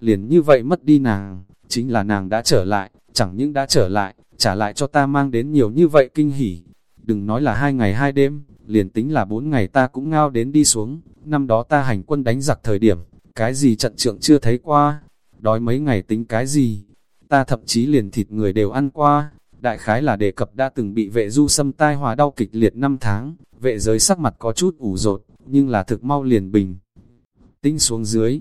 liền như vậy mất đi nàng, chính là nàng đã trở lại, chẳng những đã trở lại, trả lại cho ta mang đến nhiều như vậy kinh hỉ. Đừng nói là hai ngày hai đêm, liền tính là bốn ngày ta cũng ngao đến đi xuống, năm đó ta hành quân đánh giặc thời điểm, cái gì trận trượng chưa thấy qua, đói mấy ngày tính cái gì, ta thậm chí liền thịt người đều ăn qua, đại khái là đề cập đã từng bị vệ du xâm tai hòa đau kịch liệt năm tháng, vệ giới sắc mặt có chút ủ rột, nhưng là thực mau liền bình. Tinh xuống dưới,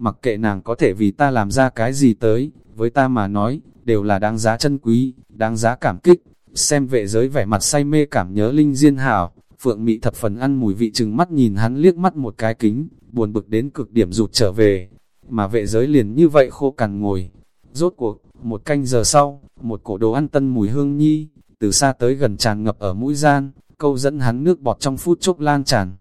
mặc kệ nàng có thể vì ta làm ra cái gì tới, với ta mà nói, đều là đáng giá chân quý, đáng giá cảm kích. Xem vệ giới vẻ mặt say mê cảm nhớ Linh Diên Hảo, Phượng Mị thập phần ăn mùi vị chừng mắt nhìn hắn liếc mắt một cái kính, buồn bực đến cực điểm rụt trở về. Mà vệ giới liền như vậy khô cằn ngồi. Rốt cuộc, một canh giờ sau, một cổ đồ ăn tân mùi hương nhi, từ xa tới gần tràn ngập ở mũi gian, câu dẫn hắn nước bọt trong phút chốc lan tràn.